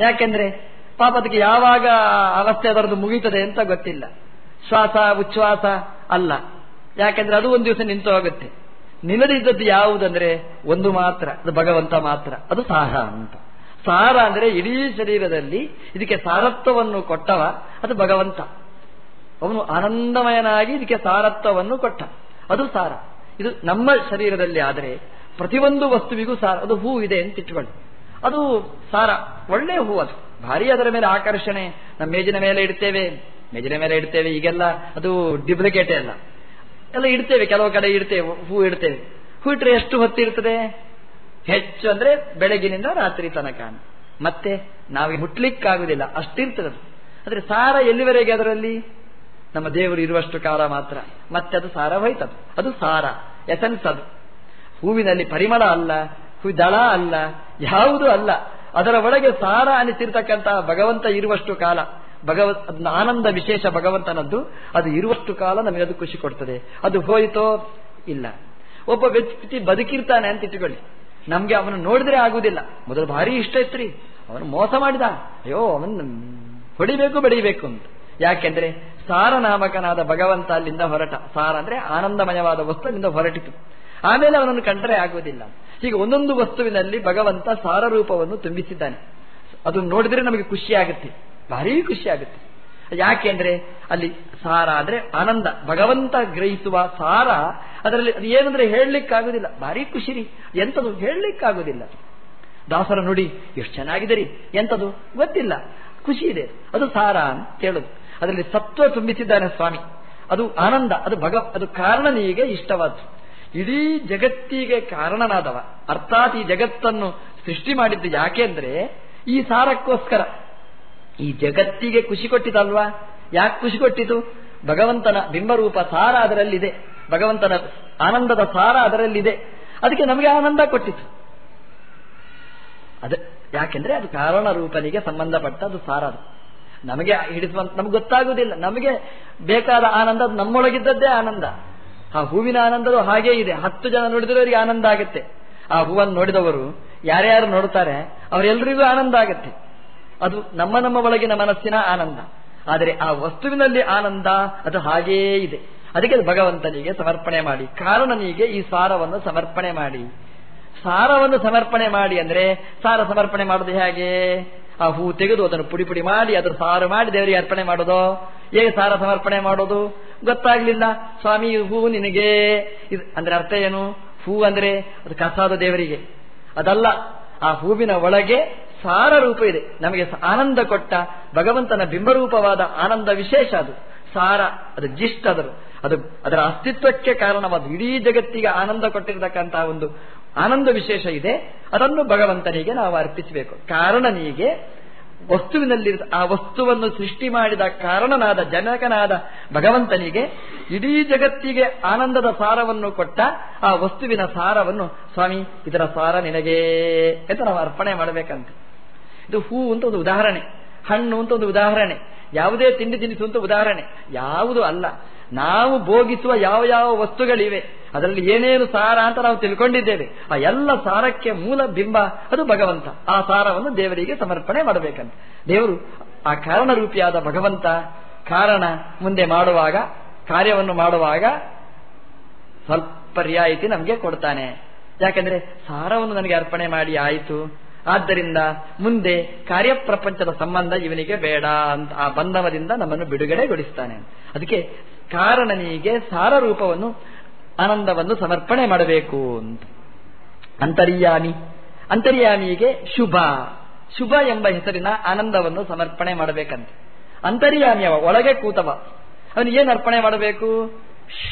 Speaker 1: ಯಾಕೆಂದ್ರೆ ಪಾಪ ಅದಕ್ಕೆ ಯಾವಾಗ ಅವಸ್ಥೆ ಅದರದ್ದು ಮುಗೀತದೆ ಅಂತ ಗೊತ್ತಿಲ್ಲ. ಶ್ವಾಸ, ಉಚ್ಛ್ವಾಸ ಅಲ್ಲ. ಯಾಕೆಂದ್ರೆ ಅದು ಒಂದು ದಿವಸ ನಿಂತು ಹೋಗುತ್ತೆ. ನಿಲ್ಲದಿದ್ದದ್ದು ಯಾವುದಂದ್ರೆ ಒಂದು ಮಾತ್ರ, ಅದು ಭಗವಂತ ಮಾತ್ರ. ಅದು ಸಾರ ಅಂತ. ಸಾರ ಅಂದ್ರೆ ಇಡೀ ಶರೀರದಲ್ಲಿ ಇದಕ್ಕೆ ಸಾರತ್ವವನ್ನು ಕೊಟ್ಟವ ಅದು ಭಗವಂತ. ಅವನು ಆನಂದಮಯನಾಗಿ ಇದಕ್ಕೆ ಸಾರತ್ವವನ್ನು ಕೊಟ್ಟ. ಅದು ಸಾರ. ಇದು ನಮ್ಮ ಶರೀರದಲ್ಲಿ ಆದರೆ ಪ್ರತಿಯೊಂದು ವಸ್ತುವಿಗೂ ಸಾರ. ಅದು ಹೂ ಇದೆ ಅಂತ ಇಟ್ಕೊಳ್ಳಿ. ಅದು ಸಾರ. ಒಳ್ಳೆಯ ಹೂ ಅದು. ಭಾರಿ ಅದರ ಮೇಲೆ ಆಕರ್ಷಣೆ. ನಮ್ಮ ಮೇಜಿನ ಮೇಲೆ ಇಡ್ತೇವೆ. ಮೇಜಿನ ಮೇಲೆ ಇಡ್ತೇವೆ. ಈಗೆಲ್ಲ ಅದು ಡಿಪ್ಲಿಕೇಟೇ ಅಲ್ಲ. ಎಲ್ಲ ಇಡ್ತೇವೆ. ಕೆಲವು ಕಡೆ ಇಡ್ತೇವೆ. ಹೂ ಇಡ್ತೇವೆ. ಹೂ ಇಟ್ಟರೆ ಎಷ್ಟು ಹೊತ್ತಿರ್ತದೆ ಹೆಚ್ಚು ಅಂದ್ರೆ ಬೆಳಗಿನಿಂದ ರಾತ್ರಿ ತನಕ. ಮತ್ತೆ ನಾವು ಮುಟ್ಲಿಕ್ಕಾಗುದಿಲ್ಲ ಅಷ್ಟಿರ್ತದೆ ಅದು. ಆದ್ರೆ ಸಾರ ಎಲ್ಲಿವರೆಗೆ ಅದರಲ್ಲಿ? ನಮ್ಮ ದೇವರು ಇರುವಷ್ಟು ಕಾಲ ಮಾತ್ರ. ಮತ್ತೆ ಅದು ಸಾರ ಹೋಯ್ತದು. ಅದು ಸಾರ. ಎಸೆನ್ಸ್ ಅದು. ಹೂವಿನಲ್ಲಿ ಪರಿಮಳ ಅಲ್ಲ ದಳ ಅಲ್ಲ, ಯಾವುದು ಅಲ್ಲ. ಅದರ ಒಳಗೆ ಸಾರ ಅನಿಸಿರ್ತಕ್ಕಂತಹ ಭಗವಂತ ಇರುವಷ್ಟು ಕಾಲ. ಭಗವತ್ ಆನಂದ ವಿಶೇಷ ಭಗವಂತನದ್ದು, ಅದು ಇರುವಷ್ಟು ಕಾಲ ನಮಗೆ ಅದು ಖುಷಿ ಕೊಡ್ತದೆ. ಅದು ಹೋಯಿತೋ ಇಲ್ಲ. ಒಬ್ಬ ವ್ಯಕ್ತಿ ಬದುಕಿರ್ತಾನೆ ಅಂತ ಇಟ್ಟುಕೊಳ್ಳಿ. ನಮ್ಗೆ ಅವನು ನೋಡಿದ್ರೆ ಆಗುದಿಲ್ಲ ಮೊದಲು ಭಾರಿ ಇಷ್ಟ ಇತ್ರಿ. ಅವನು ಮೋಸ ಮಾಡಿದ. ಅಯ್ಯೋ, ಅವನು ಹೊಡಿಬೇಕು, ಬೆಳಿಬೇಕು ಅಂತ. ಯಾಕೆಂದ್ರೆ ಸಾರ ನಾಮಕನಾದ ಭಗವಂತ ಅಲ್ಲಿಂದ ಹೊರಟ. ಸಾರ ಅಂದ್ರೆ ಆನಂದಮಯವಾದ ವಸ್ತು ಅಲ್ಲಿಂದ ಹೊರಟಿತು. ಆಮೇಲೆ ಅವನನ್ನು ಕಂಡರೆ ಆಗುವುದಿಲ್ಲ. ಹೀಗೆ ಒಂದೊಂದು ವಸ್ತುವಿನಲ್ಲಿ ಭಗವಂತ ಸಾರರೂಪವನ್ನು ತುಂಬಿಸಿದ್ದಾನೆ. ಅದು ನೋಡಿದ್ರೆ ನಮಗೆ ಖುಷಿ ಆಗುತ್ತೆ. ಭಾರಿ ಖುಷಿ ಆಗುತ್ತೆ. ಯಾಕೆಂದ್ರೆ ಅಲ್ಲಿ ಸಾರ ಅಂದ್ರೆ ಆನಂದ. ಭಗವಂತ ಗ್ರಹಿಸುವ ಸಾರ, ಅದರಲ್ಲಿ ಅದು ಏನಂದ್ರೆ ಹೇಳಲಿಕ್ಕಾಗುದಿಲ್ಲ ಭಾರಿ ಖುಷಿ ರೀ. ಎಂತದು ಹೇಳಲಿಕ್ಕಾಗುದಿಲ್ಲ ದಾಸರ ನುಡಿ, ಎಷ್ಟು ಚೆನ್ನಾಗಿದೆ ರೀ ಎಂತದು ಗೊತ್ತಿಲ್ಲ. ಖುಷಿ ಇದೆ. ಅದು ಸಾರ ಅಂತ ಹೇಳುದು ಅದರಲ್ಲಿ ಸತ್ವ ತುಂಬಿಸಿದ್ದಾನೆ ಸ್ವಾಮಿ. ಅದು ಆನಂದ. ಅದು ಭಗ, ಅದು ಕಾರಣನಿಗೆ ಇಷ್ಟವಾದ್ದು. ಇಡೀ ಜಗತ್ತಿಗೆ ಕಾರಣನಾದವ. ಅರ್ಥಾತ್ ಈ ಜಗತ್ತನ್ನು ಸೃಷ್ಟಿ ಮಾಡಿದ್ದು ಯಾಕೆಂದ್ರೆ ಈ ಸಾರಕ್ಕೋಸ್ಕರ. ಈ ಜಗತ್ತಿಗೆ ಖುಷಿ ಕೊಟ್ಟಿತಲ್ವಾ? ಯಾಕೆ ಖುಷಿ ಕೊಟ್ಟಿತು? ಭಗವಂತನ ಬಿಂಬರೂಪ ಸಾರ ಅದರಲ್ಲಿದೆ. ಭಗವಂತನ ಆನಂದದ ಸಾರ ಅದರಲ್ಲಿದೆ. ಅದಕ್ಕೆ ನಮಗೆ ಆನಂದ ಕೊಟ್ಟಿತು. ಅದ ಯಾಕೆಂದ್ರೆ ಅದು ಕಾರಣ ರೂಪನಿಗೆ ಸಂಬಂಧಪಟ್ಟ ಅದು ಸಾರ ಅದು. ನಮಗೆ ಹಿಡಿಸುವಂತ ನಮ್ಗೆ ಗೊತ್ತಾಗುವುದಿಲ್ಲ. ನಮಗೆ ಬೇಕಾದ ಆನಂದ ನಮ್ಮೊಳಗಿದ್ದದ್ದೇ ಆನಂದ. ಆ ಹೂವಿನ ಆನಂದವು ಹಾಗೇ ಇದೆ. ಹತ್ತು ಜನ ನೋಡಿದ್ರೆ ಅವರಿಗೆ ಆನಂದ ಆಗುತ್ತೆ. ಆ ಹೂವನ್ನು ನೋಡಿದವರು ಯಾರ್ಯಾರು ನೋಡುತ್ತಾರೆ, ಅವರೆಲ್ಲರಿಗೂ ಆನಂದ ಆಗುತ್ತೆ. ಅದು ನಮ್ಮ ನಮ್ಮ ಒಳಗಿನ ಮನಸ್ಸಿನ ಆನಂದ. ಆದರೆ ಆ ವಸ್ತುವಿನಲ್ಲಿ ಆನಂದ ಅದು ಹಾಗೇ ಇದೆ. ಅದಕ್ಕೆ ಭಗವಂತನಿಗೆ ಸಮರ್ಪಣೆ ಮಾಡಿ. ಕಾರಣನಿಗೆ ಈ ಸಾರವನ್ನು ಸಮರ್ಪಣೆ ಮಾಡಿ. ಸಾರವನ್ನು ಸಮರ್ಪಣೆ ಮಾಡಿ ಅಂದ್ರೆ ಸಾರ ಸಮರ್ಪಣೆ ಮಾಡೋದು ಹೇಗೆ? ಆ ಹೂ ತೆಗೆದು ಅದನ್ನು ಪುಡಿ ಪುಡಿ ಮಾಡಿ ಅದನ್ನು ಸಾರು ಮಾಡಿ ದೇವರಿಗೆ ಅರ್ಪಣೆ ಮಾಡೋದು. ಹೇಗೆ ಸಾರ ಸಮರ್ಪಣೆ ಮಾಡೋದು? ಗೊತ್ತಾಗ್ಲಿಲ್ಲ. ಸ್ವಾಮಿ ಹೂ ನಿನಗೆ. ಇದು ಅಂದ್ರೆ ಅರ್ಥ ಏನು? ಹೂ ಅಂದ್ರೆ ಅದು ಕಸಾದ ದೇವರಿಗೆ. ಅದಲ್ಲ, ಆ ಹೂವಿನ ಒಳಗೆ ಸಾರ ರೂಪ ಇದೆ. ನಮಗೆ ಆನಂದ ಕೊಟ್ಟ ಭಗವಂತನ ಬಿಂಬರೂಪವಾದ ಆನಂದ ವಿಶೇಷ ಅದು. ಸಾರ, ಅದು ಜಿಷ್ಟ ಅದರು ಅದು ಅದರ ಅಸ್ತಿತ್ವಕ್ಕೆ ಕಾರಣವಾದ ಇಡೀ ಜಗತ್ತಿಗೆ ಆನಂದ ಕೊಟ್ಟಿರತಕ್ಕಂತಹ ಒಂದು ಆನಂದ ವಿಶೇಷ ಇದೆ. ಅದನ್ನು ಭಗವಂತನಿಗೆ ನಾವು ಅರ್ಪಿಸಬೇಕು. ಕಾರಣನಿಗೆ ವಸ್ತುವಿನಲ್ಲಿ ಆ ವಸ್ತುವನ್ನು ಸೃಷ್ಟಿ ಮಾಡಿದ ಕಾರಣನಾದ ಜನಕನಾದ ಭಗವಂತನಿಗೆ ಇಡೀ ಜಗತ್ತಿಗೆ ಆನಂದದ ಸಾರವನ್ನು ಕೊಟ್ಟ ಆ ವಸ್ತುವಿನ ಸಾರವನ್ನು, ಸ್ವಾಮಿ, ಇದರ ಸಾರ ನಿನಗೆ ಅಂತ ನಾವು ಅರ್ಪಣೆ ಮಾಡಬೇಕಂತ. ಇದು ಹೂ ಅಂತ ಒಂದು ಉದಾಹರಣೆ, ಹಣ್ಣು ಅಂತ ಒಂದು ಉದಾಹರಣೆ, ಯಾವುದೇ ತಿಂಡಿ ತಿನಿಸು ಅಂತ ಉದಾಹರಣೆ, ಯಾವುದು ಅಲ್ಲ. ನಾವು ಭೋಗಿಸುವ ಯಾವ ಯಾವ ವಸ್ತುಗಳಿವೆ ಅದರಲ್ಲಿ ಏನೇನು ಸಾರ ಅಂತ ನಾವು ತಿಳ್ಕೊಂಡಿದ್ದೇವೆ. ಆ ಎಲ್ಲ ಸಾರಕ್ಕೆ ಮೂಲ ಬಿಂಬ ಅದು ಭಗವಂತ. ಆ ಸಾರವನ್ನು ದೇವರಿಗೆ ಸಮರ್ಪಣೆ ಮಾಡಬೇಕಂತ. ದೇವರು ಆ ಕಾರಣ ರೂಪಿಯಾದ ಭಗವಂತ ಕಾರಣ ಮುಂದೆ ಮಾಡುವಾಗ, ಕಾರ್ಯವನ್ನು ಮಾಡುವಾಗ ಸ್ವಲ್ಪ ರಿಯಾಯಿತಿ ನಮಗೆ ಕೊಡ್ತಾನೆ. ಯಾಕಂದ್ರೆ ಸಾರವನ್ನು ನನಗೆ ಅರ್ಪಣೆ ಮಾಡಿ ಆಯಿತು. ಆದ್ದರಿಂದ ಮುಂದೆ ಕಾರ್ಯಪ್ರಪಂಚದ ಸಂಬಂಧ ಇವನಿಗೆ ಬೇಡ ಅಂತ ಆ ಬಂಧವದಿಂದ ನಮ್ಮನ್ನು ಬಿಡುಗಡೆಗೊಳಿಸ್ತಾನೆ. ಅದಕ್ಕೆ ಕಾರಣನಿಗೆ ಸಾರ ರೂಪವನ್ನು ಆನಂದವನ್ನು ಸಮರ್ಪಣೆ ಮಾಡಬೇಕು ಅಂತ. ಅಂತರ್ಯಾಮಿ. ಅಂತರ್ಯಾಮಿಗೆ ಶುಭ. ಶುಭ ಎಂಬ ಹೆಸರಿನ ಆನಂದವನ್ನು ಸಮರ್ಪಣೆ ಮಾಡಬೇಕಂತೆ. ಅಂತರ್ಯಾಮಿಯವ ಒಳಗೆ ಕೂತವ. ಅವನು ಏನು ಅರ್ಪಣೆ ಮಾಡಬೇಕು?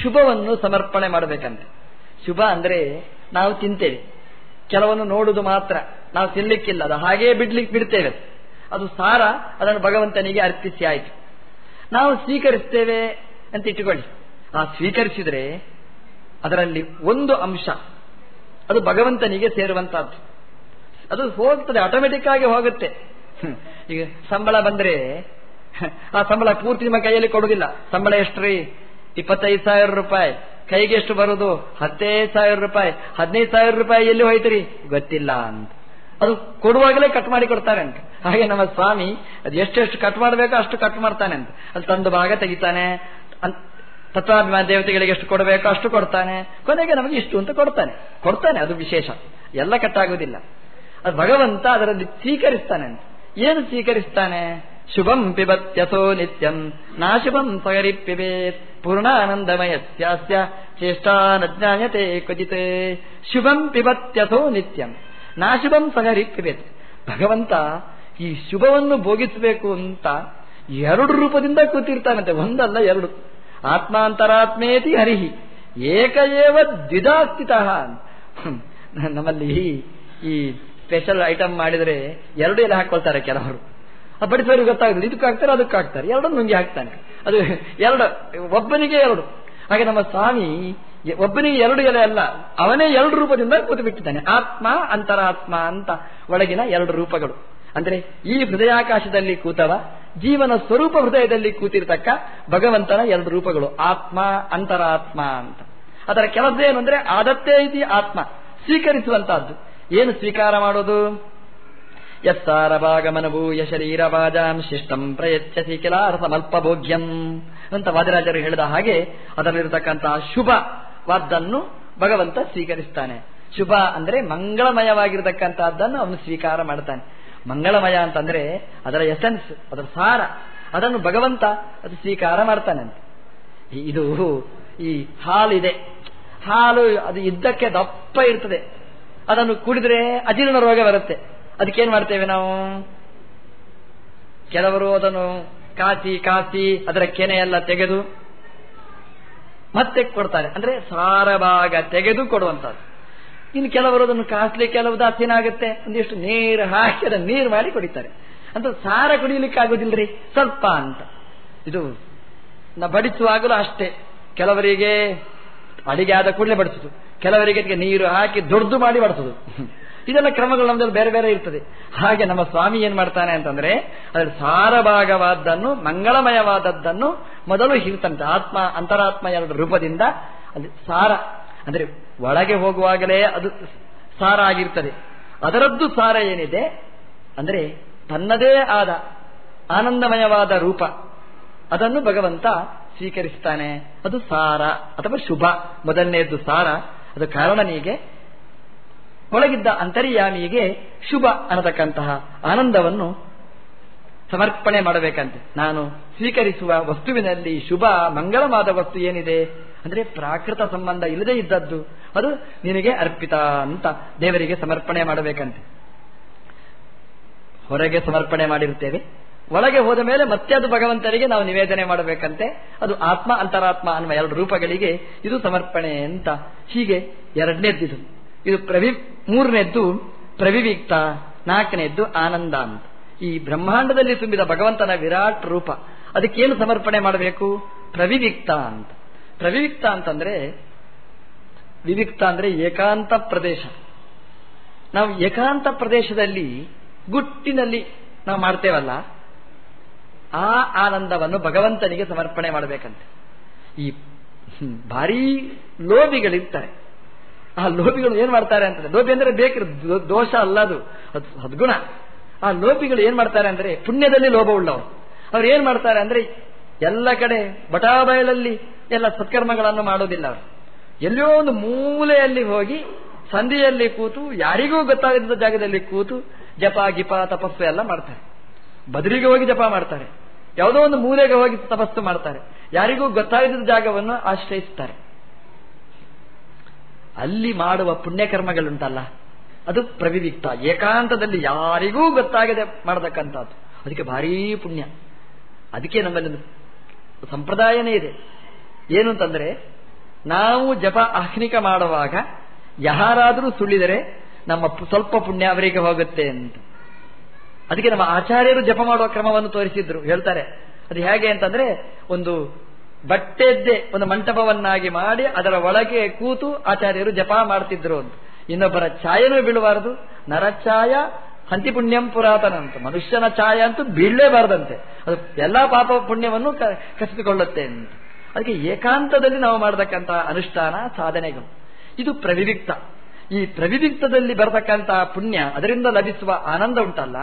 Speaker 1: ಶುಭವನ್ನು ಸಮರ್ಪಣೆ ಮಾಡಬೇಕಂತೆ. ಶುಭ ಅಂದ್ರೆ ನಾವು ತಿಂತೇವೆ. ಕೆಲವನ್ನು ನೋಡುದು ಮಾತ್ರ. ನಾವು ತಿನ್ಲಿಕ್ಕಿಲ್ಲ. ಅದು ಹಾಗೇ ಬಿಡ್ಲಿಕ್ಕೆ ಬಿಡ್ತೇವೆ. ಅದು ಸಾರ, ಅದನ್ನು ಭಗವಂತನಿಗೆ ಅರ್ಪಿಸಿ ಆಯಿತು. ನಾವು ಸ್ವೀಕರಿಸ್ತೇವೆ ಅಂತ ಇಟ್ಟುಕೊಳ್ಳಿ. ಆ ಸ್ವೀಕರಿಸಿದ್ರೆ ಅದರಲ್ಲಿ ಒಂದು ಅಂಶ ಅದು ಭಗವಂತನಿಗೆ ಸೇರುವಂತಹದ್ದು. ಅದು ಹೋಗ್ತದೆ ಆಟೋಮೆಟಿಕ್ ಆಗಿ ಹೋಗುತ್ತೆ. ಈಗ ಸಂಬಳ ಬಂದ್ರೆ ಆ ಸಂಬಳ ಪೂರ್ತಿ ನಿಮ್ಮ ಕೈಯಲ್ಲಿ ಕೊಡುವುದಿಲ್ಲ. ಸಂಬಳ ಎಷ್ಟ್ರಿ? ಇಪ್ಪತ್ತೈದು ಸಾವಿರ ರೂಪಾಯಿ. ಕೈಗೆ ಎಷ್ಟು ಬರುದು ಹತ್ತೈದು ಸಾವಿರ ರೂಪಾಯಿ. ಹದಿನೈದು ಸಾವಿರ ರೂಪಾಯಿ ಎಲ್ಲಿ ಹೋಯ್ತಿರಿ? ಗೊತ್ತಿಲ್ಲ ಅಂತ. ಅದು ಕೊಡುವಾಗಲೇ ಕಟ್ ಮಾಡಿ ಕೊಡ್ತಾರೆ ಅಂತ. ಹಾಗೆ ನಮ್ಮ ಸ್ವಾಮಿ ಅದು ಎಷ್ಟೆಷ್ಟು ಕಟ್ ಮಾಡಬೇಕೋ ಅಷ್ಟು ಕಟ್ ಮಾಡ್ತಾನೆ ಅಂತ. ಅಲ್ಲಿ ತಂದು ಭಾಗ ತೆಗಿತಾನೆ. ತತ್ವಾಭಿಮಾನ ದೇವತೆಗಳಿಗೆ ಎಷ್ಟು ಕೊಡಬೇಕು ಅಷ್ಟು ಕೊಡ್ತಾನೆ. ಕೊನೆಗೆ ನಮಗೆ ಇಷ್ಟು ಅಂತ ಕೊಡ್ತಾನೆ. ಕೊಡ್ತಾನೆ, ಅದು ವಿಶೇಷ. ಎಲ್ಲ ಕಟ್ಟಾಗುವುದಿಲ್ಲ. ಅದು ಭಗವಂತ ಅದರಲ್ಲಿ ಸ್ವೀಕರಿಸ್ತಾನೆ ಏನು ಸ್ವೀಕರಿಸ್ತಾನೆ? ಶುಭಂ ಪಿಬತ್ಯಸೋ ನಿತ್ಯಂ. ನಾಶುಭಂ ಸಗರಿ ಪಿಬೇತ್. ಪೂರ್ಣಾನಂದಮಯಸ್ಯಾಸ್ಯ. ಚೇಷ್ಟಾನ ಜ್ಞಾನತೆ ಶುಭಂ ಪಿಬತ್ಯಸೋ ನಿತ್ಯಂ. ನಾಶುಭಂ ಸಗರಿ ಪಿಬೇತ್. ಭಗವಂತ ಈ ಶುಭವನ್ನು ಭೋಗಿಸಬೇಕು ಅಂತ ಎರಡು ರೂಪದಿಂದ ಕೂತಿರ್ತಾನಂತೆ. ಒಂದಲ್ಲ ಎರಡು. ಆತ್ಮಾಂತರಾತ್ಮೇತಿ ಹರಿಹಿ. ಏಕಏವ ದ್ವಿಧಾಸ್ಥಿತ ನಮ್ಮಲ್ಲಿ ಈ ಸ್ಪೆಷಲ್ ಐಟಮ್ ಮಾಡಿದರೆ ಎರಡು ಎಲ್ಲ ಹಾಕೊಳ್ತಾರೆ ಕೆಲವರು. ಬಡಿಸೋರಿಗೆ ಗೊತ್ತಾಗುದಿಲ್ಲ. ಇದಕ್ಕೆ ಹಾಕ್ತಾರೆ, ಅದಕ್ಕೆ ಹಾಕ್ತಾರೆ. ಎರಡನ್ನು ನುಂಗಿ ಹಾಕ್ತಾನೆ. ಅದು ಎರಡು, ಒಬ್ಬನಿಗೆ ಎರಡು. ಹಾಗೆ ನಮ್ಮ ಸ್ವಾಮಿ ಒಬ್ಬನಿಗೆ ಎರಡು ಎಲೆ ಅಲ್ಲ, ಅವನೇ ಎರಡು ರೂಪದಿಂದ ಕೂತು ಬಿಟ್ಟಿದ್ದಾನೆ. ಆತ್ಮ, ಅಂತರಾತ್ಮ ಅಂತ ಒಳಗಿನ ಎರಡು ರೂಪಗಳು. ಅಂದ್ರೆ ಈ ಹೃದಯಾಕಾಶದಲ್ಲಿ ಕೂತವ, ಜೀವನ ಸ್ವರೂಪ ಹೃದಯದಲ್ಲಿ ಕೂತಿರ್ತಕ್ಕ ಭಗವಂತನ ಎರಡು ರೂಪಗಳು, ಆತ್ಮ, ಅಂತರಾತ್ಮ ಅಂತ. ಅದರ ಕೆಲಸ ಏನು ಅಂದ್ರೆ ಆದತ್ತೇ ಇತಿ ಆತ್ಮ, ಸ್ವೀಕರಿಸುವಂತಹದ್ದು. ಏನು ಸ್ವೀಕಾರ ಮಾಡೋದು? ಯಸ್ಸಾರಭಾಗಮನಭೂಯ ಶರೀರ ಬಾಜಾಂ ಶಿಷ್ಟಂ ಪ್ರಯಚ್ಛಸಿ ಕಿಲಾರ ಸಮಲ್ಪ ಭೋಗ್ಯಂ ಅಂತ ವಾದಿರಾಜರು ಹೇಳಿದ ಹಾಗೆ ಅದರಲ್ಲಿರತಕ್ಕಂತಹ ಶುಭವಾದ್ದನ್ನು ಭಗವಂತ ಸ್ವೀಕರಿಸ್ತಾನೆ. ಶುಭ ಅಂದ್ರೆ ಮಂಗಳಮಯವಾಗಿರತಕ್ಕಂತಹದ್ದನ್ನು ಅವನು ಸ್ವೀಕಾರ ಮಾಡ್ತಾನೆ. ಮಂಗಳಮಯ ಅಂತಂದ್ರೆ ಅದರ ಎಸೆನ್ಸ್ ಅದರ ಸಾರ. ಅದನ್ನು ಭಗವಂತ ಅದು ಸ್ವೀಕಾರ ಮಾಡ್ತಾನೆ ಅಂತ. ಇದು ಈ ಹಾಲಿದೆ. ಹಾಲು ಅದು ಇದ್ದಕ್ಕೆ ದಪ್ಪ ಇರ್ತದೆ. ಅದನ್ನು ಕುಡಿದ್ರೆ ಅಜೀರ್ಣ ರೋಗ ಬರುತ್ತೆ. ಅದಕ್ಕೇನ್ ಮಾಡ್ತೇವೆ ನಾವು? ಕೆಲವರು ಅದನ್ನು ಕಾಸಿ ಕಾಸಿ ಅದರ ಕೆನೆ ಎಲ್ಲ ತೆಗೆದು ಮತ್ತೆ ಕೊಡ್ತಾರೆ. ಅಂದ್ರೆ ಸಾರಭಾಗ ತೆಗೆದು ಕೊಡುವಂತದ್ದು ಇನ್ನು ಕೆಲವರು ಅದನ್ನು ಕಾಸ್ಲಿ, ಕೆಲವು ದಾಸ್ತಿನ ಆಗುತ್ತೆ ಒಂದಿಷ್ಟು ನೀರು ಹಾಕಿ ಅದನ್ನು ನೀರು ಮಾಡಿ ಕುಡಿತಾರೆ. ಅಂತ ಸಾರ ಕುಡಿಯಲಿಕ್ಕೆ ಆಗೋದಿಲ್ರಿ? ಸ್ವಲ್ಪ ಅಂತ. ಇದು ನಾ ಬಡಿಸುವಾಗಲೂ ಅಷ್ಟೇ. ಕೆಲವರಿಗೆ ಅಡಿಗೆ ಆದ ಕೂಡಲೇ ಬಡಿಸುದು. ಕೆಲವರಿಗೆ ನೀರು ಹಾಕಿ ದೊಡ್ಡದು ಮಾಡಿ ಬಡಿಸುದು. ಇದೆಲ್ಲ ಕ್ರಮಗಳು ನಮ್ದಲ್ಲಿ ಬೇರೆ ಬೇರೆ ಇರ್ತದೆ. ಹಾಗೆ ನಮ್ಮ ಸ್ವಾಮಿ ಏನ್ ಮಾಡ್ತಾನೆ ಅಂತಂದ್ರೆ ಅದ್ರ ಸಾರಭಾಗವಾದ್ದನ್ನು ಮಂಗಳಮಯವಾದದ್ದನ್ನು ಮೊದಲು ಹಿರಿತಂತೆ ಆತ್ಮ, ಅಂತರಾತ್ಮ ಎರಡು ರೂಪದಿಂದ ಅಲ್ಲಿ ಸಾರ, ಅಂದ್ರೆ ಒಳಗೆ ಹೋಗುವಾಗಲೇ ಅದು ಸಾರ ಆಗಿರ್ತದೆ. ಅದರದ್ದು ಸಾರ ಏನಿದೆ? ಅಂದರೆ ತನ್ನದೇ ಆದ ಆನಂದಮಯವಾದ ರೂಪ. ಅದನ್ನು ಭಗವಂತ ಸ್ವೀಕರಿಸ್ತಾನೆ. ಅದು ಸಾರ ಅಥವಾ ಶುಭ. ಮೊದಲನೆಯದ್ದು ಸಾರ. ಅದು ಕಾರಣನಿಗೆ ಒಳಗಿದ್ದ ಅಂತರ್ಯಾಮಿಗೆ ಶುಭ ಅನ್ನತಕ್ಕಂತಹ ಆನಂದವನ್ನು ಸಮರ್ಪಣೆ ಮಾಡಬೇಕಂತೆ. ನಾನು ಸ್ವೀಕರಿಸುವ ವಸ್ತುವಿನಲ್ಲಿ ಶುಭ, ಮಂಗಳವಾದ ವಸ್ತು ಏನಿದೆ? ಅಂದ್ರೆ ಪ್ರಾಕೃತ ಸಂಬಂಧ ಇಲ್ಲದೆ ಇದ್ದದ್ದು. ಅದು ನಿನಗೆ ಅರ್ಪಿತ ಅಂತ ದೇವರಿಗೆ ಸಮರ್ಪಣೆ ಮಾಡಬೇಕಂತೆ. ಹೊರಗೆ ಸಮರ್ಪಣೆ ಮಾಡಿರುತ್ತೇವೆ. ಒಳಗೆ ಹೋದ ಮೇಲೆ ಮತ್ತೆ ಅದು ಭಗವಂತರಿಗೆ ನಾವು ನಿವೇದನೆ ಮಾಡಬೇಕಂತೆ. ಅದು ಆತ್ಮ ಅಂತರಾತ್ಮ ಅನ್ನುವ ಎರಡು ರೂಪಗಳಿಗೆ ಇದು ಸಮರ್ಪಣೆ ಅಂತ. ಹೀಗೆ ಎರಡನೇದ್ದು. ಇದು ಪ್ರವಿ, ಮೂರನೇದ್ದು ಪ್ರವಿವಿಕ್ತ, ನಾಲ್ಕನೇದ್ದು ಆನಂದ ಅಂತ. ಈ ಬ್ರಹ್ಮಾಂಡದಲ್ಲಿ ತುಂಬಿದ ಭಗವಂತನ ವಿರಾಟ್ ರೂಪ. ಅದಕ್ಕೇನು ಸಮರ್ಪಣೆ ಮಾಡಬೇಕು? ಪ್ರವಿವಿಕ್ತ ಅಂತ. ಪ್ರವಿವಿಕ್ತ ಅಂತಂದ್ರೆ ವಿವಿಕ್ತ ಅಂದ್ರೆ ಏಕಾಂತ ಪ್ರದೇಶ. ನಾವು ಏಕಾಂತ ಪ್ರದೇಶದಲ್ಲಿ ಗುಟ್ಟಿನಲ್ಲಿ ನಾವು ಮಾಡ್ತೇವಲ್ಲ, ಆ ಆನಂದವನ್ನು ಭಗವಂತನಿಗೆ ಸಮರ್ಪಣೆ ಮಾಡಬೇಕಂತೆ. ಈ ಭಾರೀ ಲೋಭಿಗಳಿರ್ತಾರೆ. ಆ ಲೋಭಿಗಳು ಏನ್ ಮಾಡ್ತಾರೆ ಅಂತಂದ್ರೆ, ಲೋಭಿ ಅಂದ್ರೆ ಬೇಕಿರ ದೋಷ ಅಲ್ಲ ಅದು ಸದ್ಗುಣ. ಆ ಲೋಭಿಗಳು ಏನ್ ಮಾಡ್ತಾರೆ ಅಂದ್ರೆ ಪುಣ್ಯದಲ್ಲಿ ಲೋಭ ಉಳ್ಳವರು ಅವ್ರು ಏನ್ ಮಾಡ್ತಾರೆ ಅಂದ್ರೆ, ಎಲ್ಲ ಕಡೆ ಬಟಾಬಯಲಲ್ಲಿ ಎಲ್ಲ ಸತ್ಕರ್ಮಗಳನ್ನು ಮಾಡೋದಿಲ್ಲ ಅವರು. ಎಲ್ಲೋ ಒಂದು ಮೂಲೆಯಲ್ಲಿ ಹೋಗಿ ಸಂಧಿಯಲ್ಲಿ ಕೂತು, ಯಾರಿಗೂ ಗೊತ್ತಾಗದ ಜಾಗದಲ್ಲಿ ಕೂತು ಜಪ, ಗಿಪ, ತಪಸ್ಸು ಎಲ್ಲ ಮಾಡ್ತಾರೆ. ಬದರಿಗೆ ಹೋಗಿ ಜಪ ಮಾಡ್ತಾರೆ. ಯಾವುದೋ ಒಂದು ಮೂಲೆಗೆ ಹೋಗಿ ತಪಸ್ಸು ಮಾಡ್ತಾರೆ. ಯಾರಿಗೂ ಗೊತ್ತಾಗದ ಜಾಗವನ್ನು ಆಶ್ರಯಿಸ್ತಾರೆ. ಅಲ್ಲಿ ಮಾಡುವ ಪುಣ್ಯಕರ್ಮಗಳುಂಟಲ್ಲ, ಅದು ಪ್ರವಿವಿಕ್ತ. ಏಕಾಂತದಲ್ಲಿ ಯಾರಿಗೂ ಗೊತ್ತಾಗದೆ ಮಾಡತಕ್ಕಂಥದ್ದು. ಅದಕ್ಕೆ ಭಾರೀ ಪುಣ್ಯ. ಅದಕ್ಕೆ ನಮ್ಮಲ್ಲಿ ಸಂಪ್ರದಾಯನೇ ಇದೆ. ಏನು ಅಂತಂದ್ರೆ ನಾವು ಜಪ ಆಹ್ನಿಕ ಮಾಡುವಾಗ ಯಾರಾದರೂ ಸುಳ್ಳಿದರೆ ನಮ್ಮ ಸ್ವಲ್ಪ ಪುಣ್ಯ ಅವರಿಗೆ ಹೋಗುತ್ತೆ ಅಂತ. ಅದಕ್ಕೆ ನಮ್ಮ ಆಚಾರ್ಯರು ಜಪ ಮಾಡುವ ಕ್ರಮವನ್ನು ತೋರಿಸಿದ್ರು, ಹೇಳ್ತಾರೆ. ಅದು ಹೇಗೆ ಅಂತಂದ್ರೆ, ಒಂದು ಬಟ್ಟೆದ್ದೇ, ಒಂದು ಮಂಟಪವನ್ನಾಗಿ ಮಾಡಿ ಅದರ ಒಳಗೆ ಕೂತು ಆಚಾರ್ಯರು ಜಪ ಮಾಡ್ತಿದ್ರು ಅಂತ. ಇನ್ನೊಬ್ಬರ ಛಾಯನೂ ಬೀಳಬಾರದು, ನರಛಾಯ ಹಂತಿ ಪುಣ್ಯಂ ಪುರಾತನ ಅಂತ. ಮನುಷ್ಯನ ಛಾಯ ಅಂತೂ ಬೀಳಲೇಬಾರದಂತೆ. ಅದು ಎಲ್ಲಾ ಪಾಪ ಪುಣ್ಯವನ್ನು ಕಸಿದುಕೊಳ್ಳುತ್ತೆ ಅಂತ. ಅದಕ್ಕೆ ಏಕಾಂತದಲ್ಲಿ ನಾವು ಮಾಡತಕ್ಕಂತಹ ಅನುಷ್ಠಾನ ಸಾಧನೆಗಳು. ಇದು ಪ್ರವಿವಿಕ್ತ. ಈ ಪ್ರವಿವಿಕ್ತದಲ್ಲಿ ಬರತಕ್ಕಂತಹ ಪುಣ್ಯ ಅದರಿಂದ ಲಭಿಸುವ ಆನಂದ ಉಂಟಲ್ಲ,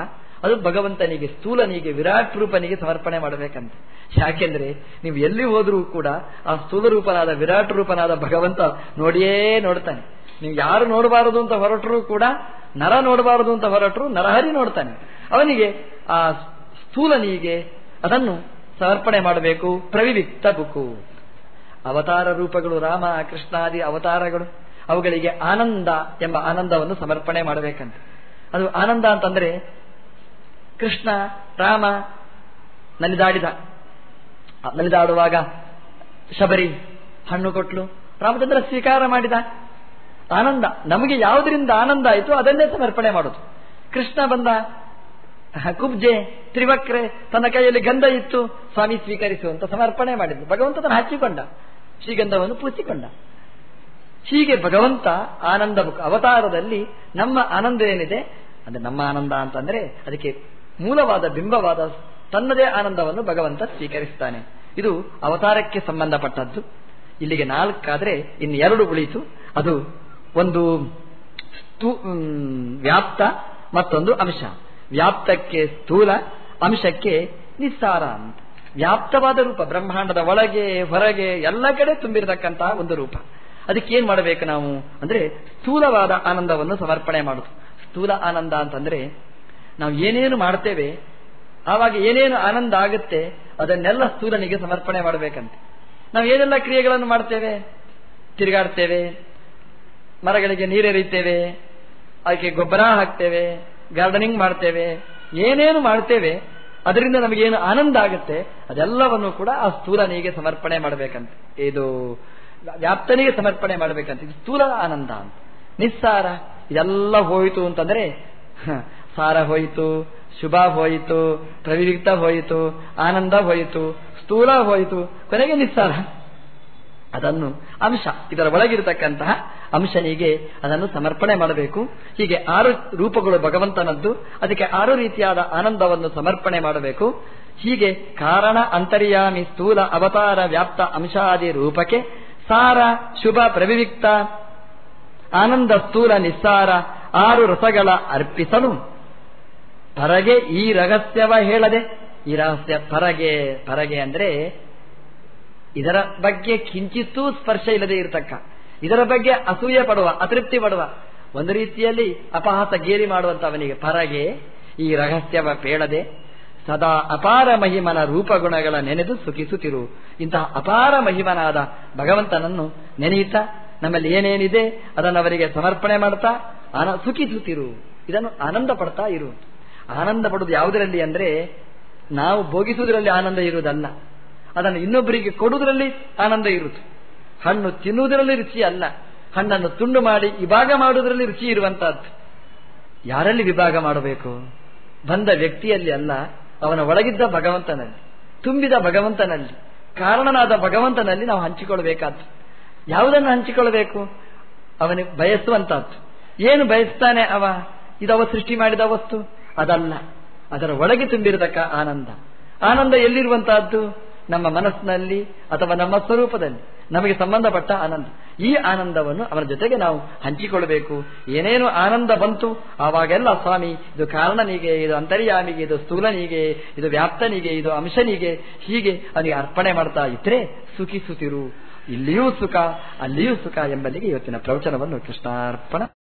Speaker 1: ಅದು ಭಗವಂತನಿಗೆ, ಸ್ಥೂಲನಿಗೆ, ವಿರಾಟ್ ರೂಪನಿಗೆ ಸಮರ್ಪಣೆ ಮಾಡಬೇಕಂತ. ಯಾಕೆಂದ್ರೆ ನೀವು ಎಲ್ಲಿ ಹೋದರೂ ಕೂಡ ಆ ಸ್ಥೂಲ ರೂಪನಾದ ವಿರಾಟ್ ರೂಪನಾದ ಭಗವಂತ ನೋಡಿಯೇ ನೋಡ್ತಾನೆ. ನೀವು ಯಾರು ನೋಡಬಾರದು ಅಂತ ಹೊರಟರೂ ಕೂಡ, ನರ ನೋಡಬಾರದು ಅಂತ ಹೊರಟರು ನರಹರಿ ನೋಡ್ತಾನೆ. ಅವನಿಗೆ ಆ ಸ್ಥೂಲನಿಗೆ ಅದನ್ನು ಸಮರ್ಪಣೆ ಮಾಡಬೇಕು. ಪ್ರವಿವಿಕ್ತ ಬುಕು. ಅವತಾರ ರೂಪಗಳು ರಾಮ ಕೃಷ್ಣಾದಿ ಅವತಾರಗಳು. ಅವುಗಳಿಗೆ ಆನಂದ ಎಂಬ ಆನಂದವನ್ನು ಸಮರ್ಪಣೆ ಮಾಡಬೇಕಂತೆ. ಅದು ಆನಂದ ಅಂತಂದ್ರೆ ಕೃಷ್ಣ, ರಾಮ ನಲಿದಾಡಿದ. ನಲಿದಾಡುವಾಗ ಶಬರಿ ಹಣ್ಣು ಕೊಟ್ಲು. ರಾಮಚಂದ್ರ ಸ್ವೀಕಾರ ಮಾಡಿದ. ಆನಂದ, ನಮಗೆ ಯಾವುದರಿಂದ ಆನಂದ ಆಯಿತು ಅದನ್ನೇ ಸಮರ್ಪಣೆ ಮಾಡೋದು. ಕೃಷ್ಣ ಬಂದ ಕುಬ್ಜೆ, ತ್ರಿವಕ್ರೆ ತನ್ನ ಕೈಯಲ್ಲಿ ಗಂಧ ಇತ್ತು. ಸ್ವಾಮಿ ಸ್ವೀಕರಿಸುವಂತ ಸಮರ್ಪಣೆ ಮಾಡಿದ್ದು ಭಗವಂತನ ಹಚ್ಚಿಕೊಂಡ. ಶ್ರೀಗಂಧವನ್ನು ಪೂಜಿಕೊಂಡ ಹೀಗೆ ಭಗವಂತ ಆನಂದ ಅವತಾರದಲ್ಲಿ ನಮ್ಮ ಆನಂದ ಏನಿದೆ? ಅಂದ್ರೆ ನಮ್ಮ ಆನಂದ ಅಂತಂದ್ರೆ ಅದಕ್ಕೆ ಮೂಲವಾದ, ಬಿಂಬವಾದ ತನ್ನದೇ ಆನಂದವನ್ನು ಭಗವಂತ ಸ್ವೀಕರಿಸ್ತಾನೆ ಇದು ಅವತಾರಕ್ಕೆ ಸಂಬಂಧಪಟ್ಟದ್ದು. ಇಲ್ಲಿಗೆ ನಾಲ್ಕಾದ್ರೆ ಇನ್ನು ಎರಡು ಉಳಿತು. ಅದು ಒಂದು ವ್ಯಾಪ್ತ ಮತ್ತೊಂದು ಅಂಶ. ವ್ಯಾಪ್ತಕ್ಕೆ ಸ್ಥೂಲ ಅಂಶಕ್ಕೆ ನಿಸ್ಸಾರ ಅಂತ. ವ್ಯಾಪ್ತವಾದ ರೂಪ, ಬ್ರಹ್ಮಾಂಡದ ಒಳಗೆ, ಹೊರಗೆ, ಎಲ್ಲ ಕಡೆ ತುಂಬಿರತಕ್ಕಂತಹ ಒಂದು ರೂಪ. ಅದಕ್ಕೆ ಏನ್ ಮಾಡಬೇಕು ನಾವು? ಅಂದ್ರೆ ಸ್ಥೂಲವಾದ ಆನಂದವನ್ನು ಸಮರ್ಪಣೆ ಮಾಡುದು. ಸ್ಥೂಲ ಆನಂದ ಅಂತಂದ್ರೆ ನಾವು ಏನೇನು ಮಾಡ್ತೇವೆ, ಆವಾಗ ಏನೇನು ಆನಂದ ಆಗುತ್ತೆ, ಅದನ್ನೆಲ್ಲ ಸ್ಥೂಲನಿಗೆ ಸಮರ್ಪಣೆ ಮಾಡಬೇಕಂತೆ. ನಾವು ಏನೆಲ್ಲ ಕ್ರಿಯೆಗಳನ್ನು ಮಾಡ್ತೇವೆ? ತಿರುಗಾಡ್ತೇವೆ, ಮರಗಳಿಗೆ ನೀರೆರಿತೇವೆ, ಅದಕ್ಕೆ ಗೊಬ್ಬರ ಹಾಕ್ತೇವೆ ಗಾರ್ಡನಿಂಗ್ ಮಾಡ್ತೇವೆ, ಏನೇನು ಮಾಡ್ತೇವೆ, ಅದರಿಂದ ನಮಗೇನು ಆನಂದ ಆಗುತ್ತೆ, ಅದೆಲ್ಲವನ್ನು ಕೂಡ ಆ ಸ್ಥೂಲನಿಗೆ ಸಮರ್ಪಣೆ ಮಾಡಬೇಕಂತ. ಇದು ವ್ಯಾಪ್ತನಿಗೆ ಸಮರ್ಪಣೆ ಮಾಡಬೇಕಂತ. ಇದು ಸ್ಥೂಲ ಆನಂದ ಅಂತ. ನಿಸ್ಸಾರ, ಇದೆಲ್ಲ ಹೋಯಿತು ಅಂತಂದ್ರೆ ಸಾರ ಹೋಯಿತು, ಶುಭ ಹೋಯಿತು ಪ್ರವಿಕ್ತ ಹೋಯಿತು, ಆನಂದ ಹೋಯಿತು, ಸ್ಥೂಲ ಹೋಯಿತು, ಕೊನೆಗೆ ನಿಸ್ಸಾರ. ಅದನ್ನು ಅಂಶ, ಇದರ ಒಳಗಿರತಕ್ಕಂತಹ ಅಂಶನಿಗೆ ಅದನ್ನು ಸಮರ್ಪಣೆ ಮಾಡಬೇಕು. ಹೀಗೆ ಆರು ರೂಪಗಳು ಭಗವಂತನದ್ದು, ಅದಕ್ಕೆ ಆರು ರೀತಿಯಾದ ಆನಂದವನ್ನು ಸಮರ್ಪಣೆ ಮಾಡಬೇಕು. ಹೀಗೆ ಕಾರಣ, ಅಂತರ್ಯಾಮಿ, ಸ್ಥೂಲ, ಅವತಾರ, ವ್ಯಾಪ್ತ, ಅಂಶಾದಿ ರೂಪಕ್ಕೆ ಸಾರ, ಶುಭ, ಪ್ರವಿವಿಕ್ತ, ಆನಂದ, ಸ್ಥೂಲ, ನಿಸ್ಸಾರ, ಆರು ರಸಗಳ ಅರ್ಪಿಸಲು ಪರಗೆ ಈ ರಹಸ್ಯವ ಹೇಳದೆ, ಈ ರಹಸ್ಯ ಪರಗೆ ಪರಗೆ ಅಂದ್ರೆ ಇದರ ಬಗ್ಗೆ ಕಿಂಚಿತ್ತೂ ಸ್ಪರ್ಶ ಇಲ್ಲದೆ ಇರತಕ್ಕ. ಇದರ ಬಗ್ಗೆ ಅಸೂಯೆ ಪಡುವ, ಅತೃಪ್ತಿ ಪಡುವ, ಒಂದು ರೀತಿಯಲ್ಲಿ ಅಪಹಾಸ ಗೇರಿ ಮಾಡುವಂತ ಅವನಿಗೆ ಪರಗೆ ಈ ರಹಸ್ಯವ ಪೇಳದೆ, ಸದಾ ಅಪಾರ ಮಹಿಮನ ರೂಪಗುಣಗಳ ನೆನೆದು ಸುಖಿಸುತ್ತಿರು. ಇಂತಹ ಅಪಾರ ಮಹಿಮನಾದ ಭಗವಂತನನ್ನು ನೆನೆಯುತ್ತಾ ನಮ್ಮಲ್ಲಿ ಏನೇನಿದೆ ಅದನ್ನು ಅವರಿಗೆ ಸಮರ್ಪಣೆ ಮಾಡ್ತಾ ಆನ ಸುಖಿಸುತ್ತಿರು. ಇದನ್ನು ಆನಂದ ಪಡ್ತಾ ಇರು. ಆನಂದ ಪಡುವುದು ಯಾವುದರಲ್ಲಿ ಅಂದ್ರೆ ನಾವು ಭೋಗಿಸುವುದರಲ್ಲಿ ಆನಂದ ಇರುವುದಲ್ಲ. ಅದನ್ನು ಇನ್ನೊಬ್ಬರಿಗೆ ಕೊಡುವುದರಲ್ಲಿ ಆನಂದ ಇರುತ್ತೆ. ಹಣ್ಣು ತಿನ್ನುವುದರಲ್ಲಿ ರುಚಿ ಅಲ್ಲ. ಹಣ್ಣನ್ನು ತುಂಡು ಮಾಡಿ ವಿಭಾಗ ಮಾಡುವುದರಲ್ಲಿ ರುಚಿ ಇರುವಂತಹದ್ದು. ಯಾರಲ್ಲಿ ವಿಭಾಗ ಮಾಡಬೇಕು? ಬಂದ ವ್ಯಕ್ತಿಯಲ್ಲಿ ಅಲ್ಲ, ಅವನ ಒಳಗಿದ್ದ ಭಗವಂತನಲ್ಲಿ, ತುಂಬಿದ ಭಗವಂತನಲ್ಲಿ, ಕಾರಣನಾದ ಭಗವಂತನಲ್ಲಿ ನಾವು ಹಂಚಿಕೊಳ್ಳಬೇಕಾದ್ದು. ಯಾವುದನ್ನು ಹಂಚಿಕೊಳ್ಳಬೇಕು? ಅವನಿಗೆ ಬಯಸುವಂತಹದ್ದು. ಏನು ಬಯಸ್ತಾನೆ ಅವ? ಇದವ ಸೃಷ್ಟಿ ಮಾಡಿದ ವಸ್ತು? ಅದಲ್ಲ. ಅದರ ಒಳಗೆ ತುಂಬಿರತಕ್ಕ ಆನಂದ. ಆನಂದ ಎಲ್ಲಿರುವಂತಹದ್ದು? ನಮ್ಮ ಮನಸ್ಸಿನಲ್ಲಿ ಅಥವಾ ನಮ್ಮ ಸ್ವರೂಪದಲ್ಲಿ ನಮಗೆ ಸಂಬಂಧಪಟ್ಟ ಆನಂದ. ಈ ಆನಂದವನ್ನು ಅವರ ಜೊತೆಗೆ ನಾವು ಹಂಚಿಕೊಳ್ಳಬೇಕು. ಏನೇನು ಆನಂದ ಬಂತು, ಆವಾಗೆಲ್ಲ ಸ್ವಾಮಿ, ಇದು ಕಾರಣನಿಗೆ, ಇದು ಅಂತರ್ಯಾಮಿಗೆ, ಇದು ಸ್ಥೂಲನಿಗೆ, ಇದು ವ್ಯಾಪ್ತನಿಗೆ, ಇದು ಅಂಶನಿಗೆ, ಹೀಗೆ ಅವನಿಗೆ ಅರ್ಪಣೆ ಮಾಡ್ತಾ ಇದ್ರೆ ಸುಖಿಸುತ್ತಿರು ಇಲ್ಲಿಯೂ ಸುಖ, ಅಲ್ಲಿಯೂ ಸುಖ ಎಂಬಲ್ಲಿಗೆ ಇವತ್ತಿನ ಪ್ರವಚನವನ್ನು ಕೃಷ್ಣಾರ್ಪಣ